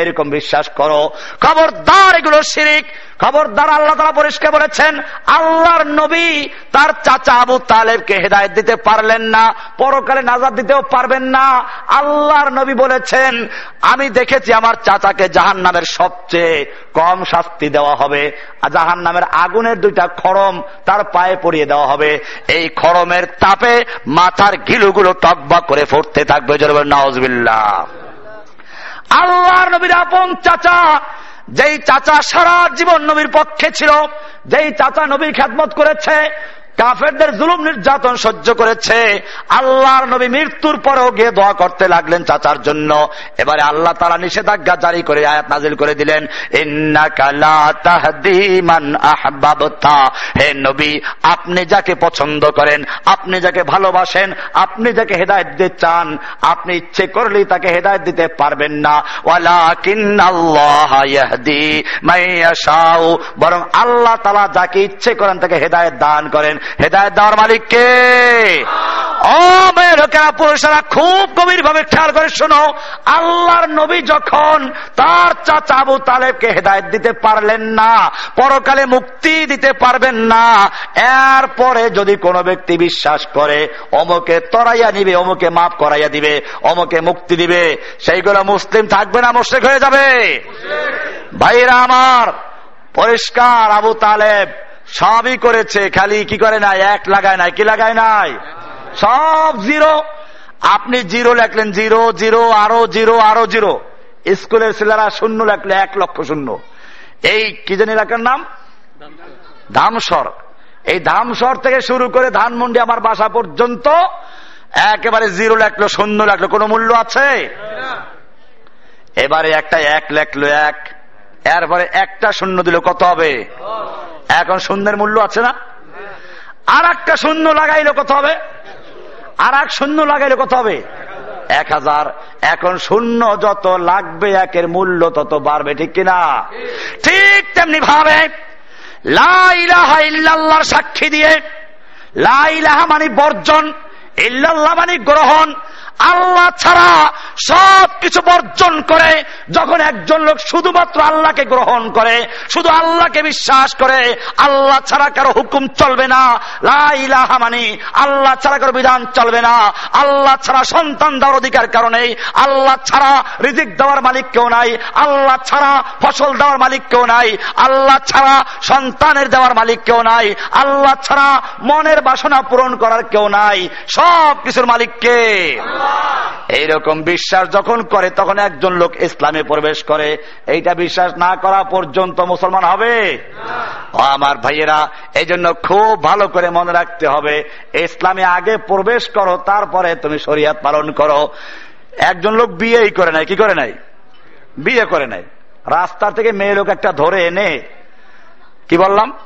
এরকম বিশ্বাস করো। খবরদার এগুলো শিরিক। খবরদার আল্লাহ তারা পরিষ্কার বলেছেন, আল্লাহর নবী তার চাচা আবু তালেবকে হেদায়ত দিতে পারলেন না, পরকালে নাজাদ দিতেও পারবেন না। আল্লাহর নবী বলেছেন, আমি দেখেছি আমার চাচাকে জাহান নামের সবচেয়ে কম শাস্তি দেওয়া হবে জাহান নামের আগুনের দুইটা খরম তার পায়ে পরিয়ে দেওয়া হবে। এই খরমের তাপে মাথার গিলুগুলো টকবা করে ফুটতে থাকবে। নওয়াজবিল্লা আল্লাহর নবীর আপন চাচা, যেই চাচা সারা জীবন নবীর পক্ষে ছিল, যেই চাচা নবীর খ্যাতমত করেছে কাফেরদের জুলুম নির্যাতন সহ্য করেছে। আল্লাহর নবী মৃত্যুর পরেও গিয়ে দোয়া করতে লাগলেন চাচার জন্য। এবারে আল্লাহ তারা নিষেধাজ্ঞা জারি করে আয়াত নাজিল করে দিলেন হে নবী, আপনি যাকে পছন্দ করেন, আপনি যাকে ভালোবাসেন, আপনি যাকে হেদায়ত দিতে চান, আপনি ইচ্ছে করলেই তাকে হেদায়ত দিতে পারবেন না। বরং আল্লাহ তালা যাকে ইচ্ছে করেন তাকে হেদায়ত দান করেন। হেদায়ত দেওয়ার মালিক কে ও লোকেরা, পুরুষেরা খুব গভীর ভাবে খেয়াল করে শোনো, আল্লাহর নবী যখন তার চাচা আবু তালেবকে হেদায়ত দিতে পারলেন না, পরকালে মুক্তি দিতে পারবেন না, এরপরে যদি কোনো ব্যক্তি বিশ্বাস করে, অমুকে তরাইয়া নিবে, অমুকে মাফ করাইয়া দিবে, অমুকে মুক্তি দিবে, সেইগুলো মুসলিম থাকবে না মোশেক হয়ে যাবে। ভাইরা আমার, পরিষ্কার আবু তালেব সবই করেছে, খালি কি করে নাই? এক লাগায় নাই। কি লাগায় নাই? সব জিরো। আপনি জিরো লেখলেন, জিরো জিরো, আরও জিরো আরও জিরো। স্কুলের ছেলেরা শূন্য লেখলে এক লক্ষ শূন্য। এই কি জানি এলাকার নাম? ধামসর এই ধামসর থেকে শুরু করে ধানমন্ডি আমার বাসা পর্যন্ত একেবারে জিরো লেখলো, শূন্য লেখলো। কোনো মূল্য আছে? এবারে একটা এক লেখলো, এক। এরপরে একটা শূন্য দিল, কত হবে? এখন শূন্যের মূল্য আছে না? আর একটা শূন্য লাগাইলে কত হবে? আর এক শূন্য লাগাইলে কত হবে? এক হাজার। এখন শূন্য যত লাগবে একের মূল্য তত বাড়বে, ঠিক কিনা? ঠিক তেমনি ভাবে লাইলাহা ইল্লাল্লাহর সাক্ষী দিয়ে লাইলাহা মানে বর্জন, ইল্লাল্লাহ মানে গ্রহণ আল্লাহ ছাড়া সব কিছু বর্জন করে যখন একজন লোক শুধুমাত্র আল্লাহকে গ্রহণ করে, শুধু আল্লাহকে বিশ্বাস করে, আল্লাহ ছাড়া কারও হুকুম চলবে না। লাইলাহা মানি, আল্লাহ ছাড়া কারও বিধান চলবে না। আল্লাহ ছাড়া সন্তান দেওয়ার অধিকার কারণে আল্লাহ ছাড়া রিজিক দেওয়ার মালিক কেউ নাই। আল্লাহ ছাড়া ফসল দেওয়ার মালিক কেউ নাই। আল্লাহ ছাড়া সন্তানের দেওয়ার মালিক কেউ নাই। আল্লাহ ছাড়া মনের বাসনা পূরণ করার কেউ নাই। সব কিছুর মালিককে এইরকম বিশ্বাস যখন করে, তখন একজন লোক ইসলামে প্রবেশ করে। এইটা বিশ্বাস না করা পর্যন্ত মুসলমান হবে? আমার ভাইয়েরা এই জন্য খুব ভালো করে মনে রাখতে হবে, ইসলামে আগে প্রবেশ করো, তারপরে তুমি শরিয়াত পালন করো। একজন লোক বিয়েই করে নাই, কি করে নাই? বিয়ে করে নাই। রাস্তা থেকে মেয়ে লোক একটা ধরে এনে, কি বললাম?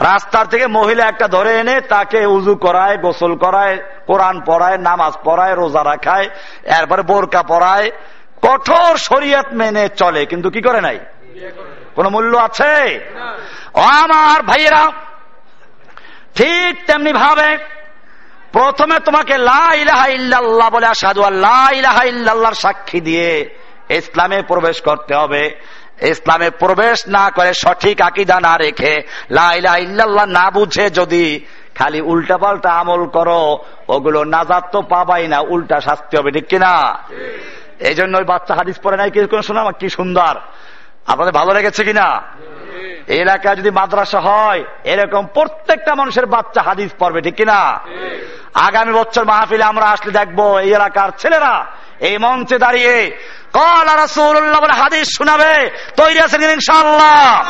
রাস্তার থেকে মহিলা একটা ধরে এনে তাকে উজু করায়, গোসল করায়, কোরআন পড়ায়, নামাজ পড়ায়, রোজা রাখায়, এরপরে বোরকা পড়ায় কঠোর শরিয়ত মেনে চলে, কিন্তু কি করে নাই? কোন মূল্য আছে? আমার ভাইয়েরা, ঠিক তেমনি ভাবে প্রথমে তোমাকে লাহা বলে আসাদু আল্লাহ সাক্ষী দিয়ে ইসলামে প্রবেশ করতে হবে। ইসলামে প্রবেশ না করে সঠিক আকিদা না রেখে লাইলা ইল্লাল্লাহ না বুঝে যদি খালি উল্টা পাল্টা আমল করো ওগুলো নাজাত তো পাবাই না উল্টা শাস্তি হবে ঠিক কিনা? এই জন্য ওই বাচ্চা হাদিস পরে নাই কি শোনা কি সুন্দর। আপনাদের ভালো লেগেছে কিনা? এলাকায় যদি মাদ্রাসা হয় এরকম প্রত্যেকটা মানুষের বাচ্চা হাদিস পড়বে ঠিক কিনা? আগামী বছর মাহফিলে আমরা আসলে দেখব এই এলাকার ছেলেরা এই মঞ্চে দাঁড়িয়ে কল রাসূলুল্লাহ বলে হাদিস শোনাবে, তৈরি আছেন ইনশাআল্লাহ।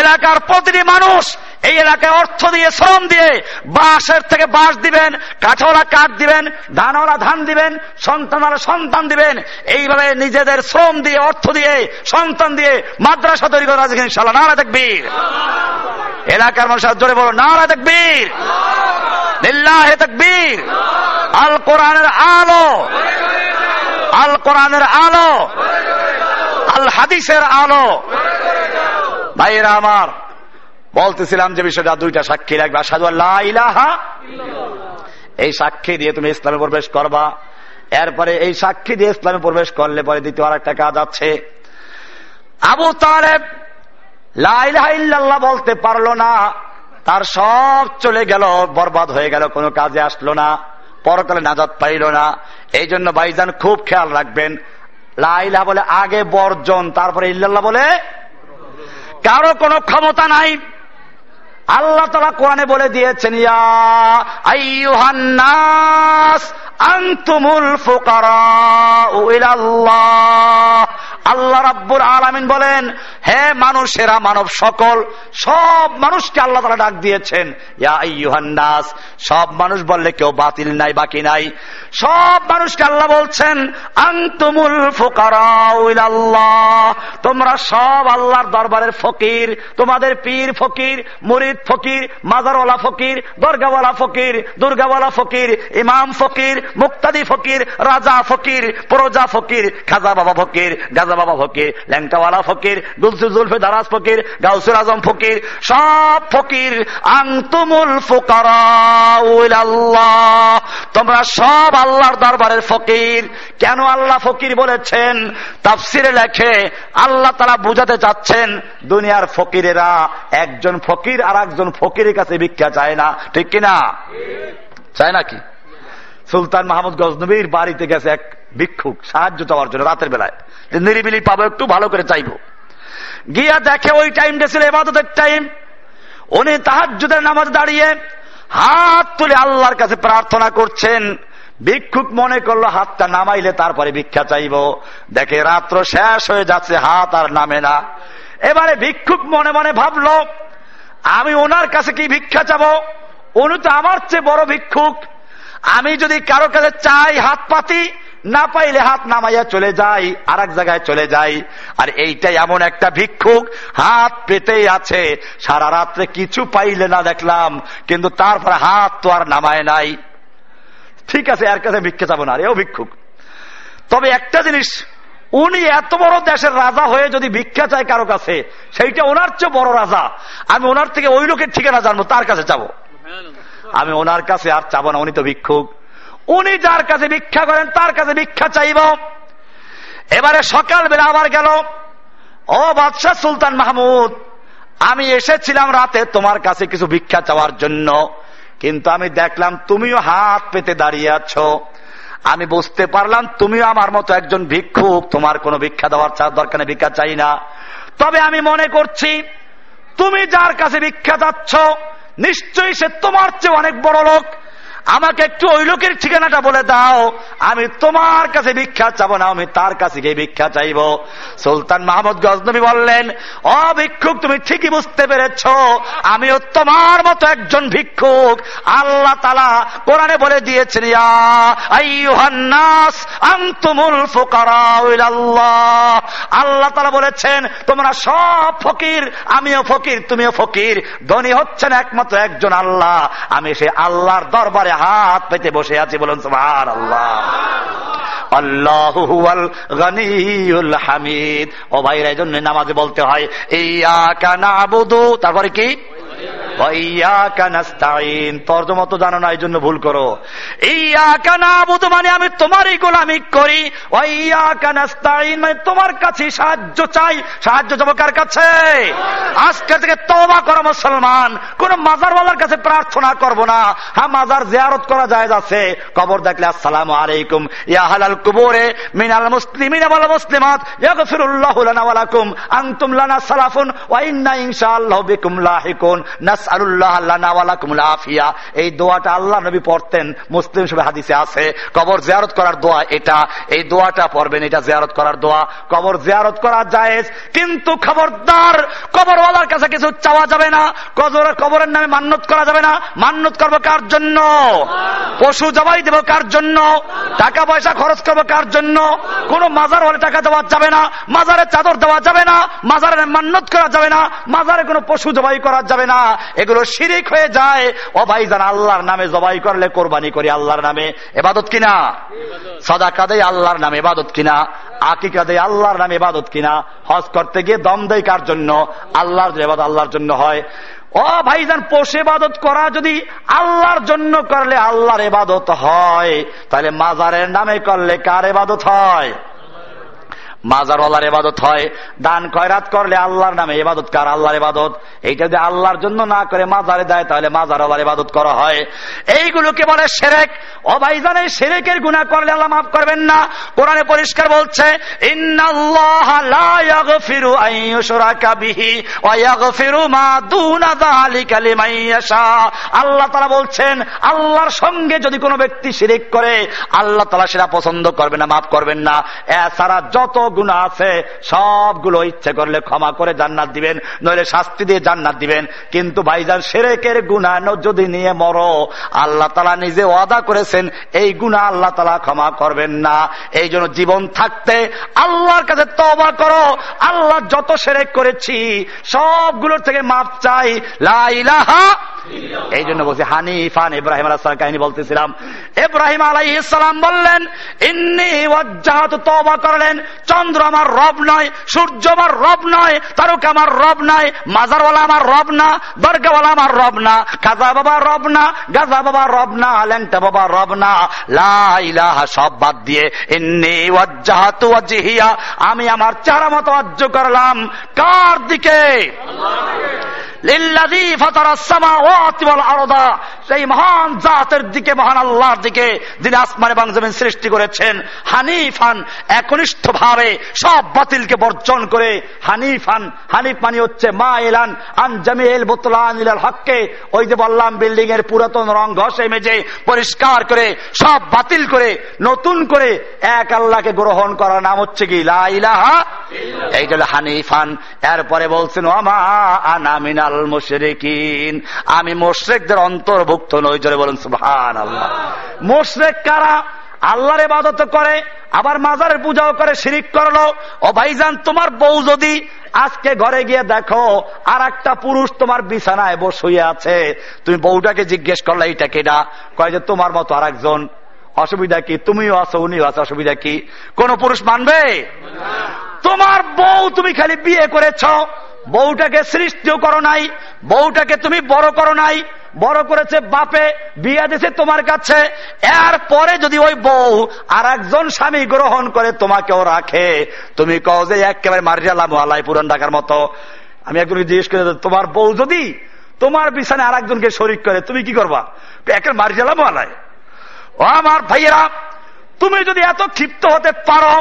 এলাকার প্রতিটি মানুষ এই এলাকায় অর্থ দিয়ে, শ্রম দিয়ে বাঁশের থেকে বাঁশ দিবেন কাঠওয়ালা কাঠ দিবেন ধানওয়ালা ধান দিবেন সন্তানওয়ালা সন্তান দিবেন। এইভাবে নিজেদের শ্রম দিয়ে, অর্থ দিয়ে, সন্তান দিয়ে মাদ্রাসা তৈরি করা আছে ইনশাআল্লাহ। নারা দেখবীর এলাকার মানুষ জোরে বলো নারা দেখবীর লিল্লাহে তাকবীর। আল কোরআনের আলো। আল কোরআনের আলো। আল হাদিসের আলো। ভাইয়েরা আমার, বলতেছিলাম যে বিষয়টা, দুইটা সাক্ষী লাগবে ইলাহা এই সাক্ষী দিয়ে তুমি ইসলামে প্রবেশ করবা। এরপরে এই সাক্ষী দিয়ে ইসলামে প্রবেশ করলে পরে দ্বিতীয় আর একটা কাজ আছে। আবু তালেব বলতে পারল না। তার সব চলে গেল, বরবাদ হয়ে গেল, কোনো কাজে আসলো না। পরকালে নাজাদ পাইল না। এই জন্য ভাইজান খুব খেয়াল রাখবেন। লাইলা বলে আগে বর্জন, তারপরে ইল্লাল্লাহ বলে কারও কোনো ক্ষমতা নাই। আল্লাহ তালা কোরআনে বলে দিয়েছেন, ইয়া আইয়ুহান্নাস আনতুমুল ফুকারা আল্লাহ রাব্বুর আলামিন বলেন, হে মানুষেরা, মানব সকল, সব মানুষকে আল্লাহ তারা ডাক দিয়েছেন। আইয়ুহান্নাস সব মানুষ বললে কেউ বাতিল নাই, বাকি নাই। সব মানুষকে আল্লাহ বলছেন, আনতুমুল ফুকারা ইলাল্লাহ। তোমরা সব আল্লাহর দরবারের ফকির, তোমাদের পীর ফকির, মুরিদ ফকির মাজারওয়ালা ফকির, দরগাওয়ালা ফকির, দুর্গাওয়ালা ফকির, ইমাম ফকির মুক্তাদি ফকির, রাজা ফকির, প্রজা ফকির, খাজা বাবা ফকির, গাজা বাবা ফকির, ল্যাংটাওয়ালা ফকির, দুলসু জুলফে দারাজ ফকির গাউসুল আজম ফকির, সব ফকির আংতুমুল ফুকারা তোমরা সব আল্লাহর দরবারের ফকির। কেন আল্লাহ ফকির বলেছেন? তাফসিরে লেখে, আল্লাহ তারা বুঝাতে চাচ্ছেন, দুনিয়ার ফকিরেরা একজন ফকির আর একজন ফকিরের কাছে ভিক্ষা চায় না। ঠিক কিনা? চায় নাকি সুলতান মাহমুদ গজনবীর বাড়িতে গেছে এক ভিক্ষুক সাহায্য চাওয়ার জন্য রাতের বেলায়। নিরিবিলি পাবো, একটু ভালো করে চাইব। গিয়া দেখে ওই টাইমটা ছিল এবাদতের টাইম উনি তাহাজুদের নামাজ দাঁড়িয়ে হাত তুলে আল্লাহর কাছে প্রার্থনা করছেন। ভিক্ষুক মনে করল, হাতটা নামাইলে তারপরে ভিক্ষা চাইব। দেখে রাত্র শেষ হয়ে যাচ্ছে, হাত আর নামে না। এবারে ভিক্ষুক মনে মনে ভাবলো, আমি ওনার কাছে কি ভিক্ষা চাবো? উনি তো আমার চেয়ে বড় ভিক্ষুক। আমি যদি কারও কাছে চাই হাত পাতি, না পাইলে হাত নামাইয়া চলে যাই আর এক জায়গায় চলে যাই। আর এইটাই এমন একটা ভিক্ষুক, হাত পেতেই আছে। সারা রাত্রে কিছু পাইলে না দেখলাম, কিন্তু তারপরে হাত তো আর নামায় নাই। ঠিক আছে, এর কাছে ভিক্ষে যাব না এও ভিক্ষুক। তবে একটা জিনিস, উনি এত বড় দেশের রাজা হয়ে যদি ভিক্ষা চায় কারও কাছে, সেইটা ওনার চেয়ে বড় রাজা। আমি ওনার থেকে ওই লোকের ঠিকানা জানব, তার কাছে যাব আমি ওনার কাছে আর চাবো না, উনি তো ভিক্ষুক। উনি যার কাছে ভিক্ষা করেন, তার কাছে ভিক্ষা চাইব। এবারে সকালবেলা আবার গেল, ও বাদশাহ সুলতান মাহমুদ, আমি এসেছিলাম রাতে তোমার কাছে কিছু ভিক্ষা চাওয়ার জন্য, কিন্তু আমি দেখলাম তুমিও হাত পেতে দাঁড়িয়ে আছো। আমি বুঝতে পারলাম তুমিও আমার মতো একজন ভিক্ষুক, তোমার কোনো ভিক্ষা দেওয়ার দরকার নেই, ভিক্ষা চাই না। তবে আমি মনে করছি, তুমি যার কাছে ভিক্ষা যাচ্ছ নিশ্চয়ই সে তোমার চেয়ে অনেক বড় লোক আমাকে একটু ওই লোকের ঠিকানাটা বলে দাও। আমি তোমার কাছে ভিক্ষা চাবো না, আমি তার কাছে গিয়ে ভিক্ষা চাইব। সুলতান মাহমুদ গজনবী বললেন অ ভিক্ষুক, তুমি ঠিকই বুঝতে পেরেছ। আমিও তোমার মতো একজন ভিক্ষুক। আল্লাহ তালা কোরআনে বলে দিয়েছেন আল্লাহ তালা বলেছেন, তোমরা সব ফকির, আমিও ফকির, তুমিও ফকির। ধনী হচ্ছেন একমাত্র একজন আল্লাহ। আমি সে আল্লাহর দরবারে হাত পেতে বসে আছে বলুন সুবহান আল্লাহ হামিদ। ও ভাইরা এই জন্য নামাজে বলতে হয় কানা তারপরে কি? মানে মানে মুসলমান। কোন মাজারওয়ালার কাছে প্রার্থনা করব না। হ্যাঁ মাজার জিয়ারত করা যায় আছে। কবর দেখলে আসসালাম আলাইকুম। ইয়া হালাল কুবরে মিনাল মুসলিমিন ওয়াল মুসলিমাত। লানা সালাফুন। ওয়া লাহিকুন। লাকুম আফিয়া। এই দোয়াটা আল্লাহ নবী পড়তেন, মুসলিম সবে হাদিসে আছে। কবর জিয়ারত করার দোয়া এটা। এই দোয়াটা পড়বেন, এটা জিয়ারত করার দোয়া। কবর জিয়ারত করা কিন্তু খবরদার কবরওয়ালার কাছে কিছু চাওয়া যাবে না। কবরের নামে মান্যত করা যাবে না। মান্যত করব কার জন্য? পশু জবাই দেবো কার জন্য? টাকা পয়সা খরচ করব কার জন্য? কোন মাজার হলে টাকা দেওয়া যাবে না। মাজারে চাদর দেওয়া যাবে না। মাজারে মান্যত করা যাবে না। মাজারে কোনো পশু জবাই করা যাবে না। এগুলো শিরিক হয়ে যায়। ও ভাইজান, আল্লাহর নামে জবাই করলে কোরবানি করি আল্লাহর নামে। এবাদত কিনা? সদা কাদে আল্লাহর নামে এবাদত কিনা? আকিকা দেয় আল্লাহর নামে এবাদত কিনা? হজ করতে গিয়ে দম দেয় কার জন্য? আল্লাহর এবাদ আল্লাহর জন্য হয়। ও ভাইজান, পোষ এবাদত করা যদি আল্লাহর জন্য করলে আল্লাহর এবাদত হয়, তাহলে মাজারের নামে করলে কার এবাদত হয়? মাজারওয়ালার এবাদত হয়। দান কয়রাত করলে আল্লাহর নামে এবাদত কার, আল্লাহর এবাদত এইটা যদি আল্লাহর জন্য না করে মাজারে দেয়, তাহলে মাজারওয়ালার এবাদত করা হয়। এইগুলোকে বলে সেরেক। ও ভাইজান সেরেকের গুণা করলে আল্লাহ মাফ করবেন না। কোরআনে পরিষ্কার বলছে আল্লাহ তারা বলছেন, আল্লাহর সঙ্গে যদি কোনো ব্যক্তি শিরিক করে, আল্লাহ তালা সেটা পছন্দ করবে না, মাফ করবেন না। এছাড়া যত গুণা আছে, সবগুলো ইচ্ছে করলে ক্ষমা করে জান্নাত দিবেন, নইলে শাস্তি দিয়ে জান্নাত দিবেন। কিন্তু ভাইজান, সেরেকের গুণা যদি নিয়ে মরো, আল্লাহ তালা নিজে ওয়াদা করেছেন, এই গুণা আল্লাহ তালা ক্ষমা করবেন না। এই জন্য জীবন থাকতে আল্লাহর কাছে তবা করো। আল্লাহ যত সেরেক করেছি, সবগুলোর থেকে মাপ চাই। লাইলাহা এই জন্য বলছি হানিফান ইব্রাহিম আলাহ কাহিনী বলতেছিলাম। ইব্রাহিম আলাই ইসলাম বললেন ইন্নি তবা করলেন। চন্দ্র আমার রব নয় সূর্য আমার রব নয় তারকা আমার রব নয় মাজারওয়ালা আমার রব না দরগাওয়ালা আমার রব না কাজা বাবা রব না গাজা বাবা রব না ল্যাংটা বাবা রব না। লাইলাহা সব বাদ দিয়ে ইন্নি ওয়াজ্জাহাতু ওয়াজহিয়া আমি আমার চারা মতো অজ্জ করলাম। কার দিকে? সেই মহান জাতের দিকে, মহান আল্লাহর দিকে যিনি আসমান এবং জমিন সৃষ্টি করেছেন, হানিফান একনিষ্ঠ ভাবে সব বাতিলকে বর্জন করে হানিফান, হানিফ মানে হচ্ছে মা এলান এল বোতলান হককে, ওই যে বললাম বিল্ডিং এর পুরাতন রং ঘষে মেজে পরিষ্কার করে, সব বাতিল করে, নতুন করে এক আল্লাহকে গ্রহণ করার নাম হচ্ছে কি? লাইলাহা এই হলো হানিফান। এরপরে বলছেন আমা আনামিনাল আল মুশরিকিন। আমি মোশরেকদের অন্তর্ভুক্ত নই, জোরে বলুন সুবহান আল্লাহ মোশরেক কারা? আল্লাহর ইবাদত করে, আবার মাজারের পূজাও করে, শিরিক করল। ও ভাইজান, তোমার বউ যদি আজকে ঘরে গিয়ে দেখো আর একটা পুরুষ তোমার বিছানায় বসে আছে, তুমি বউটাকে জিজ্ঞেস করলে, এইটা কেডা? কয় যে, তোমার মতো আর একজন অসুবিধা কি? তুমিও আছো, উনিও আছো, অসুবিধা কি? কোন পুরুষ মানবে? তোমার বউ তুমি খালি বিয়ে করেছ। বউটাকে সৃষ্টিও করো নাই, বউটাকে তুমি বড় করো নাই, বড় করেছে বাপে, বিয়ে দিছে তোমার কাছে। এর পরে যদি ওই বউ আর একজন স্বামী গ্রহণ করে তোমাকেও রাখে, তুমি কও যে একেবারে মারিয়ালাম আলাই পুরান ঢাকার মতো। আমি একজনকে জিজ্ঞেস করে, তোমার বউ যদি তোমার বিছানে আর একজনকে শরিক করে, তুমি কি করবা? একেবারে মারিয়ালাম আলাই ও আমার ভাইয়েরা, তুমি যদি এত ক্ষিপ্ত হতে পারো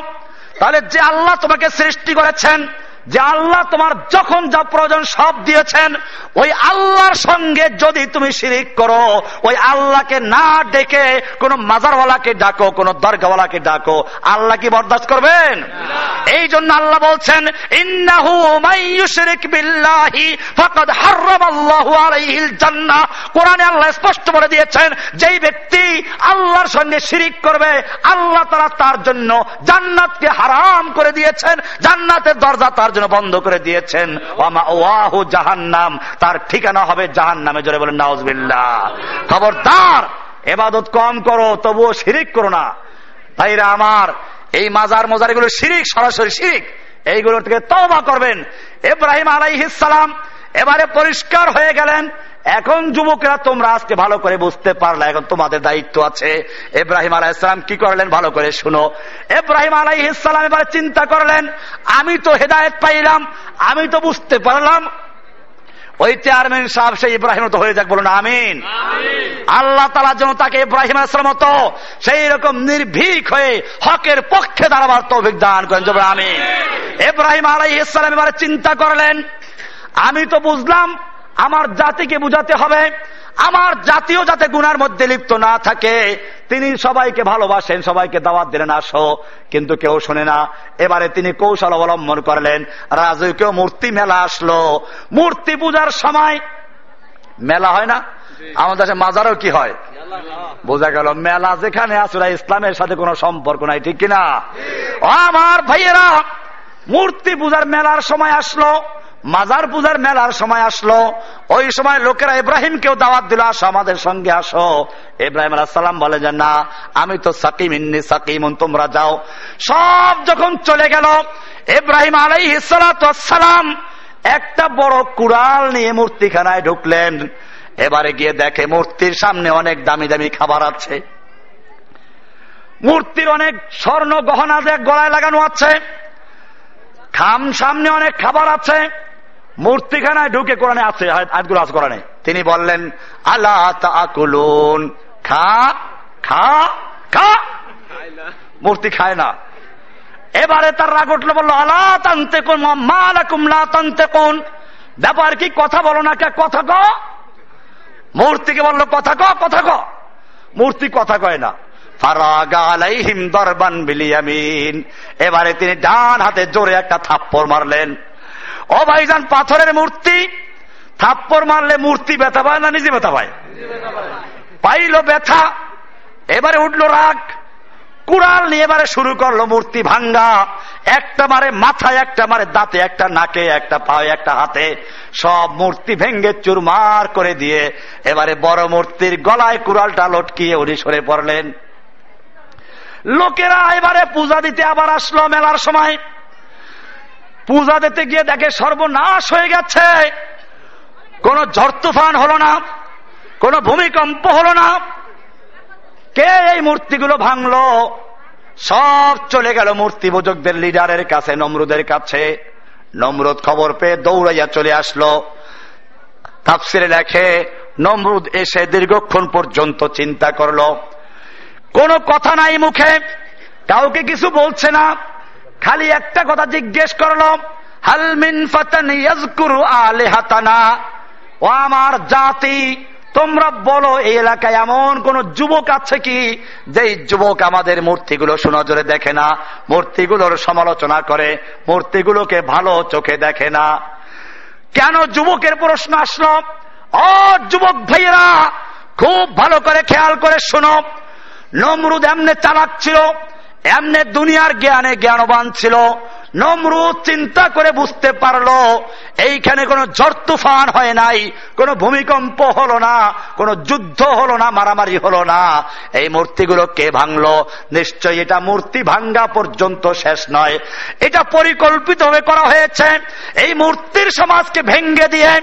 তাহলে যে আল্লাহ তোমাকে সৃষ্টি করেছেন যে আল্লাহ তোমার যখন যা প্রয়োজন সব দিয়েছেন ওই আল্লাহর সঙ্গে যদি তুমি শিরিক করো ওই আল্লাহকে না ডেকে কোন মাজারওয়ালাকে ডাকো কোন দরগাওয়ালাকে ডাকো আল্লাহ কি বরদাস্ত করবেন? এই জন্য আল্লাহ বলছেন ইন্নাহু বিল্লাহি ফাকাদ হারামাল্লাহু আলাইহিল জান্নাহ। কোরআনে আল্লাহ স্পষ্ট বলে দিয়েছেন যেই ব্যক্তি আল্লাহর সঙ্গে শিরিক করবে আল্লাহ তারা তার জন্য জান্নাতকে হারাম করে দিয়েছেন। জান্নাতের দরজা তার জন্য বন্ধ করে দিয়েছেন। ওয়াহু জাহান্নাম। তার ঠিকানা হবে জাহান নামে জোরে বলেন নাউজবিল্লা খবরদার, এবাদত কম করো, তবুও শিরিক করো না। তাইরা আমার, এই মাজার মজার এগুলো শিরিক, সরাসরি শিরিক। এইগুলো থেকে তবা করবেন। এব্রাহিম আলাইহিসালাম এবারে পরিষ্কার হয়ে গেলেন। এখন যুবকরা তোমরা আজকে ভালো করে বুঝতে পারলে এখন তোমাদের দায়িত্ব আছে। এব্রাহিম আলাহ ইসলাম কি করলেন? ভালো করে শুনো। এব্রাহিম আলাই ইসলাম এবারে চিন্তা করলেন আমি তো হেদায়ত পাইলাম আমি তো বুঝতে পারলাম। ওই চেয়ারম্যান সাহেব সেই ইব্রাহিম তো হয়ে যাক বলুন আমিন। আল্লাহ তালার জন্য তাকে ইব্রাহিম আসলাম মতো সেই রকম নির্ভীক হয়ে হকের পক্ষে দাঁড়াবার তো অভিজ্ঞান করেন আমিন। আমি ইব্রাহিম আলাই ইসলাম এবারে চিন্তা করলেন আমি তো বুঝলাম আমার জাতিকে বুঝাতে হবে। আমার জাতীয় যাতে গুনার মধ্যে লিপ্ত না থাকে। তিনি সবাইকে ভালোবাসেন, সবাইকে দাওয়াত দিলেন আসো। কিন্তু কেউ শোনে না। এবারে তিনি কৌশল অবলম্বন করলেন। রাজকীয় মূর্তি মেলা আসলো। মূর্তি পূজার সময় মেলা হয় না? আমাদের দেশে মাজারও কি হয়? বোঝা গেল, মেলা যেখানে আসলে ইসলামের সাথে কোনো সম্পর্ক নাই, ঠিক কিনা? আমার ভাইয়েরা, মূর্তি পূজার মেলার সময় আসলো। মাজার পূজার মেলার সময় আসলো। ওই সময় লোকেরা ইব্রাহিমকেও দাওয়াত দিল, আসো আমাদের সঙ্গে, আসো। ইব্রাহিম আলাহাম বলে, যে না, আমি তো সাকিম, ইন্নি সাকিম তোমরা যাও। সব যখন চলে গেল, ইব্রাহিম আলাই সালাম একটা বড় কুড়াল নিয়ে মূর্তিখানায় ঢুকলেন। এবারে গিয়ে দেখে মূর্তির সামনে অনেক দামি দামি খাবার আছে। মূর্তির অনেক স্বর্ণ গহনা গলায় লাগানো আছে, খাম সামনে অনেক খাবার আছে। মূর্তিখানায় ঢুকে কোরআনে আছে আয়াতগুলো আছে কোরআনে। তিনি বললেন আল্লাহ তাকুলুন খা খা খা। মূর্তি খায় না। এবারে তার রাগ উঠল, বলল আল্লাহ তানতে কোন মালাকুমলা তানতে কোন ব্যাপার কি, কথা বলো না কে, কথা ক। মূর্তিকে বলল, কথা ক কথা ক। মূর্তি কথা কয় না। এবারে তিনি ডান হাতে জোরে একটা থাপ্পড় মারলেন। ও ভাইজান, পাথরের মূর্তি, থাপ্পড় মারলে মূর্তি ব্যথা পায় না নিজে ব্যথা পায়? পাইল ব্যথা, এবারে উঠল রাগ, কুড়াল নিয়ে এবারে শুরু করল মূর্তি ভাঙ্গা। একটা মারে মাথায়, একটা মারে দাঁতে, একটা নাকে, একটা পায়ে, একটা হাতে। সব মূর্তি ভেঙ্গে চুরমার করে দিয়ে এবারে বড় মূর্তির গলায় কুড়ালটা লটকিয়ে উনি সরে পড়লেন। লোকেরা এবারে পূজা দিতে আবার আসলো মেলার সময়। পূজা দিতে গিয়ে দেখে সর্বনাশ হয়ে গেছে। কোন ঝড় তুফান হলো না, কোন ভূমিকম্প হলো না। কে এই মূর্তিগুলো ভাঙলো? সব চলে গেল মূর্তি বোজকদের লিডারের কাছে, নমরুদের কাছে। নমরুদ খবর পেয়ে দৌড়াইয়া চলে আসলো। তাপসিরে লেখে, নমরুদ এসে দীর্ঘক্ষণ পর্যন্ত চিন্তা করল। কোনো কথা নাই মুখে, কাউকে কিছু বলছে না। খালি একটা কথা জিজ্ঞেস করল হালমিন ও আমার জাতি, তোমরা বলো, এই এলাকায় এমন কোন যুবক আছে কি যে যুবক আমাদের মূর্তিগুলো সুনজরে দেখে না, মূর্তিগুলোর সমালোচনা করে, মূর্তিগুলোকে ভালো চোখে দেখে না? কেন যুবকের প্রশ্ন আসলো? অ যুবক ভাইয়েরা, খুব ভালো করে খেয়াল করে শোনো। নমরুদ এমনে চালাক ছিল এমনে দুনিয়ার জ্ঞানে জ্ঞানবান ছিল। নমরুদ চিন্তা করে বুঝতে পারল, এইখানে কোনো ঝড় তুফান হয় নাই, কোনো ভূমিকম্প হলো না, কোনো যুদ্ধ হলো না, মারামারি হলো না। এই মূর্তিগুলো কে ভাঙলো? নিশ্চয়ই এটা মূর্তি ভাঙ্গা পর্যন্ত শেষ নয়। এটা পরিকল্পিতভাবে করা হয়েছে। এই মূর্তির সমাজকে ভেঙ্গে দিয়ে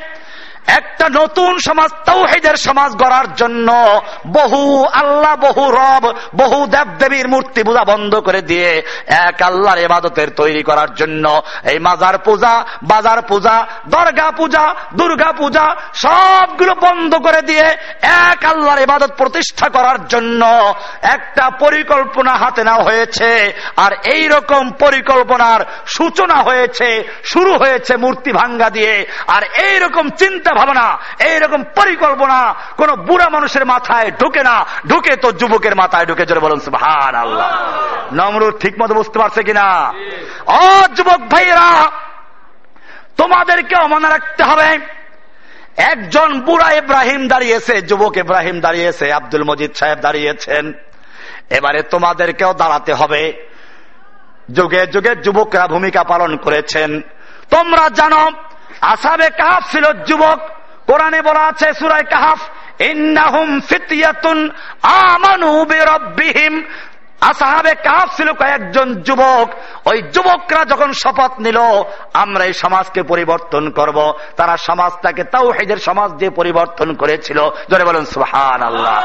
একটা নতুন সমাজ, তৌহিদের সমাজ গড়ার জন্য বহু আল্লাহ, বহু রব, বহু দেব দেবীর মূর্তি পূজা বন্ধ করে দিয়ে এক আল্লাহর এবাদতের তৈরি করার জন্য এই মাজার পূজা, বাজার পূজা, দরগা পূজা, দুর্গা পূজা সবগুলো বন্ধ করে দিয়ে এক আল্লাহর এবাদত প্রতিষ্ঠা করার জন্য একটা পরিকল্পনা হাতে নেওয়া হয়েছে। আর এই রকম পরিকল্পনার সূচনা হয়েছে, শুরু হয়েছে মূর্তি ভাঙ্গা দিয়ে। আর এই রকম চিন্তা ভাবনা, এইরকম পরিকল্পনা কোন বুড়া মানুষের মাথায় ঢুকে না, ঢুকে তো যুবকের মাথায় ঢুকে, জোরে বলুন ভার আল্লাহ নমরুদ ঠিক মতো বুঝতে পারছে কিনা? ও যুবক ভাইরা তোমাদেরকে মনে রাখতে হবে, একজন বুড়া ইব্রাহিম দাঁড়িয়েছে, যুবক ইব্রাহিম দাঁড়িয়েছে, আব্দুল মজিদ সাহেব দাঁড়িয়েছেন। এবারে তোমাদেরকেও দাঁড়াতে হবে। যুগে যুগে যুবকরা ভূমিকা পালন করেছেন। তোমরা জানো আসাবে কাহাফ ছিল যুবক। কোরআনে বলা আছে সুরায় কাহাফ ইন্নাহুম ফিতিয়াতুন আমানু বিরব্বিহিম। আসাহাবে কাপ ছিল কয়েকজন যুবক। ওই যুবকরা যখন শপথ নিল, আমরা এই সমাজকে পরিবর্তন করব। তারা সমাজটাকে তাও হেদের সমাজ দিয়ে পরিবর্তন করেছিল। জোরে বলেন সুহান আল্লাহ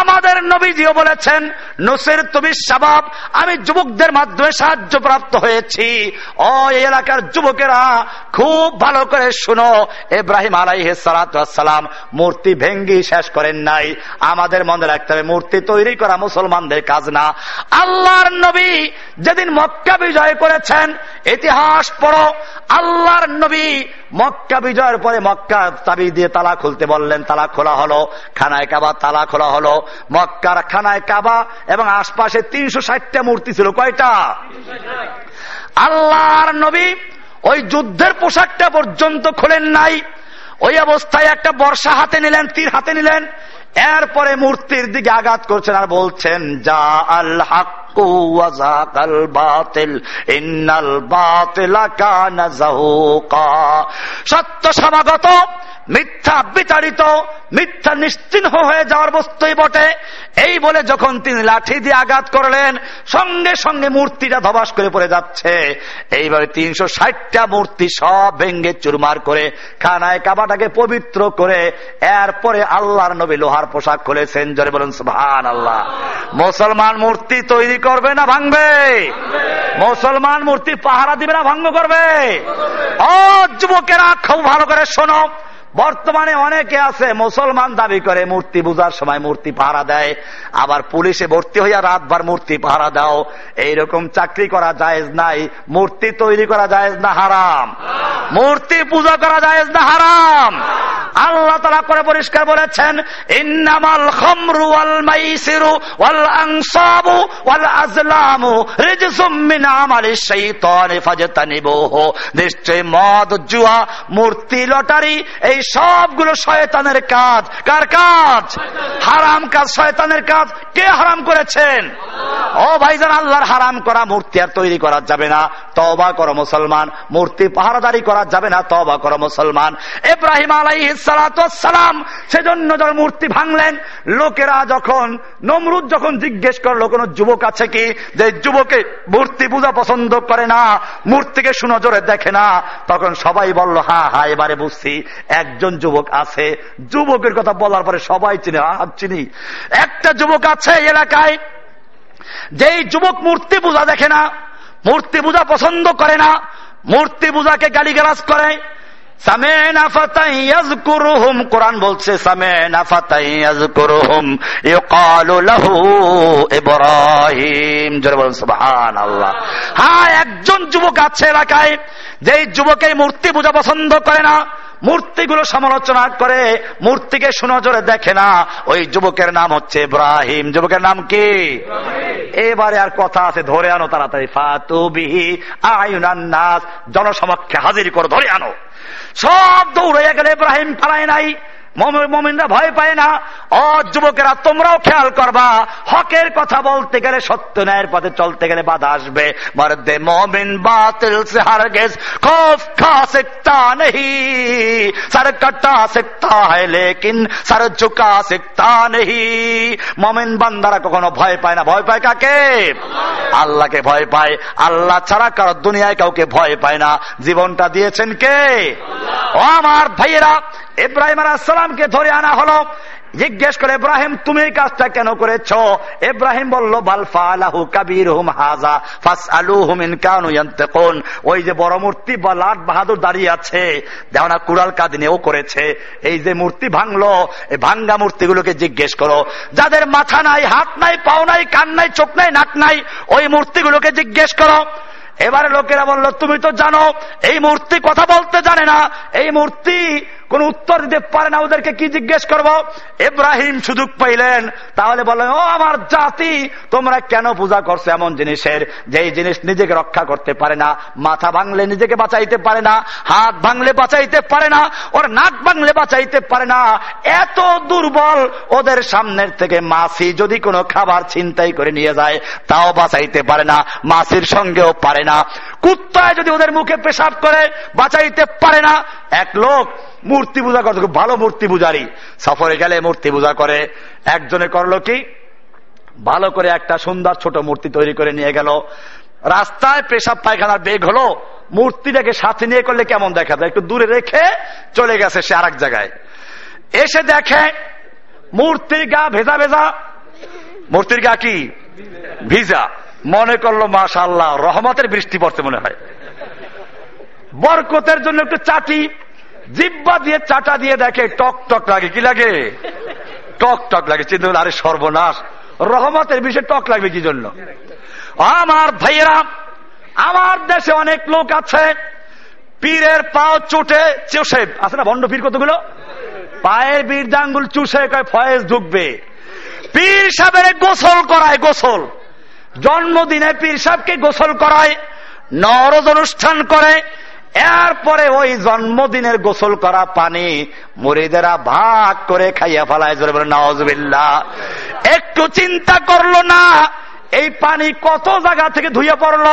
আমাদের নবীজিও বলেছেন, নসের তুমি সাবাব আমি যুবকদের মাধ্যমে সাহায্য প্রাপ্ত হয়েছি। ও এলাকার যুবকেরা, খুব ভালো করে শুনো। এব্রাহিম আলাইহ সালাম, মূর্তি ভেঙ্গি শেষ করেন নাই। আমাদের মনে রাখতে হবে, মূর্তি তৈরি করা মুসলমানদের কাজ না। আল্লাহর নবী যেদিন মক্কা বিজয় করেছেন, ইতিহাস পড়ো, আল্লাহর নবী মক্কা বিজয়ের পরে মক্কা চাবি দিয়ে তালা খুলতে বললেন, তালা খোলা হলো, খানায় কাবা, তালা খোলা হলো। মক্কার খানায় কাবা এবং আশপাশে তিনশো ষাটটা মূর্তি ছিল। কয়টা? আল্লাহর নবী ওই যুদ্ধের পোশাকটা পর্যন্ত খোলেন নাই। ওই অবস্থায় একটা বর্ষা হাতে নিলেন, তীর হাতে নিলেন। এরপরে মূর্তির দিকে আঘাত করছেন আর বলছেন যা আল সত্য সমাগত মিথ্যা বিচারিত মিথ্যা নিশ্চিহ্ন হয়ে যাওয়ার বস্তুই বটে। এই বলে যখন তিনি লাঠি দিয়ে আঘাত করলেন, সঙ্গে সঙ্গে মূর্তিটা ধবাস করে পড়ে যাচ্ছে। এইভাবে তিনশো ষাটটা মূর্তি সব ভেঙ্গে চুরমার করে, খানায় কাবাটাকে পবিত্র করে, এরপরে আল্লাহর নবী লোহার পোশাক খুলেছেন জরে বলুন সুহান আল্লাহ মুসলমান মূর্তি তৈরি করবে না ভাঙবে? মুসলমান মূর্তি পাহারা দিবে না, ভঙ্গ করবে? ও যুবকেরা, খুব ভালো করে শোনো। বর্তমানে অনেকে আছে, মুসলমান দাবি করে, মূর্তি পূজার সময় মূর্তি পাহারা দেয়, আবার পুলিশে ভর্তি হইয়া রাতবার মূর্তি পাহারা দাও। এইরকম চাকরি করা জায়েজ নাই, মূর্তি তৈরি করা জায়েজ না হারাম। মূর্তি পূজা করা জায়েজ না হারাম। আল্লাহ তারা করে পরিষ্কার বলেছেন, ইন্নামাল খমরু ওয়াল মাইসিরু ওয়াল আনসাবু ওয়াল আজলামু রিজসুম মিন আমালি শাইতানি ফাজতানিবুহু। নিশ্চয় মদ, জুয়া, মূর্তি লটারি, এই সবগুলো শয়তানের কাজ। কার কাজ? হারাম কাজ শয়তানের কাজ। কে হারাম করেছেন? ও ভাইজান আল্লাহর হারাম করা মূর্তি আর তৈরি করা যাবে না। তবা করো মুসলমান। মূর্তি পাহারাদারি করা যাবে না তবা করো মুসলমান। এব্রাহিম আলাই সালাম সেজন্য যখন মূর্তি ভাঙলেন লোকেরা যখন নমরুদ যখন জিজ্ঞেস করল কোন যুবক আছে কি? যে যুবকে মূর্তি পূজা পছন্দ করে না মূর্তিকে সুনজরে দেখে না তখন সবাই বলল হা হা এবারে বুঝছি একজন যুবক আছে। যুবকের কথা বলার পরে সবাই চিনে, আহ, চিনি। একটা যুবক আছে এলাকায়, যেই যুবক মূর্তি পূজা দেখে না, মূর্তি পূজা পছন্দ করে না, মূর্তি পূজাকে গালিগালাজ করে। হ্যাঁ একজন যুবক আছে এলাকায় যে যুবক মূর্তি পূজা পছন্দ করে না মূর্তিগুলো সমালোচনা করে, মূর্তিকে সুনজরে দেখে না। ওই যুবকের নাম হচ্ছে ইব্রাহিম। যুবকের নাম কি? এবারে আর কথা আছে, ধরে আনো তাড়াতাড়ি। ফাতুবিহি আয়ুনান্নাস জনসমক্ষে হাজির করে ধরে আনো। সব দৌড়ে গেলে ইব্রাহিম পালায় নাই। মমিনরা ভয় পায় না। অ, যুবকেরা, তোমরাও খেয়াল করবা। হকের কথা বলতে গেলে সত্য, ন্যায়ের পথে চলতে গেলে বাধা আসবে। মারদে মমিন বাতিল, সে হারগেজ খোফ খা সকতা নেহি। কটা হয়, লেকিন ঝুকা নেহি। মমিন বান্দারা কখনো ভয় পায় না। ভয় পায় কাকে? আল্লাহকে ভয় পায়। আল্লাহ ছাড়া কারও দুনিয়ায় কাউকে ভয় পায় না। জীবনটা দিয়েছেন কে? ও আমার ভাইয়েরা, ইব্রাহিম আলাহ আলাহামকে ধরে আনা হলো। জিজ্ঞেস করে, ইব্রাহিম, তুমি এই কাজটা কেন করেছ? ইব্রাহিম বলল বালফা আলাহু কাবির হুম হাজা ফাস আলু হুমিন কানু কোন ওই যে বড় মূর্তি বা লাট বাহাদুর দাঁড়িয়ে আছে। দেখো না, কুড়াল কাদিনে ও করেছে। এই যে মূর্তি ভাঙলো, এই ভাঙ্গা মূর্তিগুলোকে জিজ্ঞেস করো। যাদের মাথা নাই, হাত নাই, পাও নাই, কান নাই, চোখ নাই, নাক নাই, ওই মূর্তিগুলোকে জিজ্ঞেস করো। এবারে লোকেরা বলল, তুমি তো জানো, এই মূর্তি কথা বলতে জানে না। এই মূর্তি কোন উত্তর দিতে পারে না, ওদেরকে কি জিজ্ঞেস করব? ইব্রাহিম সুযোগ পাইলেন। তাহলে বললেন, ও আমার জাতি, তোমরা কেন পূজা করছ এমন জিনিসের? যে জিনিস নিজেকে রক্ষা করতে পারে না, মাথা ভাঙলে নিজেকে বাঁচাইতে পারে না, হাত ভাঙলে বাঁচাইতে পারে না, ওর নাক ভাঙলে বাঁচাইতে পারে না, এত দুর্বল ওদের সামনের থেকে মাসি যদি কোনো খাবার ছিনতাই করে নিয়ে যায়, তাও বাঁচাইতে পারে না, মাসির সঙ্গেও পারে না। কুত্তায় যদি ওদের মুখে পেশাব করে, বাঁচাইতে পারে না এক লোক মূর্তি পূজা করতে ভালো মূর্তি পূজারি। সফরে গেলে মূর্তি পূজা করে। একজনে করল কি? ভালো করে একটা সুন্দর ছোট মূর্তি তৈরি করে নিয়ে গেল। রাস্তায় পেশাব পায়খানার বেগ হলো। মূর্তিটাকে সাথে নিয়ে করলে কেমন দেখা যায়? একটু দূরে রেখে চলে গেছে সে আর জায়গায়। এসে দেখে মূর্তির গা ভেজা ভেজা। মূর্তির গা কি? ভিজা। মনে করল মাশাল্লাহ রহমতের বৃষ্টি পড়তে মনে হয়। বরকতের জন্য একটু চাটি জিব্বা দিয়ে চাটা দিয়ে দেখে টক টক লাগে, কি লাগে? টক টক লাগে, চিন্তা করলে, আরে সর্বনাশ। রহমতের বিষয়ে টক লাগবে কি জন্য? আমার ভাইয়েরা, আমার দেশে অনেক লোক আছে, পীরের পাও চুটে চুষে, আছে না বন্ড পীর কতগুলো? পায়ের বীর ডাঙ্গুল চুষে কয় ফয়েজ ঢুকবে। পীর সাহেবের গোসল করায় গোসল। জন্মদিনে পীর সাহেবকে গোসল করায় নরজ অনুষ্ঠান করে এরপরে ওই জন্মদিনের গোসল করা পানি মরিদেরা ভাগ করে খাইয়া ফেলায়, জোরে বলে একটু চিন্তা করল না, এই পানি কত জায়গা থেকে ধুয়ে পড়ল?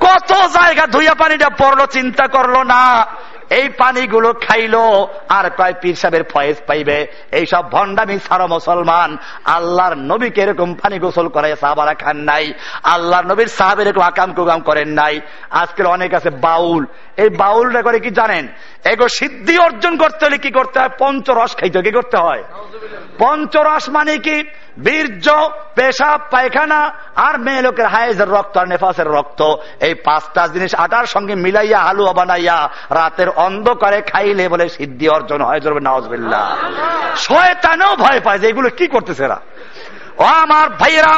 কত জায়গা ধুইয়া পানিটা পড়ল, চিন্তা করল না। এই পানিগুলো খাইলো, আর কয় পীর সাহেবের ফয়েজ পাইবে? এইসব ভণ্ডামি সারা মুসলমান। আল্লাহর নবীকে এরকম পানি গোসল করে, সাহাবারা খান নাই। আল্লাহর নবীর সাহাব এরকম আকাম কুকাম করেন নাই। আজকের অনেক আছে বাউল। এই বাউলটা করে কি জানেন? এগো সিদ্ধি অর্জন করতে হলে কি করতে হয়? পঞ্চরস খাইতে কি করতে হয়? পঞ্চরস মানে কি? বীর্য, পেশাব, পায়খানা আর মেয়ে লোকের হায়েজের রক্ত আর নেফাসের রক্ত। এই পাঁচটা জিনিস আটার সঙ্গে মিলাইয়া, হালুয়া বানাইয়া রাতের অন্ধকারে খাইলে বলে সিদ্ধি অর্জন হয় জরবে নওয়াজবিল্লা শয়তানেও ভয় পায় যে এগুলো কি করতেছে এরা। ও আমার ভাইয়েরা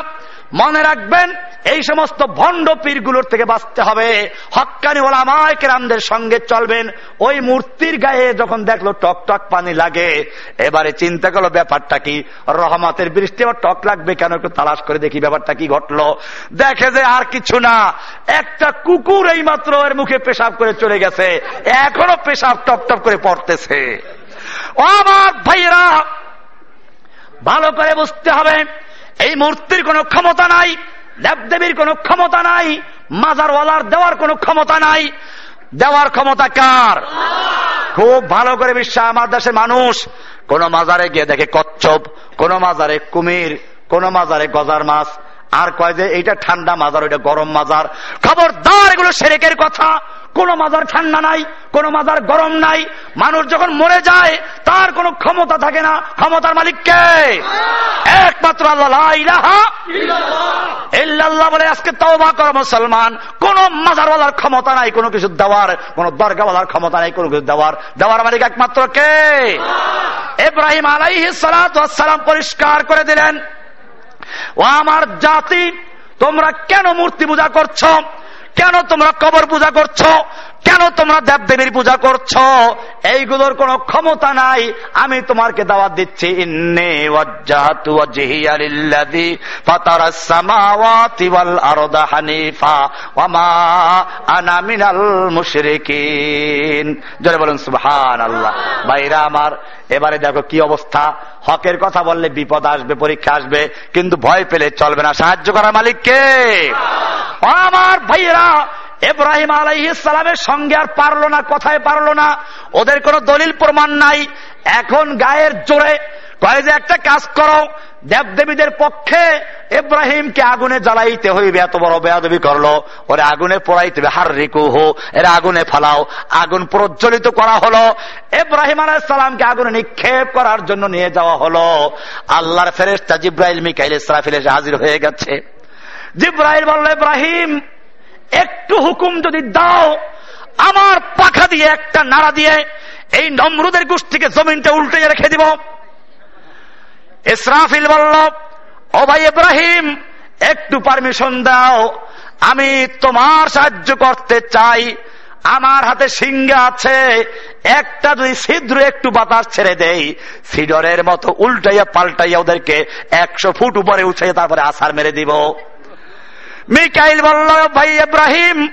মনে রাখবেন, এই সমস্ত ভণ্ড পীরগুলোর থেকে বাঁচতে হবে। হকানি ওলামায় কেরামদের সঙ্গে চলবেন। ওই মূর্তির গায়ে যখন দেখল টক টক পানি লাগে, এবারে চিন্তা করল ব্যাপারটা কি? রহমতের বৃষ্টি আবার টক লাগবে কেন? একটু তালাশ করে দেখি ব্যাপারটা কি ঘটলো। দেখে যে আর কিছু না। একটা কুকুর এই মাত্র এর মুখে পেশাব করে চলে গেছে। এখনও পেশাব টপ টপ করে পড়তেছে। আমার ভাইয়েরা, ভালো করে বুঝতে হবে। এই মূর্তির কোনো ক্ষমতা নাই, দেবদেবীর কোনো ক্ষমতা নাই, মাজারওয়ালার দেওয়ার কোনো ক্ষমতা নাই। দেওয়ার ক্ষমতা কার? খুব ভালো করে বিশ্বাস, আমার দেশের মানুষ। কোন মাজারে গিয়ে দেখে কচ্ছপ, কোন মাজারে কুমির, কোন মাজারে গজার মাছ আর কয় যে, এইটা ঠান্ডা মাজার, ওইটা গরম মাজার। খবরদার, এগুলো সেরেকের কথা। কোন মাজার ঠান্ডা নাই, কোন মাজার গরম নাই। মানুষ যখন মরে যায়, তার কোনো ক্ষমতা থাকে না। ক্ষমতার মালিক কে? একমাত্র আল্লাহ। বলে, আজকে তওবা করো মুসলমান। কোন মাজারওয়ালার ক্ষমতা নাই, কোনো কিছু দেওয়ার। কোন দরগাওয়ালার ক্ষমতা নাই, কোনো কিছু দেওয়ার। দেওয়ার মালিক একমাত্র কে? ইব্রাহিম আলাইহিস সালাম পরিষ্কার করে দিলেন। ও আমার জাতি তোমরা কেন মূর্তি পূজা করছ? কেন তোমরা কবর পূজা করছ? কেন তোমরা দেব দেবীর পূজা করছ? এইগুলোর কোনো ক্ষমতা নাই। আমি তোমাকে দাওয়াত দিচ্ছি। আমার, এবারে দেখো কি অবস্থা। হকের কথা বললে বিপদ আসবে, পরীক্ষা আসবে, কিন্তু ভয় পেলে চলবে না। সাহায্য করা মালিককে। আমার ভাইয়েরা এব্রাহিম আলাইসালামের সঙ্গে আর পারল না, কথায় পারল না। ওদের কোনো দলিল প্রমাণ নাই। এখন গায়ের জোরে কয়ে যে, একটা কাজ করো, দেবদেবীদের পক্ষে এব্রাহিমকে আগুনে জ্বালাইতে হইবে। এত বড় বেয়াদবি করল। ওরে আগুনে পোড়াইতে হবে। হার রিকু হো এরা আগুনে ফালাও। আগুন প্রজ্বলিত করা হলো। এব্রাহিম আলাইসালামকে আগুনে নিক্ষেপ করার জন্য নিয়ে যাওয়া হলো। আল্লাহর ফেরেস্তা জিব্রাইল, মিকাইল, ইসরাফিল হাজির হয়ে গেছে। জিব্রাইল বলল, ইব্রাহিম একটু হুকুম যদি দাও, আমার পাখা দিয়ে, একটা নাড়া দিয়ে, এই নমরুদের গোষ্ঠীকে জমিনটা উল্টে রেখে দিব। ইসরাফিল বলল, ও ভাই ইব্রাহিম, একটু পারমিশন দাও। আমি তোমার সাহায্য করতে চাই। আমার হাতে সিংহা আছে, একটা যদি ছিদ্র একটু বাতাস ছেড়ে দেই, সিডরের মতো উল্টাইয়া পাল্টাইয়া ওদেরকে একশো ফুট উপরে উঠে তারপরে আসার মেরে দিব। মিকাইল বলল, ভাই ইব্রাহিম,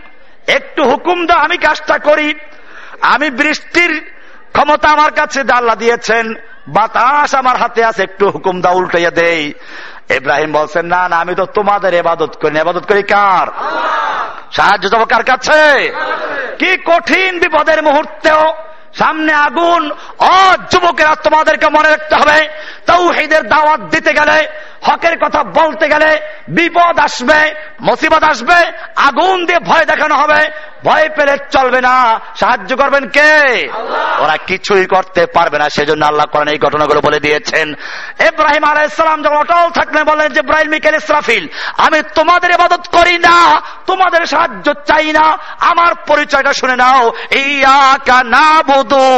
একটু হুকুম দাও, আমি কাজটা করি। আমি বৃষ্টির ক্ষমতা আমার কাছে আল্লাহ দিয়েছেন, বাতাস আমার হাতে আছে, একটু হুকুম দা উল্টাইয়া দেই। ইব্রাহিম বলছেন, না না, আমি তো তোমাদের এবাদত করি এবাদত করি কার? সাহায্য যাব কার কাছে? কি কঠিন বিপদের মুহূর্তেও সামনে আগুন। অ যুবকেরা তোমাদেরকে মনে রাখতে হবে তাও হেদের দাওয়াত দিতে গেলে, হকের কথা বলতে গেলে বিপদ আসবে, মুসিবত আসবে, আগুন দিয়ে ভয় দেখানো হবে। ভয় পেলে চলবে না। সাহায্য করবেন কে? ওরা কিছুই করতে পারবে না সেজন্য আল্লাহ করেন এই ঘটনাগুলো বলে দিয়েছেন। ইব্রাহিম আলাইসালাম যখন অটল থাকলেন বলেন যে ইব্রাহিম মিকেল ইসরাফিল আমি তোমাদের ইবাদত করি না তোমাদের সাহায্য চাই না আমার পরিচয়টা শুনে নাও। ইয়াকা না বুধু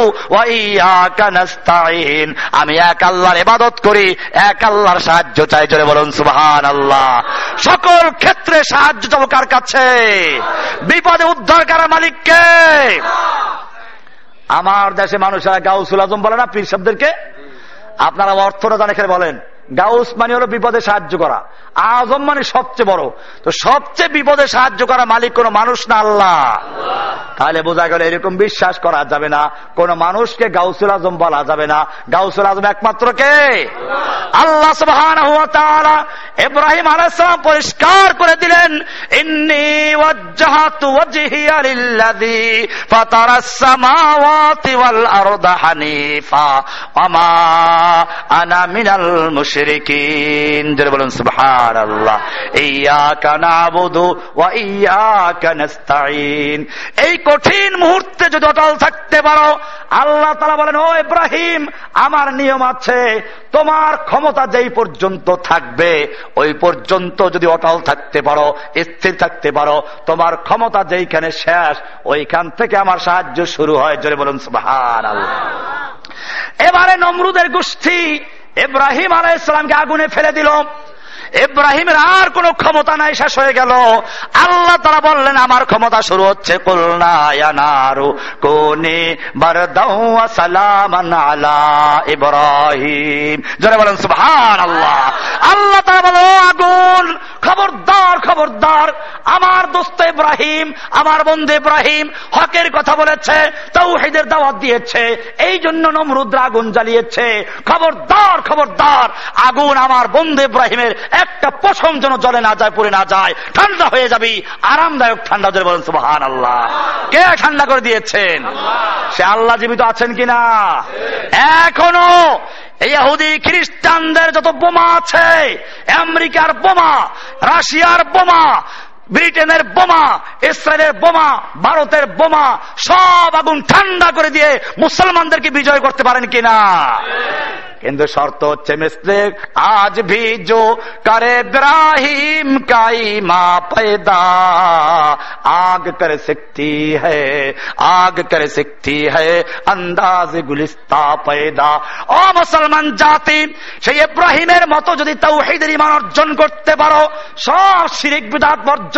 ইয়াকা নাস্তাইন আমি এক আল্লাহর ইবাদত করি এক আল্লাহর সাহায্য চাই। জোরে বলুন সুবহান আল্লাহ সকল ক্ষেত্রে সাহায্য চাবো কার কাছে। বিপদে উদ্ধার করার মালিককে। আমার দেশে মানুষেরা গাউসুল আজম বলে না, পীর শব্দকে আপনারা অর্থটা জানে বলেন। গাউস মানে হলো বিপদে সাহায্য করা। আজম মানে সবচেয়ে বড়। তো সবচেয়ে বিপদে সাহায্য করা মালিক কোন মানুষ না আল্লাহ। তাহলে বোঝা গেল এরকম বিশ্বাস করা যাবে না। কোন মানুষকে গাউসুল আজম বলা যাবে না। গাউসুল আজম একমাত্র কে? আল্লাহ সুবহান ইব্রাহিম আলাইসালাম পরিষ্কার করে দিলেন, ইন্নি আনা মিনাল মুশরিকিন। এই কঠিন মুহূর্তে যদি অটল থাকতে পারো, আল্লাহ বলেন, ও ইব্রাহিম, আমার নিয়ম আছে, তোমার ক্ষমতা যেই পর্যন্ত থাকবে, ওই পর্যন্ত যদি অটল থাকতে পারো, স্থির থাকতে পারো, তোমার ক্ষমতা যেইখানে শেষ, ওইখান থেকে আমার সাহায্য শুরু হয়। জোরে বলুন সুবাহার এবারে নমরুদের গোষ্ঠী ইব্রাহিম আলাহ ইসলামকে আগুনে ফেলে দিল। এব্রাহিমের আর কোন ক্ষমতা নাই, শেষ হয়ে গেল। আল্লাহ তারা বললেন, আমার ক্ষমতা শুরু হচ্ছে বলেন আল্লাহ আল্লাহ তারা বলো আগুন খবরদার খবরদার। আমার দোস্ত ইব্রাহিম, আমার বন্ধু ইব্রাহিম হকের কথা বলেছে, তৌহিদের দাওয়াত দিয়েছে এই জন্য নমরুদ্র আগুন জ্বালিয়েছে। খবরদার খবরদার। আগুন আমার বন্ধু ইব্রাহিমের একটা পশম যেন জলে না যায়, পড়ে না যায়। ঠান্ডা হয়ে যাবি, আরামদায়ক ঠান্ডা জলে বলেন সুবাহান আল্লাহ কে ঠান্ডা করে দিয়েছেন? সে আল্লাহ জীবিত আছেন কিনা? এখনও ইহুদি খ্রিস্টানদের যত বোমা আছে আমেরিকার বোমা রাশিয়ার বোমা ব্রিটেনের বোমা, ইসরায়েলের বোমা, ভারতের বোমা, সব আগুন ঠান্ডা করে দিয়ে মুসলমানদেরকে বিজয় করতে পারেন কিনা? কিন্তু শর্ত হচ্ছে মিস্ত্রিক আজ ভি জো করে ব্রাহিম কাইমা পেদা আগ করে সিকতি হগ করে সিকতি হন্দাজ গুলিস্তা পেদা ও মুসলমান জাতি, সেই ইব্রাহিমের মতো যদি তাও হেদের ইমান অর্জন করতে পারো, সব শিরিক বিদাত বর্জন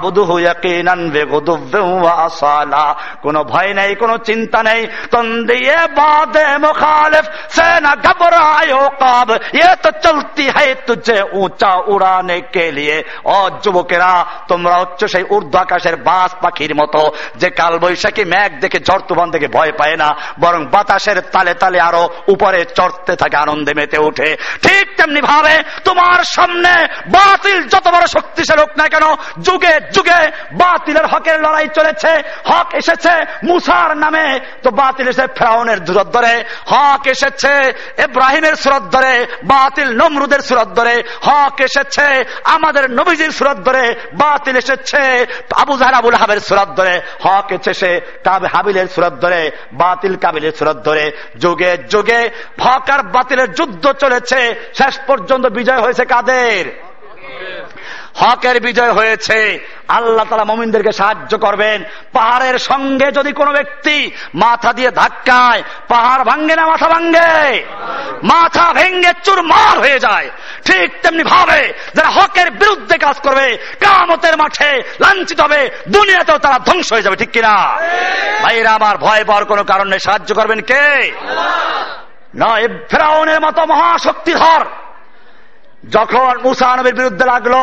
কোন ভয় নেই, কোন চিন্তা নেই। চলতি উঁচা উড়ানে কে লিয়ে। ও যুবকেরা, তোমরা হচ্ছে সেই আকাশের বাস পাখির মতো। যে কাল বৈশাখী মেঘ দেখে ঝড় তুফান দেখে ভয় পায় না, বরং বাতাসের তালে তালে আরও উপরে চড়তে থাকে, আনন্দে মেতে উঠে ঠিক তেমনি ভাবে তোমার সামনে বাতিল যত বড় শক্তিশালী হোক না কেন, যুগে যুগে বাতিলের হকের লড়াই চলেছে। হক এসেছে মুসার নামে। তো বাতিল এসে ফেরাউনের দূরত ধরে। হক এসেছে ইব্রাহিমের সুরত ধরে। বাতিল নমরুদের সুরত ধরে। হক এসেছে আমাদের নবীজির সুরত ধরে। বাতিল এসেছে আবু জাহার আবুল হাবের সুরত ধরে। হক এসেছে কাবে হাবিলের সুরত ধরে। বাতিল কাবিলের সুরত ধরে। যুগে যুগে হক আর বাতিলের যুদ্ধ চলেছে। শেষ পর্যন্ত বিজয় হয়েছে কাদের? হকের বিজয় হয়েছে। আল্লাহ তালা মমিনদেরকে সাহায্য করবেন। পাহাড়ের সঙ্গে যদি কোনো ব্যক্তি মাথা দিয়ে ধাক্কায়, পাহাড় ভাঙ্গে না, মাথা ভাঙ্গে মাথা ভেঙ্গে চুরমার হয়ে যায়। ঠিক তেমনি ভাবে যারা হকের বিরুদ্ধে কাজ করবে কামতের মাঠে লাঞ্ছিত হবে, দুনিয়াতেও তারা ধ্বংস হয়ে যাবে, ঠিক কিনা? ভাইরা, আমার ভয় পাওয়ার কোনো কারণে সাহায্য করবেন কে? নয়, ফেরাউনের মতো মহাশক্তিধর। যখন মুসা নবীর বিরুদ্ধে লাগল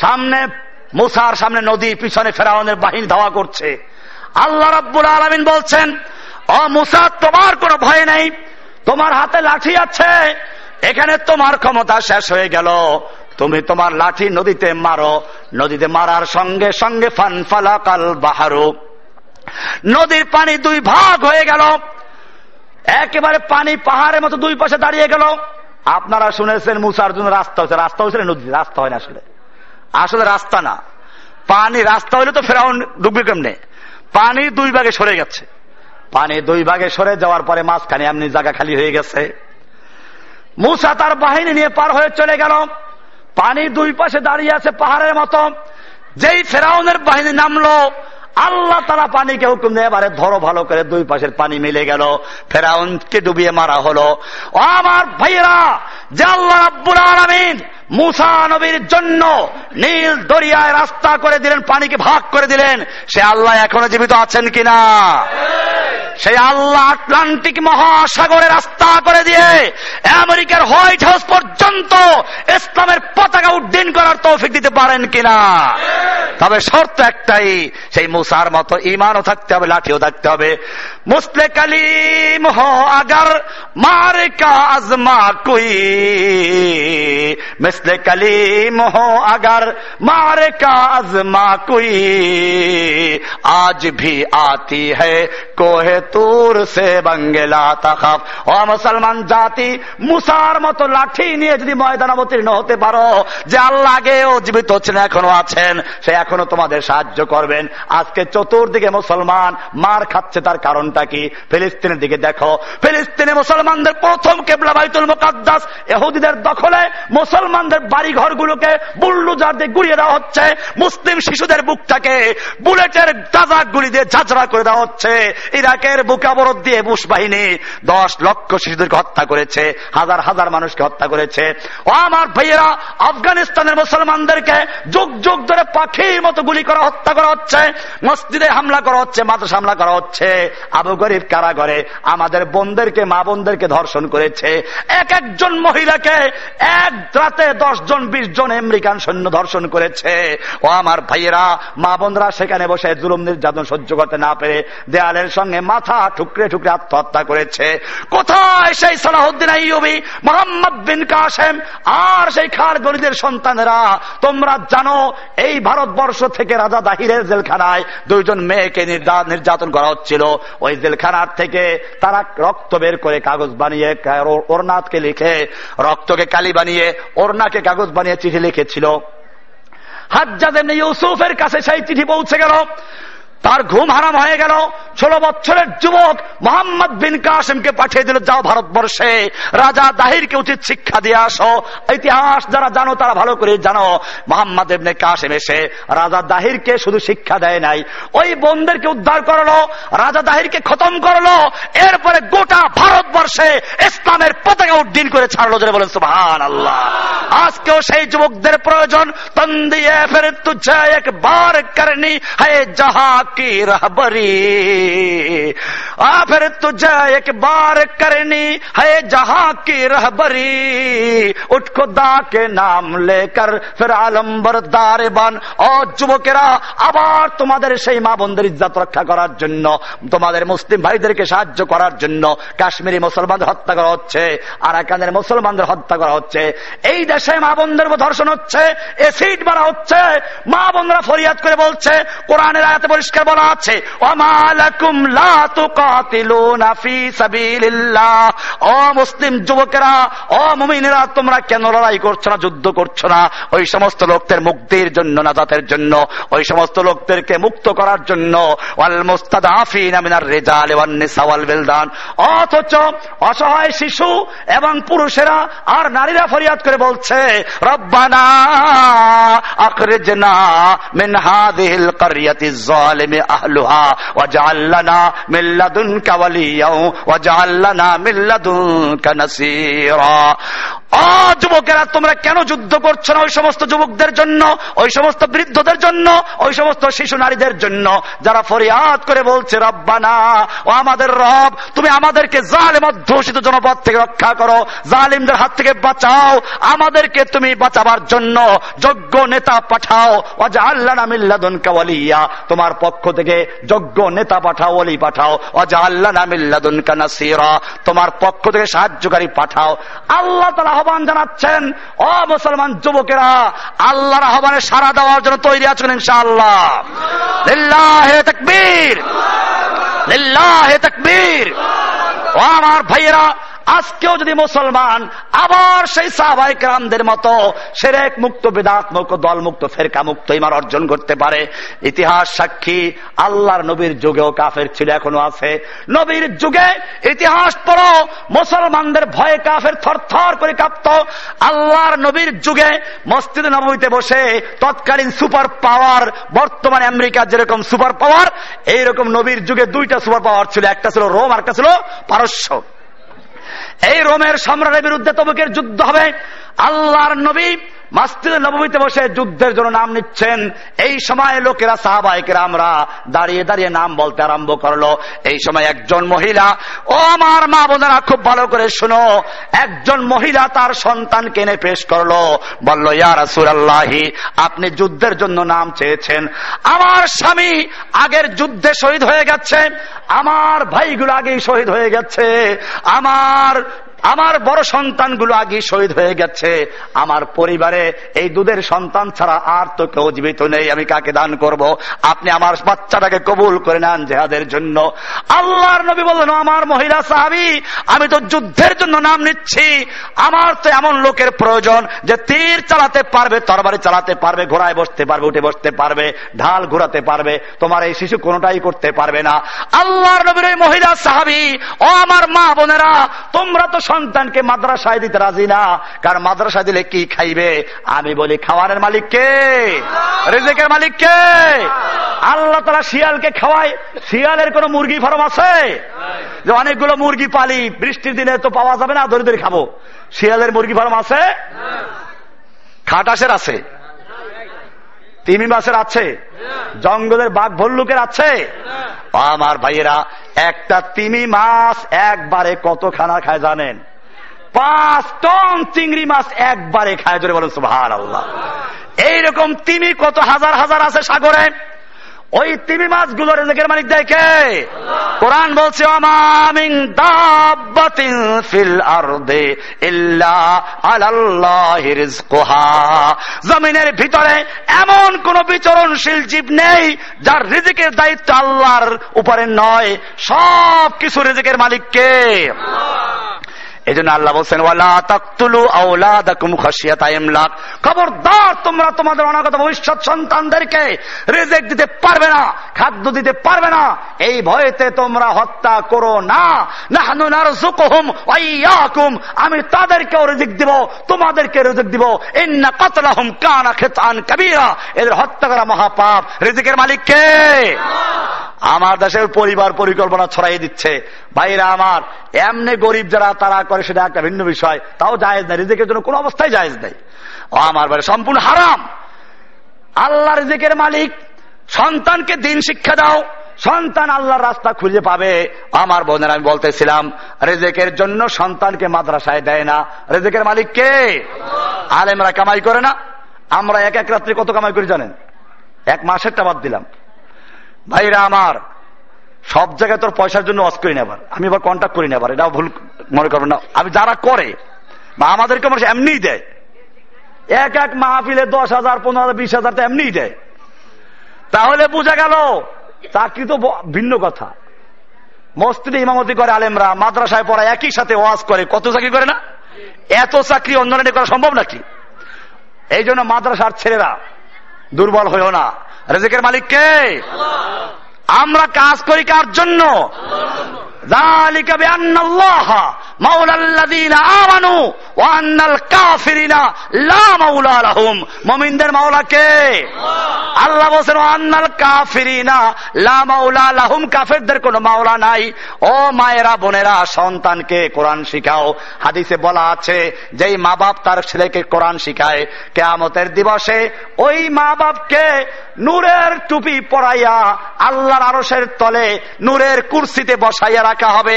সামনে মুসার, সামনে নদী, পিছনে ফেরাউনের বাহিনী ধাওয়া করছে। আল্লাহ রাব্বুল আলমিন বলছেন, ও মুসা, তোমার কোনো ভয় নেই। তোমার হাতে লাঠি আছে। এখানে তোমার ক্ষমতা শেষ হয়ে গেল। তুমি তোমার লাঠি নদীতে মারো। নদীতে মারার সঙ্গে সঙ্গে ফান কাল বাহারু। নদীর পানি দুই ভাগ হয়ে গেল। একেবারে পানি পাহাড়ের মতো দুই পাশে দাঁড়িয়ে গেল। আপনারা শুনেছেন মুসার জন্য রাস্তা হচ্ছে রাস্তা হয়েছে নদী, রাস্তা হয় না আসলে। আসলে রাস্তা না। পানি, রাস্তা হলে তো ফেরাউন ডুববে কেমনে? পানি দুই ভাগে সরে গেছে। পানি দুই ভাগে সরে যাওয়ার পরে মাঝখানে এমনি জায়গা খালি হয়ে গেছে। মুসা তার বাহিনী নিয়ে পার হয়ে চলে গেল। পানি দুই পাশে দাঁড়িয়ে আছে পাহাড়ের মতো। যেই ফেরাউনের বাহিনী নামলো আল্লাহ তারা পানিকে হুকুম দেয়, এবারে ধরো ভালো করে দুই পাশের পানি মিলে গেল, ফেরাউনকে ডুবিয়ে মারা হলো। আমার ভাইয়েরা, যে আল্লাহ আব্বুল আলমিন মুসা নবীর জন্য নীল দরিয়ায় রাস্তা করে দিলেন, পানিকে ভাগ করে দিলেন, সে আল্লাহ এখনও জীবিত আছেন কিনা? সেই আল্লাহ আটলান্টিক মহাসাগরে রাস্তা করে দিয়ে আমেরিকার হোয়াইট হাউস পর্যন্ত ইসলামের পতাকা উড্ডীন করার তৌফিক দিতে পারেন কিনা? তবে শর্ত একটাই, সেই মুসার মতো ইমানও থাকতে হবে, লাঠিও থাকতে হবে। মুসলে কালিম হো আগার, মার মিসলে কালিম হো আগার, মার কাজমা কুই। আজ ভি আতি কোহে তুর সে বাঙ্গেলা তাকাফ ও মুসলমান জাতি, মুসার মতো লাঠি নিয়ে যদি ময়দান অবতীর্ণ হতে পারো, যে আল্লাহ আগেও জীবিত হচ্ছেন এখনও আছেন, সে এখনও তোমাদের সাহায্য করবেন। আজকে চতুর্দিকে মুসলমান মার খাচ্ছে তার কারণটা কি ফিলিস্তিনের দিকে দেখো। ফিলিস্তিনে মুসলমানদের প্রথম কেবলা বাইতুল মুকাদ্দাস এহুদিদের দখলে মুসলমানদের বাড়ি ঘরগুলোকে বুল্লুজার দিয়ে গুড়িয়ে দেওয়া হচ্ছে। মুসলিম শিশুদের বুকটাকে বুলেটের তাজা গুলি দিয়ে ঝাঁঝরা করে দেওয়া হচ্ছে। ইরাকের বুকে অবরোধ দিয়ে বুশ বাহিনী দশ লক্ষ শিশুদেরকে হত্যা করেছে, হাজার হাজার মানুষকে হত্যা করেছে। ও আমার ভাইয়েরা, আফগানিস্তানের মুসলমানদেরকে যুগ যুগ ধরে পাখির মতো গুলি করা, হত্যা করা হচ্ছে। মসজিদে হামলা করা হচ্ছে মাদ্রাসা হামলা করা হচ্ছে। আবু কারাগরে আমাদের বোনদেরকে, মা বোনদেরকে ধর্ষণ করেছে। এক একজন মহিলাকে এক রাতে দশ জন বিশ জন আমেরিকান সৈন্য ধর্ষণ করেছে। ও আমার ভাইয়েরা, মা বোনরা সেখানে বসে জুলুম, নির্যাতন সহ্য করতে না পেরে দেয়ালের সঙ্গে মাথা ঠুকরে ঠুকরে আত্মহত্যা করেছে। কোথায় সেই সালাহুদ্দিন আইয়ুবি, মোহাম্মদ বিন কাসেম আর সেই খার গরিদের সন্তানেরা? তোমরা জানো, এই ভারতবর্ষ থেকে রাজা দাহিরের জেলখানায় দুইজন মেয়েকে নির্যাতন করা হচ্ছিল। ওই জেলখানার থেকে তারা রক্ত বের করে কাগজ বানিয়ে ওরনাথকে লিখে, রক্তকে কালি বানিয়ে, ওরনাকে কাগজ বানিয়ে চিঠি লিখেছিল। হাজ্জাদ ইউসুফের কাছে সেই চিঠি পৌঁছে গেল। তার ঘুম হারাম হয়ে গেল। ষোলো বছরের যুবক মোহাম্মদ বিন কাসিমকে পাঠিয়ে দিল, যাও ভারতবর্ষে। রাজা দাহিরকে উচিত শিক্ষা দিয়ে আসো। ইতিহাস যারা জানো, তারা ভালো করে জানো। মোহাম্মদ ইবনে কাসিম এসে রাজা দাহিরকে শুধু শিক্ষা দেয় নাই, ওই বোনদেরকে উদ্ধার করল, রাজা দাহিরকে খতম করল, এরপরে গোটা ভারতবর্ষে ইসলামের পতাকা উড্ডীন করে ছাড়লো যেটা বলেন সুহান আল্লাহ আজকেও সেই যুবকদের প্রয়োজন। তন্দিয়ে ফের তুঝে একবার করনি। হে জাহা की रहबरी आ फिर तुझे एक बार करनी है जहां की रहबरी उठ खुदा के नाम लेकर फिर আলম্বর দারেবান ও যুবকেরা আবার তোমাদের সেই মা বোনদের ইজ্জাত রক্ষা করার জন্য তোমাদের মুসলিম ভাইদেরকে সাহায্য করার জন্য কাশ্মীরি মুসলমানদের হত্যা করা হচ্ছে আরাকানের মুসলমানদের হত্যা করা হচ্ছে এই দেশে মা বোনদের ধর্ষণ হচ্ছে এসিড মারা হচ্ছে মা বোনরা ফরিয়াদ করে বলছে কোরআনের আয়াতে পরিষ্কার বলা আছে মুসলিম যুবকেরা, ও মুমিনেরা, তোমরা কেন লড়াই করছ না, যুদ্ধ করছ না? ওই সমস্ত লোকদের মুক্তির জন্য, নাজাতের জন্য, ওই সমস্ত লোকদেরকে মুক্ত করার জন্য অথচ অসহায় শিশু এবং পুরুষেরা আর নারীরা ফরিয়াদ করে বলছে, রব্বানা আখরিজনা মিন আহলুহা ওয়াজআল লানা মিন লাদুনকা ওয়ালিয়া ওয়াজআল লানা মিন লাদুনকা নাসীরা অ যুবকেরা, তোমরা কেন যুদ্ধ করছ না ওই সমস্ত যুবকদের জন্য, ওই সমস্ত বৃদ্ধদের জন্য, ওই সমস্ত শিশু নারীদের জন্য? যারা ফরিয়াদ করে বলছে, রব্বানা, ও আমাদের রব, তুমি আমাদেরকে অধ্যুষিত জনপদ থেকে রক্ষা করো, জালিমদের হাত থেকে বাঁচাও, আমাদেরকে তুমি বাঁচাবার জন্য যোগ্য নেতা পাঠাও। অজা আল্লাহ নামিল্লাদন কাওয়ালিয়া তোমার পক্ষ থেকে যোগ্য নেতা পাঠাও অলি পাঠাও। অজা আল্লাহ নামিল্লাদন কানাসিরা তোমার পক্ষ থেকে সাহায্যকারী পাঠাও। আল্লাহ তারা আহ্বান জানাচ্ছেন অ মুসলমান যুবকেরা, আল্লাহর আহ্বানে সারা দেওয়ার জন্য তৈরি আছেন ইনশাআল্লাহ। তাকবীর আমার ভাইয়েরা আজকেও যদি মুসলমান, আবার সেই সাহবাই রামদের মতো সেরেক মুক্ত, বেদাত মুক্ত, দল মুক্ত, ফেরকা মুক্ত ইমার অর্জন করতে পারে, ইতিহাস সাক্ষী, আল্লাহর নবীর যুগেও কাফের ছিল, এখনও আছে। নবীর যুগে ইতিহাস পড়ো, মুসলমানদের ভয়ে কাফের থর করে কাঁপত। আল্লাহর নবীর যুগে মসজিদ নবীতে বসে তৎকালীন সুপার পাওয়ার, বর্তমানে আমেরিকার যেরকম সুপার পাওয়ার, এইরকম নবীর যুগে দুইটা সুপার পাওয়ার ছিল, একটা ছিল রোম, আর একটা ছিল পারস্য। এই রোমের সম্রাটের বিরুদ্ধে তবুকের যুদ্ধ হবে। আল্লাহর নবী মাস্তিদ নবমীতে বসে যুদ্ধের জন্য নাম নিচ্ছেন। এই সময় লোকেরা সাহাবাহিকেরা আমরা দাঁড়িয়ে দাঁড়িয়ে নাম বলতে আরম্ভ করল। এই সময় একজন মহিলা, ও আমার মা বোনেরা, খুব ভালো করে শুনো। একজন মহিলা তার সন্তান কেনে পেশ করল। বলল ইয়ার সুরাল্লাহি আপনি যুদ্ধের জন্য নাম চেয়েছেন। আমার স্বামী আগের যুদ্ধে শহীদ হয়ে গেছে। আমার ভাইগুলো আগেই শহীদ হয়ে গেছে। আমার আমার বড় সন্তানগুলো আগে শহীদ হয়ে গেছে, আমার পরিবারে এই দুধের সন্তান ছাড়া আর তো কেউ জীবিত নেই, আমি কাকে দান করব? আপনি আমার বাচ্চাটাকে কবুল করে নেন জেহাদের জন্য। আল্লাহর নবী বললেন আমার মহিলা সাহাবি, আমি তো যুদ্ধের জন্য নাম নিচ্ছি। আমার তো এমন লোকের প্রয়োজন যে তীর চালাতে পারবে, তরবারি চালাতে পারবে, ঘোড়ায় বসতে পারবে, উঠে বসতে পারবে, ঢাল ঘোরাতে পারবে, তোমার এই শিশু কোনোটাই করতে পারবে না। আল্লাহর নবীর ওই মহিলা সাহাবি, ও আমার মা বোনেরা, তোমরা তো সন্তানকে মাদ্রাসায় দিতে রাজি না। কারণ মাদ্রাসায় দিলে কি খাইবে? আমি বলি খাওয়ানোর মালিক কে? রেজেকের মালিক কে? আল্লাহ তারা শিয়ালকে খাওয়ায়। শিয়ালের কোন মুরগি ফার্ম আছে? যে অনেকগুলো মুরগি পালি, বৃষ্টির দিনে তো পাওয়া যাবে না ধরে ধরে খাব। শিয়ালের মুরগি ফার্ম আছে? খাটাসের আছে। তিমি মাছের আছে। জঙ্গলের বাঘ ভল্লুকের আছে। আমার ভাইয়েরা, একটা তিমি মাছ একবারে কত খানা খায় জানেন? পাঁচ টন চিংড়ি মাছ একবারে খায় জোরে বলেন সুভার আল্লাহ এইরকম তিমি কত হাজার হাজার আছে সাগরে? ওই তিমি মাছগুলো রেজেকের মালিক দেখে কোরআন বলছে অমামিং দাব্বাতিন ফিল আরদে ইল্লা আলাল্লাহি রিজকুহা। জমিনের ভিতরে এমন কোন বিচরণশীল জীব নেই, যার রিজিকের দায়িত্ব আল্লাহর উপরে নয়। সব কিছু রিজিকের মালিককে এই জন্য আল্লাহ বলছেন খবরদার তোমরা তোমাদের অনাগত ভবিষ্যৎ সন্তানদেরকে রেজেক দিতে পারবে না খাদ্য দিতে পারবে না। এই ভয়েতে তোমরা হত্যা করো না। আমি তাদেরকেও রেজিক দিব তোমাদেরকে রেজিক দিব। ইন্না কাতলাহুম কানা খেতান কাবিরা। এদের হত্যা করা মহাপাপ। রেজিকের মালিককে আমার দেশের পরিবার পরিকল্পনা ছড়াই দিচ্ছে। ভাইরা আমার, এমনি গরিব যারা তারা করে সেটা একটা ভিন্ন বিষয়। তাও জায়েজ নেই, রিজিকের জন্য কোন অবস্থায় জায়েজ নেই। ও আমার বাড়ি সম্পূর্ণ হারাম। আল্লাহ রিজিকের মালিক, সন্তানকে দিন শিক্ষা দাও। সন্তান আল্লাহর রাস্তা খুঁজে পাবে। আমার বোনের, আমি বলতেছিলাম, রেজেকের জন্য সন্তানকে মাদ্রাসায় দেয় না। রেজেকের মালিক কে? আলেমরা কামাই করে না। আমরা এক এক রাত্রে কত কামাই করি জানেন? এক মাসেরটা বাদ দিলাম। ভাইরা আমার সব জায়গায় তোর পয়সার জন্য অস করি নেবার। আমি আবার কন্ট্যাক্ট করি নেবার, এটাও ভুল, মনে করবেন না। আমি যারা করে, বা আমাদেরকে মানুষ এমনিই দেয়। এক এক মাহফিলে দশ হাজার, পনেরো হাজার, বিশ হাজার তো এমনিই দেয়। তাহলে বোঝা গেল, চাকরি তো ভিন্ন কথা। মসজিদে ইমামতি করে আলেমরা, মাদ্রাসায় পড়া একই সাথে ওয়াজ করে, কত চাকরি করে না? এত চাকরি অন্য করা সম্ভব নাকি? এই জন্য মাদ্রাসার ছেলেরা দুর্বল হয়েও না। রেজেকের মালিক কে? আমরা কাজ করি কার জন্য? সন্তানকে কোরআন শিখাও। হাদিসে বলা আছে, যেই মা বাপ তার ছেলেকে কোরআন শিখায়, কেয়ামতের দিবসে ওই মা বাপকে নূরের টুপি পরাইয়া আল্লাহর আরসের তলে, নূরের কুর্সিতে বসাইয়া রাখা হবে,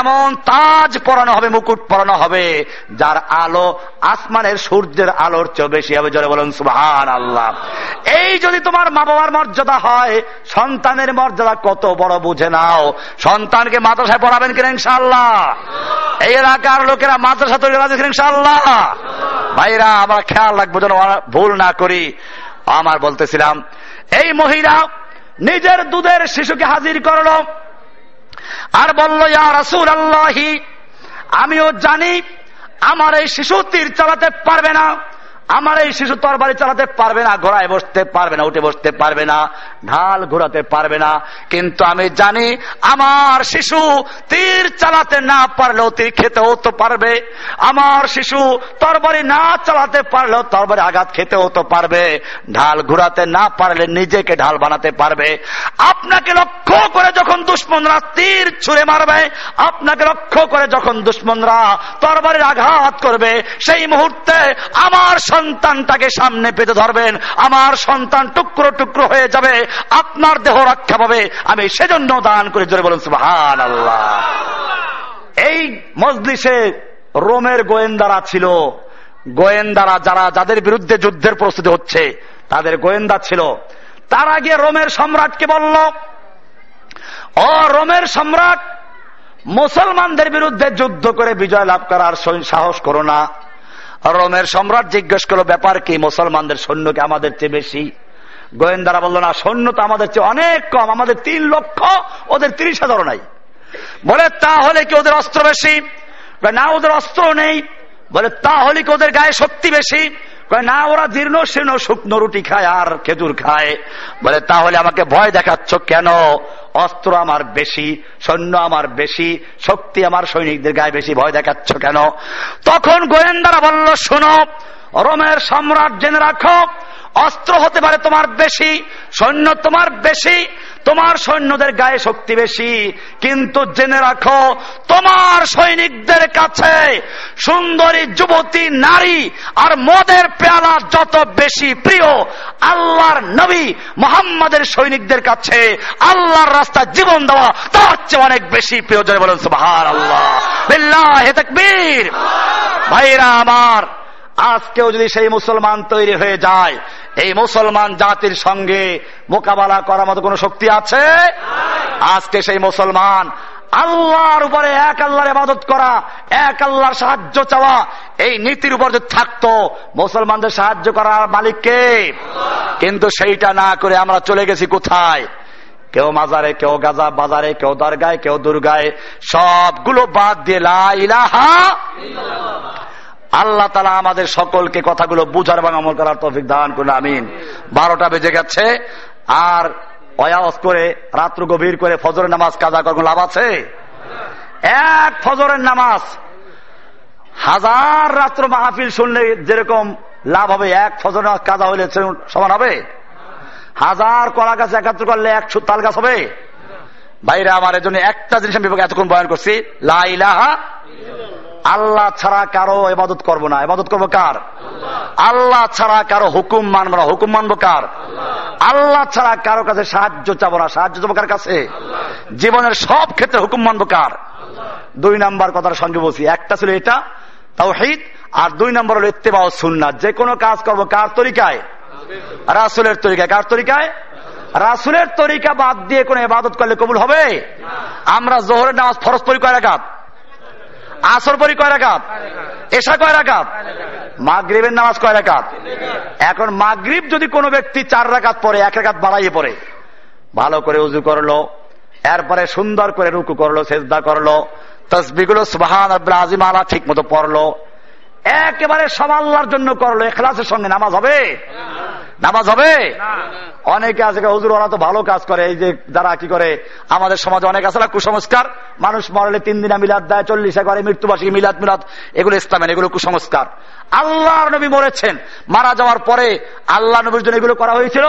এমন তাজ পরানো হবে, মুকুট পরানো হবে, যার আলো আসমানের সূর্যের আলোর চেয়ে বেশি হবে। জোরে বলুন সুহান আল্লাহ এই যদি তোমার মা বাবার মর্যাদা হয়, সন্তানের মর্যাদা কত বড় বুঝে নাও। সন্তানকে মাদ্রাসায় পড়াবেন কিনা ইনশাল্লাহ এই এলাকার লোকেরা মাদ্রাসা তৈরি করা ইনশাল্লাহ ভাইরা, আমরা খেয়াল রাখব যেন ভুল না করি। আমার বলতেছিলাম, এই মহিলা নিজের দুধের শিশুকে হাজির করল আর বলল ইয়া রাসুল আল্লাহি আমিও জানি আমার এই শিশু তীর চালাতে পারবে না। আমার এই শিশু তরবারি চালাতে পারবে না, ঘোড়ায় বসতে পারবে না, উঠে বসতে পারবে না, ঢাল ঘোরাতে পারবে না। কিন্তু আমি জানি আমার শিশু তীর চালাতে না পারলেও তীর খেতেও তো পারবে। আমার শিশু তরবারি না চালাতে পারলেও তরবারি আঘাত খেতেও তো পারবে। ঢাল ঘুরাতে না পারলে নিজেকে ঢাল বানাতে পারবে। আপনাকে লক্ষ্য করে যখন দুশ্মনরা তীর ছুঁড়ে মারবে, আপনাকে লক্ষ্য করে যখন দুশ্মনরা তরবারির আঘাত করবে, সেই মুহূর্তে আমার সন্তানটাকে সামনে পেতে ধরবেন। আমার সন্তান টুকরো টুকরো হয়ে যাবে, আপনার দেহ রক্ষা পাবে। আমি সেজন্য দান করে, জোরে বলুন সুহান আল্লাহ এই মজলিসে রোমের গোয়েন্দারা ছিল। গোয়েন্দারা যারা, যাদের বিরুদ্ধে যুদ্ধের প্রস্তুতি হচ্ছে, তাদের গোয়েন্দা ছিল। তারা আগে রোমের সম্রাটকে বলল, ও রোমের সম্রাট, মুসলমানদের বিরুদ্ধে যুদ্ধ করে বিজয় লাভ করার সাহস করো না। রোমের সম্রাট জিজ্ঞেস করল, ব্যাপার কি? মুসলমানদের সৈন্যকে আমাদের চেয়ে বেশি? গোয়েন্দারা বলল, না, সৈন্য তো আমাদের চেয়ে অনেক কম। আমাদের তিন লক্ষ, ওদের তিরিশ হাজারও নাই। বলে, তাহলে কি ওদের অস্ত্র বেশি? না, ওদের অস্ত্র নেই। বলে, তাহলে কি ওদের গায়ে শক্তি বেশি? না, ওরা জীর্ণ শীর্ণ শুকনো রুটি খায় আর খেজুর খায়। বলে, তাহলে আমাকে ভয় দেখাচ্ছ কেন? অস্ত্র আমার বেশি, সৈন্য আমার বেশি, শক্তি আমার সৈনিকদের গায়ে বেশি ভয় দেখাচ্ছ কেন? তখন গোয়েন্দারা বলল, শোনো, রোমের সম্রাট জেনে রাখো, অস্ত্র হতে পারে তোমার বেশি, সৈন্য তোমার বেশি তোমার সৈন্যদের গায়ে শক্তি বেশি। কিন্তু জেনে রাখো, তোমার সৈনিকদের কাছে সুন্দরী যুবতী, নারী আর মদের পেয়ালা যত বেশি প্রিয়, আল্লাহর নবী মোহাম্মদের সৈনিকদের কাছে আল্লাহর রাস্তা জীবন দেওয়া তার চেয়ে অনেক বেশি প্রিয়। জয় বলেন সুবাহার আল্লাহ বীর ভাইরা আমার, আজকেও যদি সেই মুসলমান তৈরি হয়ে যায়, এই মুসলমান জাতির সঙ্গে মোকাবেলা করার মতো কোন শক্তি আছে? আজকে সেই মুসলমান, আল্লাহর উপরে এক আল্লাহর ইবাদত করা, এক আল্লাহর সাহায্য চাওয়া, এই নীতির উপর যদি থাকতো, মুসলমানদের সাহায্য করার মালিককে কিন্তু সেইটা না করে আমরা চলে গেছি কোথায়? কেউ মাজারে, কেউ গাজা বাজারে, কেউ দরগায়, কেউ দুর্গায়, সবগুলো বাদ দিয়ে লাইলাহা আল্লাহ তালা আমাদের সকলকে কথাগুলো বুঝার এবং আমল করার তফিক দান করলে আমিন। বারোটা বেজে গেছে আর অয়াস করে, রাত্র গভীর করে ফজরের নামাজ কাজা করার লাভ আছে? এক ফজরের নামাজ। হাজার রাত্র মাহফিল শুনলে যেরকম লাভ হবে, এক ফজর নামাজ কাজা হইলে সমান হবে? হাজার কলা গাছ একাত্র করলে একশো তাল গাছ হবে? বাইরে আমার এজন্য একটা জিনিস আমি এতক্ষণ বয়ান করছি। লাইলাহা আল্লাহ ছাড়া কারও এবাদত করব না। এবাদত করব কার? আল্লাহ ছাড়া কারও হুকুম মানবো না। হুকুম মানবো কার? আল্লাহ ছাড়া কারও কাছে সাহায্য চাবো না। সাহায্য চাবো কার কাছে? জীবনের সব ক্ষেত্রে হুকুম মানবো কার? দুই নাম্বার কথার সঙ্গে বলছি, একটা ছিল এটা তাও হিত আর দুই নম্বর হলো ইত্তেবা সুন্নাত। যে কোনো কাজ করব কার তরিকায়? রাসুলের তরিকায়। কার তরিকায়? রাসুলের তরিকা বাদ দিয়ে কোন ইবাদত করলে কবুল হবে? আমরা জোহরের নামাজ ফরজ পরি কয় রাখাত আসর পরি কয় রাখাত এসা কয় রাখাত মাগরীবের নামাজ কয় রাখাত এখন মাগরীব যদি কোনো ব্যক্তি চার রাকাত পরে এক রাকাত বাড়াইয়ে পড়ে, ভালো করে উজু করল, এরপরে সুন্দর করে রুকু করল, সেজদা করল, তসবিগুলো সুবাহান আজিম আলা ঠিক মতো পড়ল, একেবারে সমাল্লার জন্য করল, এখলাসের সঙ্গে নামাজ হবে? নামাজ হবে? অনেকে আছে হুজুর ওরা তো ভালো কাজ করে। এই যে যারা কি করে আমাদের সমাজে অনেক আছে না কুসংস্কার? মানুষ মরলে তিন দিনা মিলাদ দেয় চল্লিশে করে মৃত্যুবার্ষিকী মিলাদ মিলাদ এগুলো ইসলামের এগুলো কুসংস্কার। আল্লাহ নবী মরেছেন। মারা যাওয়ার পরে আল্লাহ নবীর জন্য এগুলো করা হয়েছিল?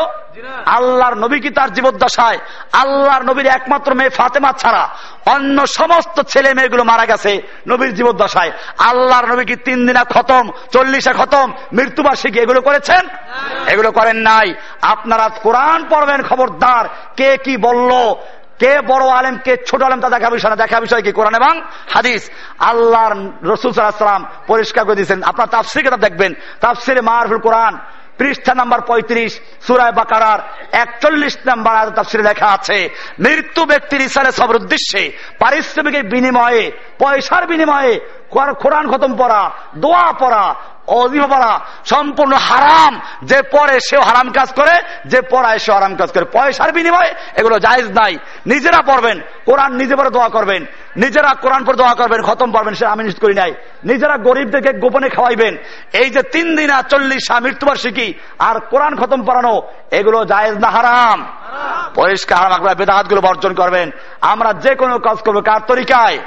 আল্লাহর নবী কি তার জীবদ্দশায়? আল্লাহর নবীর একমাত্র মেয়ে ফাতেমা ছাড়া অন্য সমস্ত ছেলে মেয়েগুলো মারা গেছে নবীর জীবদ্দশায়। আল্লাহর নবী কি তিন দিনা খতম চল্লিশে খতম মৃত্যুবার্ষিকী এগুলো করেছেন? এগুলো করেন নাই। আপনারা কোরআন পড়বেন খবরদার। কে কি বলল? কে বড় আলেম কে ছোট আলেম তা দেখা বিষয় না। দেখা বিষয় কি? কোরআন এবং হাদিস। আল্লাহর রসুল সাল্লাম পরিষ্কার করে দিয়েছেন। আপনার তাফসির কেতাব দেখবেন। তাফসিরে মারফুল কোরআন। পৃষ্ঠা নাম্বার পঁয়ত্রিশ, সুরায় বাকারার একচল্লিশ নাম্বার তাফসিরে লেখা আছে, মৃত্যু ব্যক্তির ইসারে সবর উদ্দেশ্যে, পারিশ্রমিকের বিনিময়ে, পয়সার বিনিময়ে কোরআন খতম পড়া দোয়া পড়া অজিফা পড়া সম্পূর্ণ হারাম। যে পরে সেও হারাম কাজ করে যে পড়ায় সে হারাম কাজ করে। পয়সার বিনিময়ে এগুলো জায়েজ নাই। নিজেরা পড়বেন কোরআন নিজে পরে দোয়া করবেন। নিজেরা কোরআন পরে দোয়া করবেন খতম পড়বেন সে আমি নিশ্চিত করি নাই। নিজেরা গরিবদেরকে গোপনে খাওয়াইবেন। এই যে তিন দিন আর চল্লিশ মৃত্যুবার্ষিকী আর কোরআন খতম পড়ানো এগুলো জায়েজ না হারাম? পরিষ্কার হারাম আপনার বেদাহাতগুলো বর্জন করবেন। আমরা যে কোনো কাজ করব কার তরিকায়?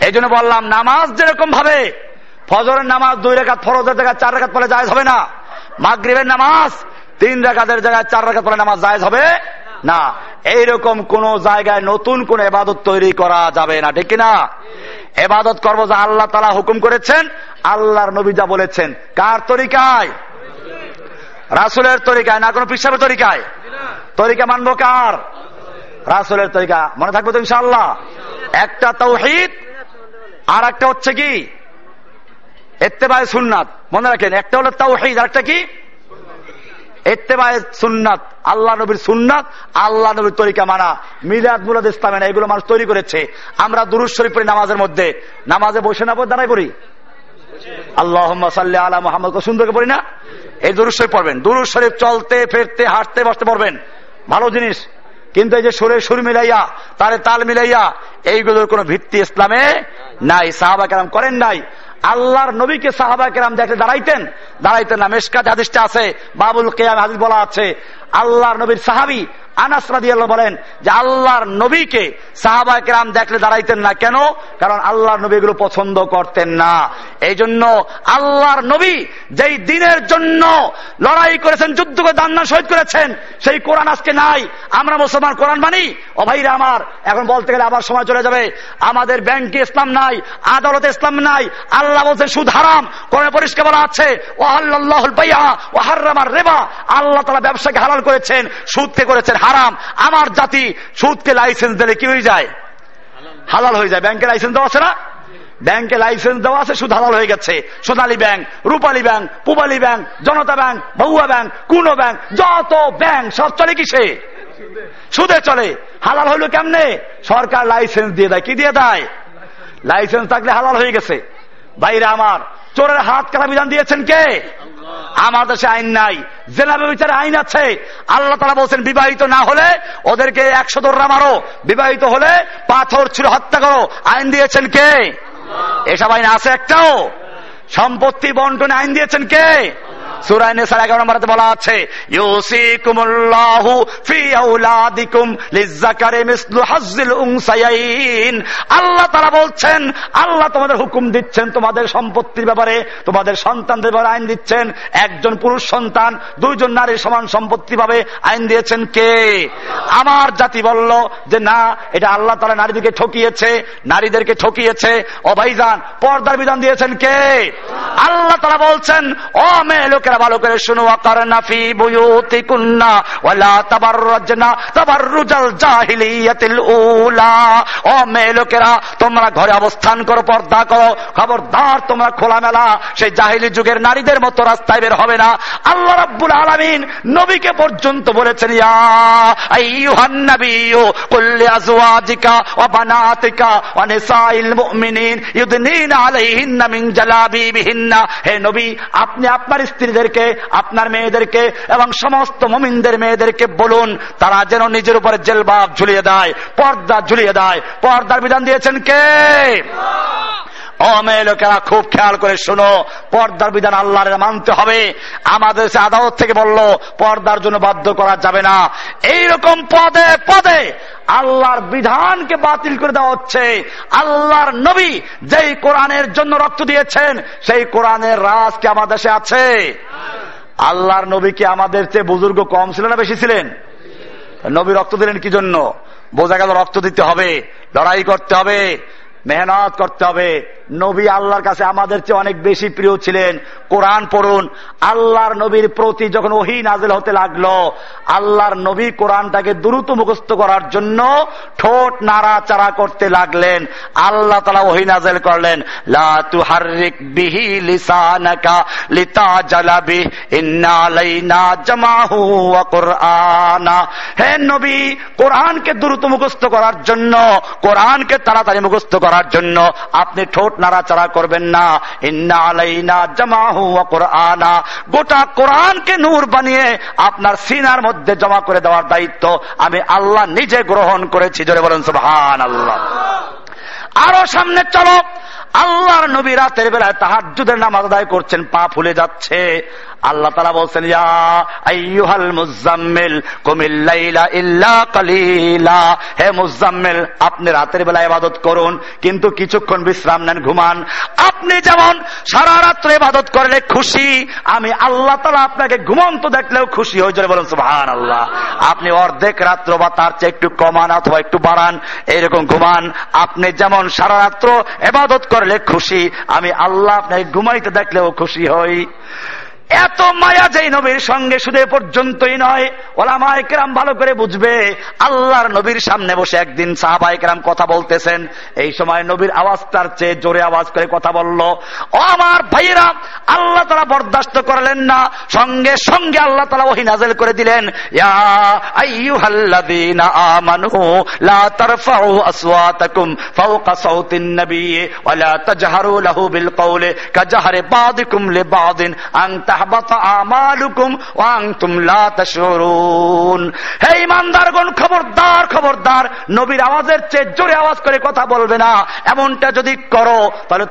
এই জন্য বললাম, নামাজ যেরকম ভাবে, ফজরের নামাজ দুই রেখাত, ফরজের জায়গায় চার রেখাত পরে জায়জ হবে না। মাগরীবের নামাজ তিন রেখাতের জায়গায় চার রেখাত পরে নামাজ জায়জ হবে না। এইরকম কোন জায়গায় নতুন কোন এবাদত তৈরি করা যাবে না, ঠিক না এবাদত করব যা আল্লাহ তালা হুকুম করেছেন, আল্লাহর নবী যা বলেছেন। কার তরিকায়? রাসুলের তরিকায়, না কোনো পিসাবের তরিকায়? তরিকা মানবো কার? রাসুলের তরিকা। মনে থাকবে তো ইনশাল্লাহ একটা তৌহিদ আর একটা হচ্ছে কি? এত্তেবায় সুন্নাত। মনে রাখেন, একটা হলো তাওহিদ আর একটা কি? এত্তেবায় সুন্নাত। আল্লাহ নবীর সুন্নাত, আল্লাহ নবীর তরিকা মানা। মিলাদ মুলাদ ইসলামে না এগুলো মানুষ তৈরি করেছে। আমরা দুরুজ শরীফ পড়ি নামাজের মধ্যে। নামাজে বসে না, পড়ে দাঁড়াই পড়ি? আল্লাহ সাল্লাহ আলা মোহাম্মদ সুন্দরকে পড়ি না? এই দুরুজ শরীফ পড়বেন। দুরুজ শরীফ চলতে, ফেরতে, হাঁটতে, বসতে পড়বেন। ভালো জিনিস। কিন্তু এই যে সুরে সুর মিলাইয়া, তারে তাল মিলাইয়া, এইগুলোর কোন ভিত্তি ইসলামে নাই। সাহাবা কেরাম করেন নাই। আল্লাহর নবীকে সাহাবা কেরাম দেখে দাঁড়াইতেন। দাঁড়াইতেন না, মেশকাত হাদিসটা আছে, বাবুল কেয়াম হাদিস বলা আছে। আল্লাহর নবীর সাহাবি আনাস রাদি বলেন যে আল্লাহর নবীকে সাহাবা কেরাম দেখলে দাঁড়াইতেন না। কেন? কারণ আল্লাহর নবী এগুলো পছন্দ করতেন না। এই জন্য আল্লাহর নবী যেই দিনের জন্য লড়াই করেছেন, যুদ্ধ করে দান্না শহীদ করেছেন, সেই কোরআন আজকে নাই। আমরা মুসলমান কোরআন মানি? ও ভাইরা আমার, এখন বলতে গেলে আবার সময় চলে যাবে। আমাদের ব্যাংকে ইসলাম নাই, আদালতে ইসলাম নাই, আল্লাহ বলছেন সুদ হারাম কোন পরিষ্কার বলা আছে ও আল্লাহ রেবা। আল্লাহ তালা ব্যবসাকে হালাল করেছেন, সুদকে করেছেন হারাম। আমার জাতি সুদকে লাইসেন্স দিলে কি হয়ে যায়? হালাল হয়ে যায়। ব্যাংকে লাইসেন্স দেওয়া আছে না? ব্যাংকে লাইসেন্স দেওয়া আছে, সুদ হালাল হয়ে গেছে। Sonali bank, Rupali bank, Pubali bank, Janata bank বহুয়া bank, কুনো ব্যাংক, যত ব্যাংক, সব চলে কিসে সুদে চলে। হালাল হইল কেমনে? সরকার লাইসেন্স দিয়ে দেয়। কি দিয়ে দেয়? লাইসেন্স থাকলে হালাল হয়ে গেছে। বাইরে আমার, চোরের হাত কাটা বিধান দিয়েছেন কে? আমার দেশে আইন নাই। জেনাবে বিচারে আইন আছে, আল্লাহ তারা বলছেন, বিবাহিত না হলে ওদেরকে একশো দোররা মারো। বিবাহিত হলে পাথর ছিল হত্যা করো। আইন দিয়েছেন কে? এসব আইন আছে একটাও। সম্পত্তি বন্টনে আইন দিয়েছেন কে? আল্লাহ বলছেন, আল্লাহ তোমাদের হুকুম দিচ্ছেন, তোমাদের সম্পত্তির ব্যাপারে, তোমাদের সন্তানদের ব্যাপারে আইন দিচ্ছেন। একজন পুরুষ সন্তান, দুইজন নারীর সমান সম্পত্তি ভাবে আইন দিয়েছেন কে? আমার জাতি বলল যে না, এটা আল্লাহ তাআলা নারীদেরকে ঠকিয়েছে নারীদেরকে ঠকিয়েছে। ও ভাইজান, পর্দার বিধান দিয়েছেন কে? আল্লাহ তাআলা বলছেন, ও মেয়ে ভালো করে শুনো আকার নাফি বুয়ুতি কুন্না ওয়ালা তাবাররাজনা তাবাররুজাল জাহিলিয়াতিল উলা। ও মেয়ে লোকেরা, তোমরা ঘরে অবস্থান করো, পর্দা করো। খবরদার, তোমরা খোলামেলা। সেই জাহিলি যুগের নারীদের মতো রাস্তায় বের হবে না। আল্লাহ রাব্বুল আলামিন নবীকে পর্যন্ত বলেছেন, ইয়া আইয়ুহান কুল ওয়া বানাতিকা ওয়া নিসাইল মুমিনিন, ইউদনিনা আলাইহিন্না মিন জালাবিবিহিন্না। হে নবী, আপনি আপনার স্ত্রীদেরকে আপনার মেয়েদেরকে এবং সমস্ত মমিনদের মেয়েদেরকে বলুন, তারা যেন নিজের উপরে জেলবাব ঝুলিয়ে দেয়, পর্দা ঝুলিয়ে দেয়। পর্দার বিধান দিয়েছেন কে? ও মেয়ে লোকেরা, খুব খেয়াল করে শোনো, পর্দার বিধান আল্লাহর মানতে হবে। আমাদের আদালত থেকে বলল, পর্দার জন্য বাধ্য করা যাবে না। এইরকম পদে পদে আল্লাহর বিধানকে বাতিল করে দেওয়া হচ্ছে। আল্লাহর নবী যেই কোরআনের জন্য রক্ত দিয়েছেন, সেই কোরআনের রাজ কি আমাদের দেশে আছে? আল্লাহর নবী কি আমাদের চেয়ে বুজুর্গ কম ছিল না বেশি ছিলেন? নবী রক্ত দিলেন কি জন্য? বোঝা গেল রক্ত দিতে হবে, লড়াই করতে হবে। মেহনত করতে হবে। নবী আল্লাহর কাছে আমাদের চেয়ে অনেক বেশি প্রিয় ছিলেন। কোরআন পড়ুন। আল্লাহর নবীর প্রতি যখন ওহি নাজেল হতে লাগল, আল্লাহর নবী কোরআনটাকে দ্রুত মুখস্থ করার জন্য ঠোঁট নাড়াচাড়া করতে লাগলেন। আল্লাহ তালা ওহি নাজেল করলেন হে নবী, কোরআনকে দ্রুত মুখস্থ করার জন্য, কোরআনকে তাড়াতাড়ি মুখস্থ করার জন্য আপনি ঠোঁট নাড়াচাড়া করবেন না। ইন্না আলাইনা জামাহু কোরআনা। গোটা কোরআনকে নূর বানিয়ে আপনার সিনার মধ্যে জমা করে দেওয়ার দায়িত্ব আমি আল্লাহ নিজে গ্রহণ করেছি। জোরে বলেন সুবহান আল্লাহ আরও সামনে চলো। আল্লাহর নবী রাতের বেলায় তাহাজুদের নামাজ আদায় করছেন, পা ফুলে যাচ্ছে। আল্লাহ তারা বলছেন হে মুজাম্মেল আপনি রাতের বেলা ইবাদত করুন, কিন্তু কিছুক্ষণ বিশ্রাম নেন, ঘুমান। আপনি যেমন সারা রাত্রে ইবাদত করলে খুশি, আমি আল্লাহ তালা আপনাকে ঘুমন্ত দেখলেও খুশি হয়ে যাবে বলুন সুহান আল্লাহ আপনি অর্ধেক রাত্র বা তার চেয়ে একটু কমান অথবা একটু বাড়ান এরকম ঘুমান। আপনি যেমন সারা রাত্র এবাদত করলে খুশি। আমি আল্লাহ আপনাকে ঘুমাইতে দেখলেও খুশি হই। এত মায়া যেই নবীর সঙ্গে শুধু পর্যন্তই নয় ওলামাইকেরাম ভালো করে বুঝবে, আল্লাহর নবীর সামনে বসে একদিন সাহাবাইকেরাম কথা বলতেছেন। এই সময় নবীর আওয়াজটার চেয়ে জোরে আওয়াজ করে কথা বলল, ও আমার ভাইরা আল্লাহ তারা বরদাস্ত করলেন না, সঙ্গে সঙ্গে আল্লাহ তালা ওহি নাজেল করে দিলেন আমানু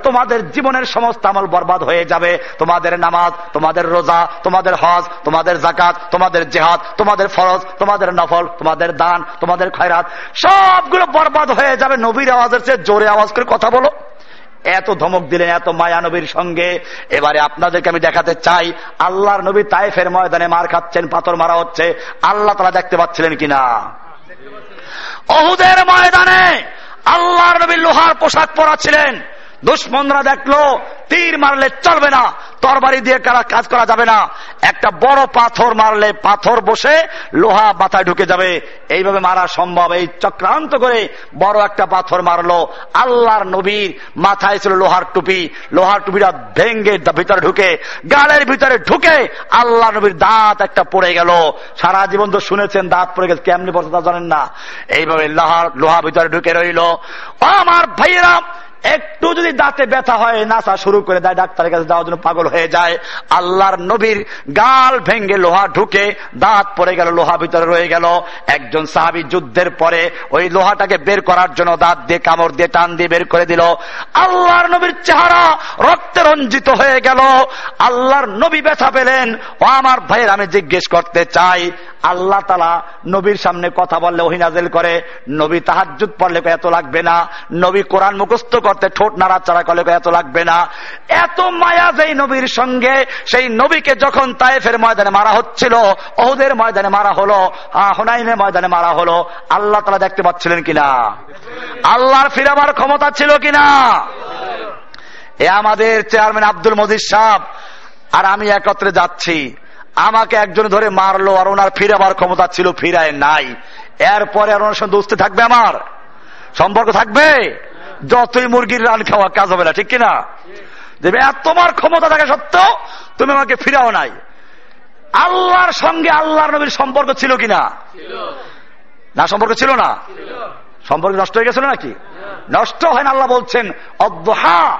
তোমাদের জীবনের সমস্ত আমল বরবাদ হয়ে যাবে। তোমাদের নামাজ, তোমাদের রোজা, তোমাদের হজ, তোমাদের জাকাত তোমাদের জেহাদ, তোমাদের ফরজ, তোমাদের নফল, তোমাদের দান, তোমাদের খয়রাত, সবগুলো বরবাদ হয়ে যাবে। নবীর আওয়াজের চেয়ে জোরে আওয়াজ করে কথা বলো। এত ধমক দিলেন, এত মায়া নবীর সঙ্গে। এবারে আপনাদেরকে আমি দেখাতে চাই, আল্লাহর নবী তাইফের ময়দানে মার খাচ্ছেন, পাথর মারা হচ্ছে। আল্লাহ তারা দেখতে পাচ্ছিলেন কিনা? অহুদের ময়দানে আল্লাহর নবী লোহার পোশাক পরা ছিলেন দুশ্মনরা দেখল, তীর মারলে চলবে না, তরবারি দিয়ে কারা কাজ করা যাবে না। একটা বড় পাথর মারলে পাথর বসে লোহা মাথায় ঢুকে যাবে। এইভাবে মারা সম্ভব। এই চক্রান্ত করে বড় একটা পাথর মারলো। আল্লাহর নবীর মাথায় ছিল লোহার টুপি। লোহার টুপিটা ভেঙ্গে ভিতরে ঢুকে, গালের ভিতরে ঢুকে আল্লাহ নবীর দাঁত একটা পড়ে গেল। সারা জীবন তো শুনেছেন, দাঁত পড়ে গেছে, কেমনি পড়ছে তা জানেন না। এইভাবে লোহার লোহা ভিতরে ঢুকে রইল। আমার ভাইয়েরা একটু যদি দাঁতে ব্যথা হয়, নাসা শুরু করে দেয়, ডাক্তারের কাছে যাওয়ার জন্য পাগল হয়ে যায়। আল্লাহর নবীর গাল ভেঙ্গে লোহা ঢুকে দাঁত পড়ে গেল, লোহা ভিতরে রয়ে গেল। একজন সাহাবি যুদ্ধের পরে ওই লোহাটাকে বের করার জন্য দাঁত দিয়ে কামড় দিয়ে টান দিয়ে বের করে দিল। আল্লাহর নবীর চেহারা রক্তে রঞ্জিত হয়ে গেল। আল্লাহর নবী ব্যথা পেলেন। ও আমার ভাইয়ের, আমি জিজ্ঞেস করতে চাই আল্লাহ তালা নবীর সামনে কথা বললে ওহিনাজেল করে, নবী তাহাজুদ পড়লে এত লাগবে না। নবী কোরআন মুখস্থ করতে ঠোঁট নাড়াচাড়া করলে এত লাগবে না। এত মায়া যেই নবীর সঙ্গে, সেই নবীকে যখন তায়েফের ময়দানে মারা হচ্ছিল, ওহুদের ময়দানে মারা হলো হোনাইনের ময়দানে মারা হলো, আল্লাহ তালা দেখতে পাচ্ছিলেন কিনা? আল্লাহর ফিরাবার ক্ষমতা ছিল কিনা? এ আমাদের চেয়ারম্যান আব্দুল মজিদ সাহ আর আমি একত্রে যাচ্ছি। আমাকে একজন ধরে মারলো আর ওনার ফিরাবার ক্ষমতা ছিল ফিরায় নাই। এরপরে আর ওনার সঙ্গে দোস্তে থাকবে আমার? সম্পর্ক থাকবে? যতই মুরগির রান খাওয়া কাজ হবে না ঠিক কিনা? দেবে তোমার ক্ষমতা থাকা সত্ত্বেও তুমি আমাকে ফিরাও নাই। আল্লাহর সঙ্গে আল্লাহর নবীর সম্পর্ক ছিল কিনা? না সম্পর্ক ছিল না? সম্পর্ক নষ্ট হয়ে গেছিল নাকি? নষ্ট হয় না আল্লাহ বলছেন অদ্দহা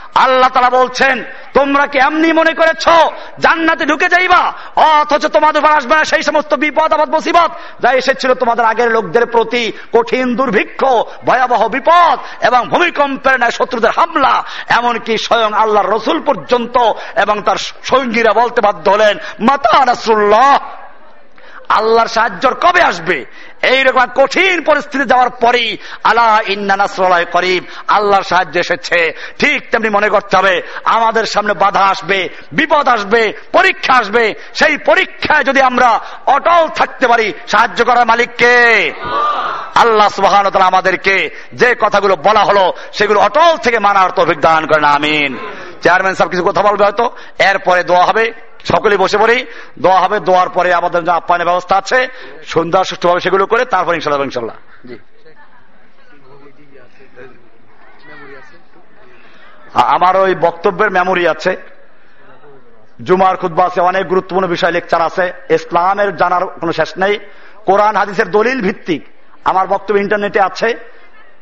আল্লাহ তারা বলছেন, তোমরা কি এমনি মনে করেছ জান্নাতে ঢুকে যাইবা? অথচ তোমাদের উপর আসবে না সেই সমস্ত বিপদ, আবাদ, মুসিবত যা এসেছিল তোমাদের আগের লোকদের প্রতি কঠিন, দুর্ভিক্ষ, ভয়াবহ বিপদ এবং ভূমিকম্পের ন্যায় শত্রুদের হামলা। এমনকি স্বয়ং আল্লাহ রসুল পর্যন্ত এবং তার সঙ্গীরা বলতে বাধ্য হলেন, মাতা রাসুল্লাহ আল্লাহর সাহায্য কবে আসবে? এইরকম কঠিন পরিস্থিতি যাওয়ার পরেই আল্লাহ ইন্নানাশ্রয় করিম, আল্লাহর সাহায্য এসেছে। ঠিক তেমনি মনে করতে হবে, আমাদের সামনে বাধা আসবে, বিপদ আসবে, পরীক্ষা আসবে। সেই পরীক্ষায় যদি আমরা অটল থাকতে পারি, সাহায্য করার মালিককে? আল্লাহ সুবাহান আমাদেরকে যে কথাগুলো বলা হলো, সেগুলো অটল থেকে মানার তো অভিজ্ঞান করেন, আমিন। চেয়ারম্যান সাহেব কিছু কথা বলবে হয়তো? এরপরে দোয়া হবে। সকলে বসে পড়ি, দোয়া হবে, দোয়ার পরে আমাদের যে আপ্যায়নের ব্যবস্থা আছে সুন্দর সুষ্ঠুভাবে সেগুলো করে তারপর ইনশাল্লাহ ইনশাল্লাহ আমার ওই বক্তব্যের মেমোরি আছে। জুমার খুদ্া আছে, অনেক গুরুত্বপূর্ণ বিষয় লেকচার আছে। ইসলামের জানার কোনো শেষ নেই। কোরআন, হাদিসের দলিল ভিত্তিক। আমার বক্তব্য ইন্টারনেটে আছে।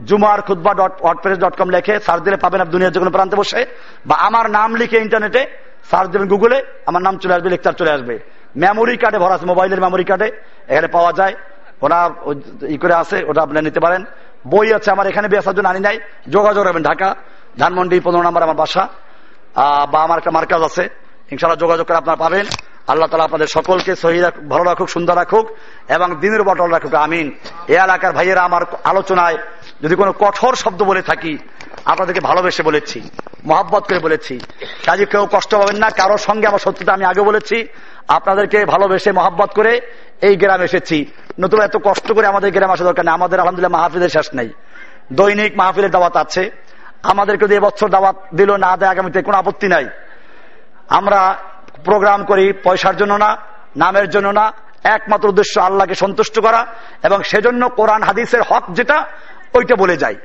জুমার খুদ্া ডট ওয়ার্ডপ্রেস ডট কম লেখে সার্চ দিলে পাবেন আপনি দুনিয়ার যে কোনো প্রান্তে বসে। বা আমার নাম লিখে ইন্টারনেটে সার্চ দেবেন গুগলে আমার নাম চলে আসবে লেকচার চলে আসবে। মেমোরি কার্ডে ভরা আছে মোবাইলের মেমোরি কার্ডে এখানে পাওয়া যায়। ওরা ই করে আছে, ওটা আপনি নিতে পারেন। বই আছে আমার, এখানে বেসার জন্য আনি নাই। যোগাযোগ রাখবেন ঢাকা, ধানমন্ডি, পনেরো নম্বর আমার বাসা। বা আমার একটা মার্কাজ আছে। ইনশাল্লাহ যোগাযোগ করে আপনারা পাবেন। আল্লাহ তালা আপনাদের সকলকে সহি ভালো রাখুক, সুন্দর রাখুক, এবং দিনের বটল রাখুক, আমিন। এ এলাকার ভাইয়েরা আমার আলোচনায় যদি কোনো কঠোর শব্দ বলে থাকি, আপনাদেরকে ভালোবেসে বলেছি, মহাব্বত করে বলেছি। কাজে কেউ কষ্ট পাবেন না কারোর সঙ্গে আমার সত্যতা আমি আগে বলেছি। আপনাদেরকে ভালোবেসে মহাব্বত করে এই গ্রামে এসেছি। নতুন এত কষ্ট করে আমাদের গ্রামে আসা দরকার নেই, আমাদের আলহামদুলিল্লাহ মাহফিলের শেষ নেই। দৈনিক মাহফিলের দাওয়াত আছে। আমাদেরকে যদি এবছর দাওয়াত দিল, না দেয় আগামীতে কোনো আপত্তি নাই। আমরা প্রোগ্রাম করি পয়সার জন্য না, নামের জন্য না, একমাত্র উদ্দেশ্য আল্লাহকে সন্তুষ্ট করা এবং সেজন্য কোরআন, হাদিসের হক যেটা ওইটা বলে যাই।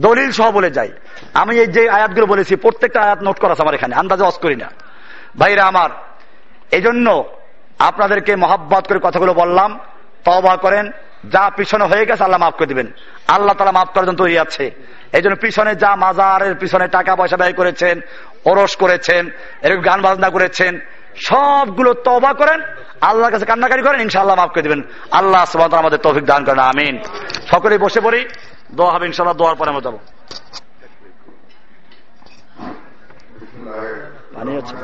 দলিল সহ বলে যাই। আমি এই যে আয়াতগুলো বলেছি, প্রত্যেকটা আয়াত নোট করা আমার এখানে, আন্দাজে অস করি না। ভাইরা আমার এই জন্য আপনাদেরকে মহাব্বত করে কথাগুলো বললাম তবা করেন, যা পিছনে হয়ে গেছে আল্লাহ মাফ করে দিবেন। আল্লাহ তারা মাফ করার জন্য তৈরি আছে। এই জন্য পিছনে যা মাজারের পিছনে টাকা পয়সা ব্যয় করেছেন, ওরস করেছেন, এরকম গান বাজনা করেছেন, সবগুলো তবা করেন, আল্লাহর কাছে কান্নাকারি করেন, ইনশাআল্লাহ মাফ করে দিবেন। আল্লাহ আমাদের তৌফিক দান করেন, আমিন। সকলে বসে পড়ি। দোয়া হবে ইনশাল্লাহ দোয়ার পরে আমরা যাব। পানি আছে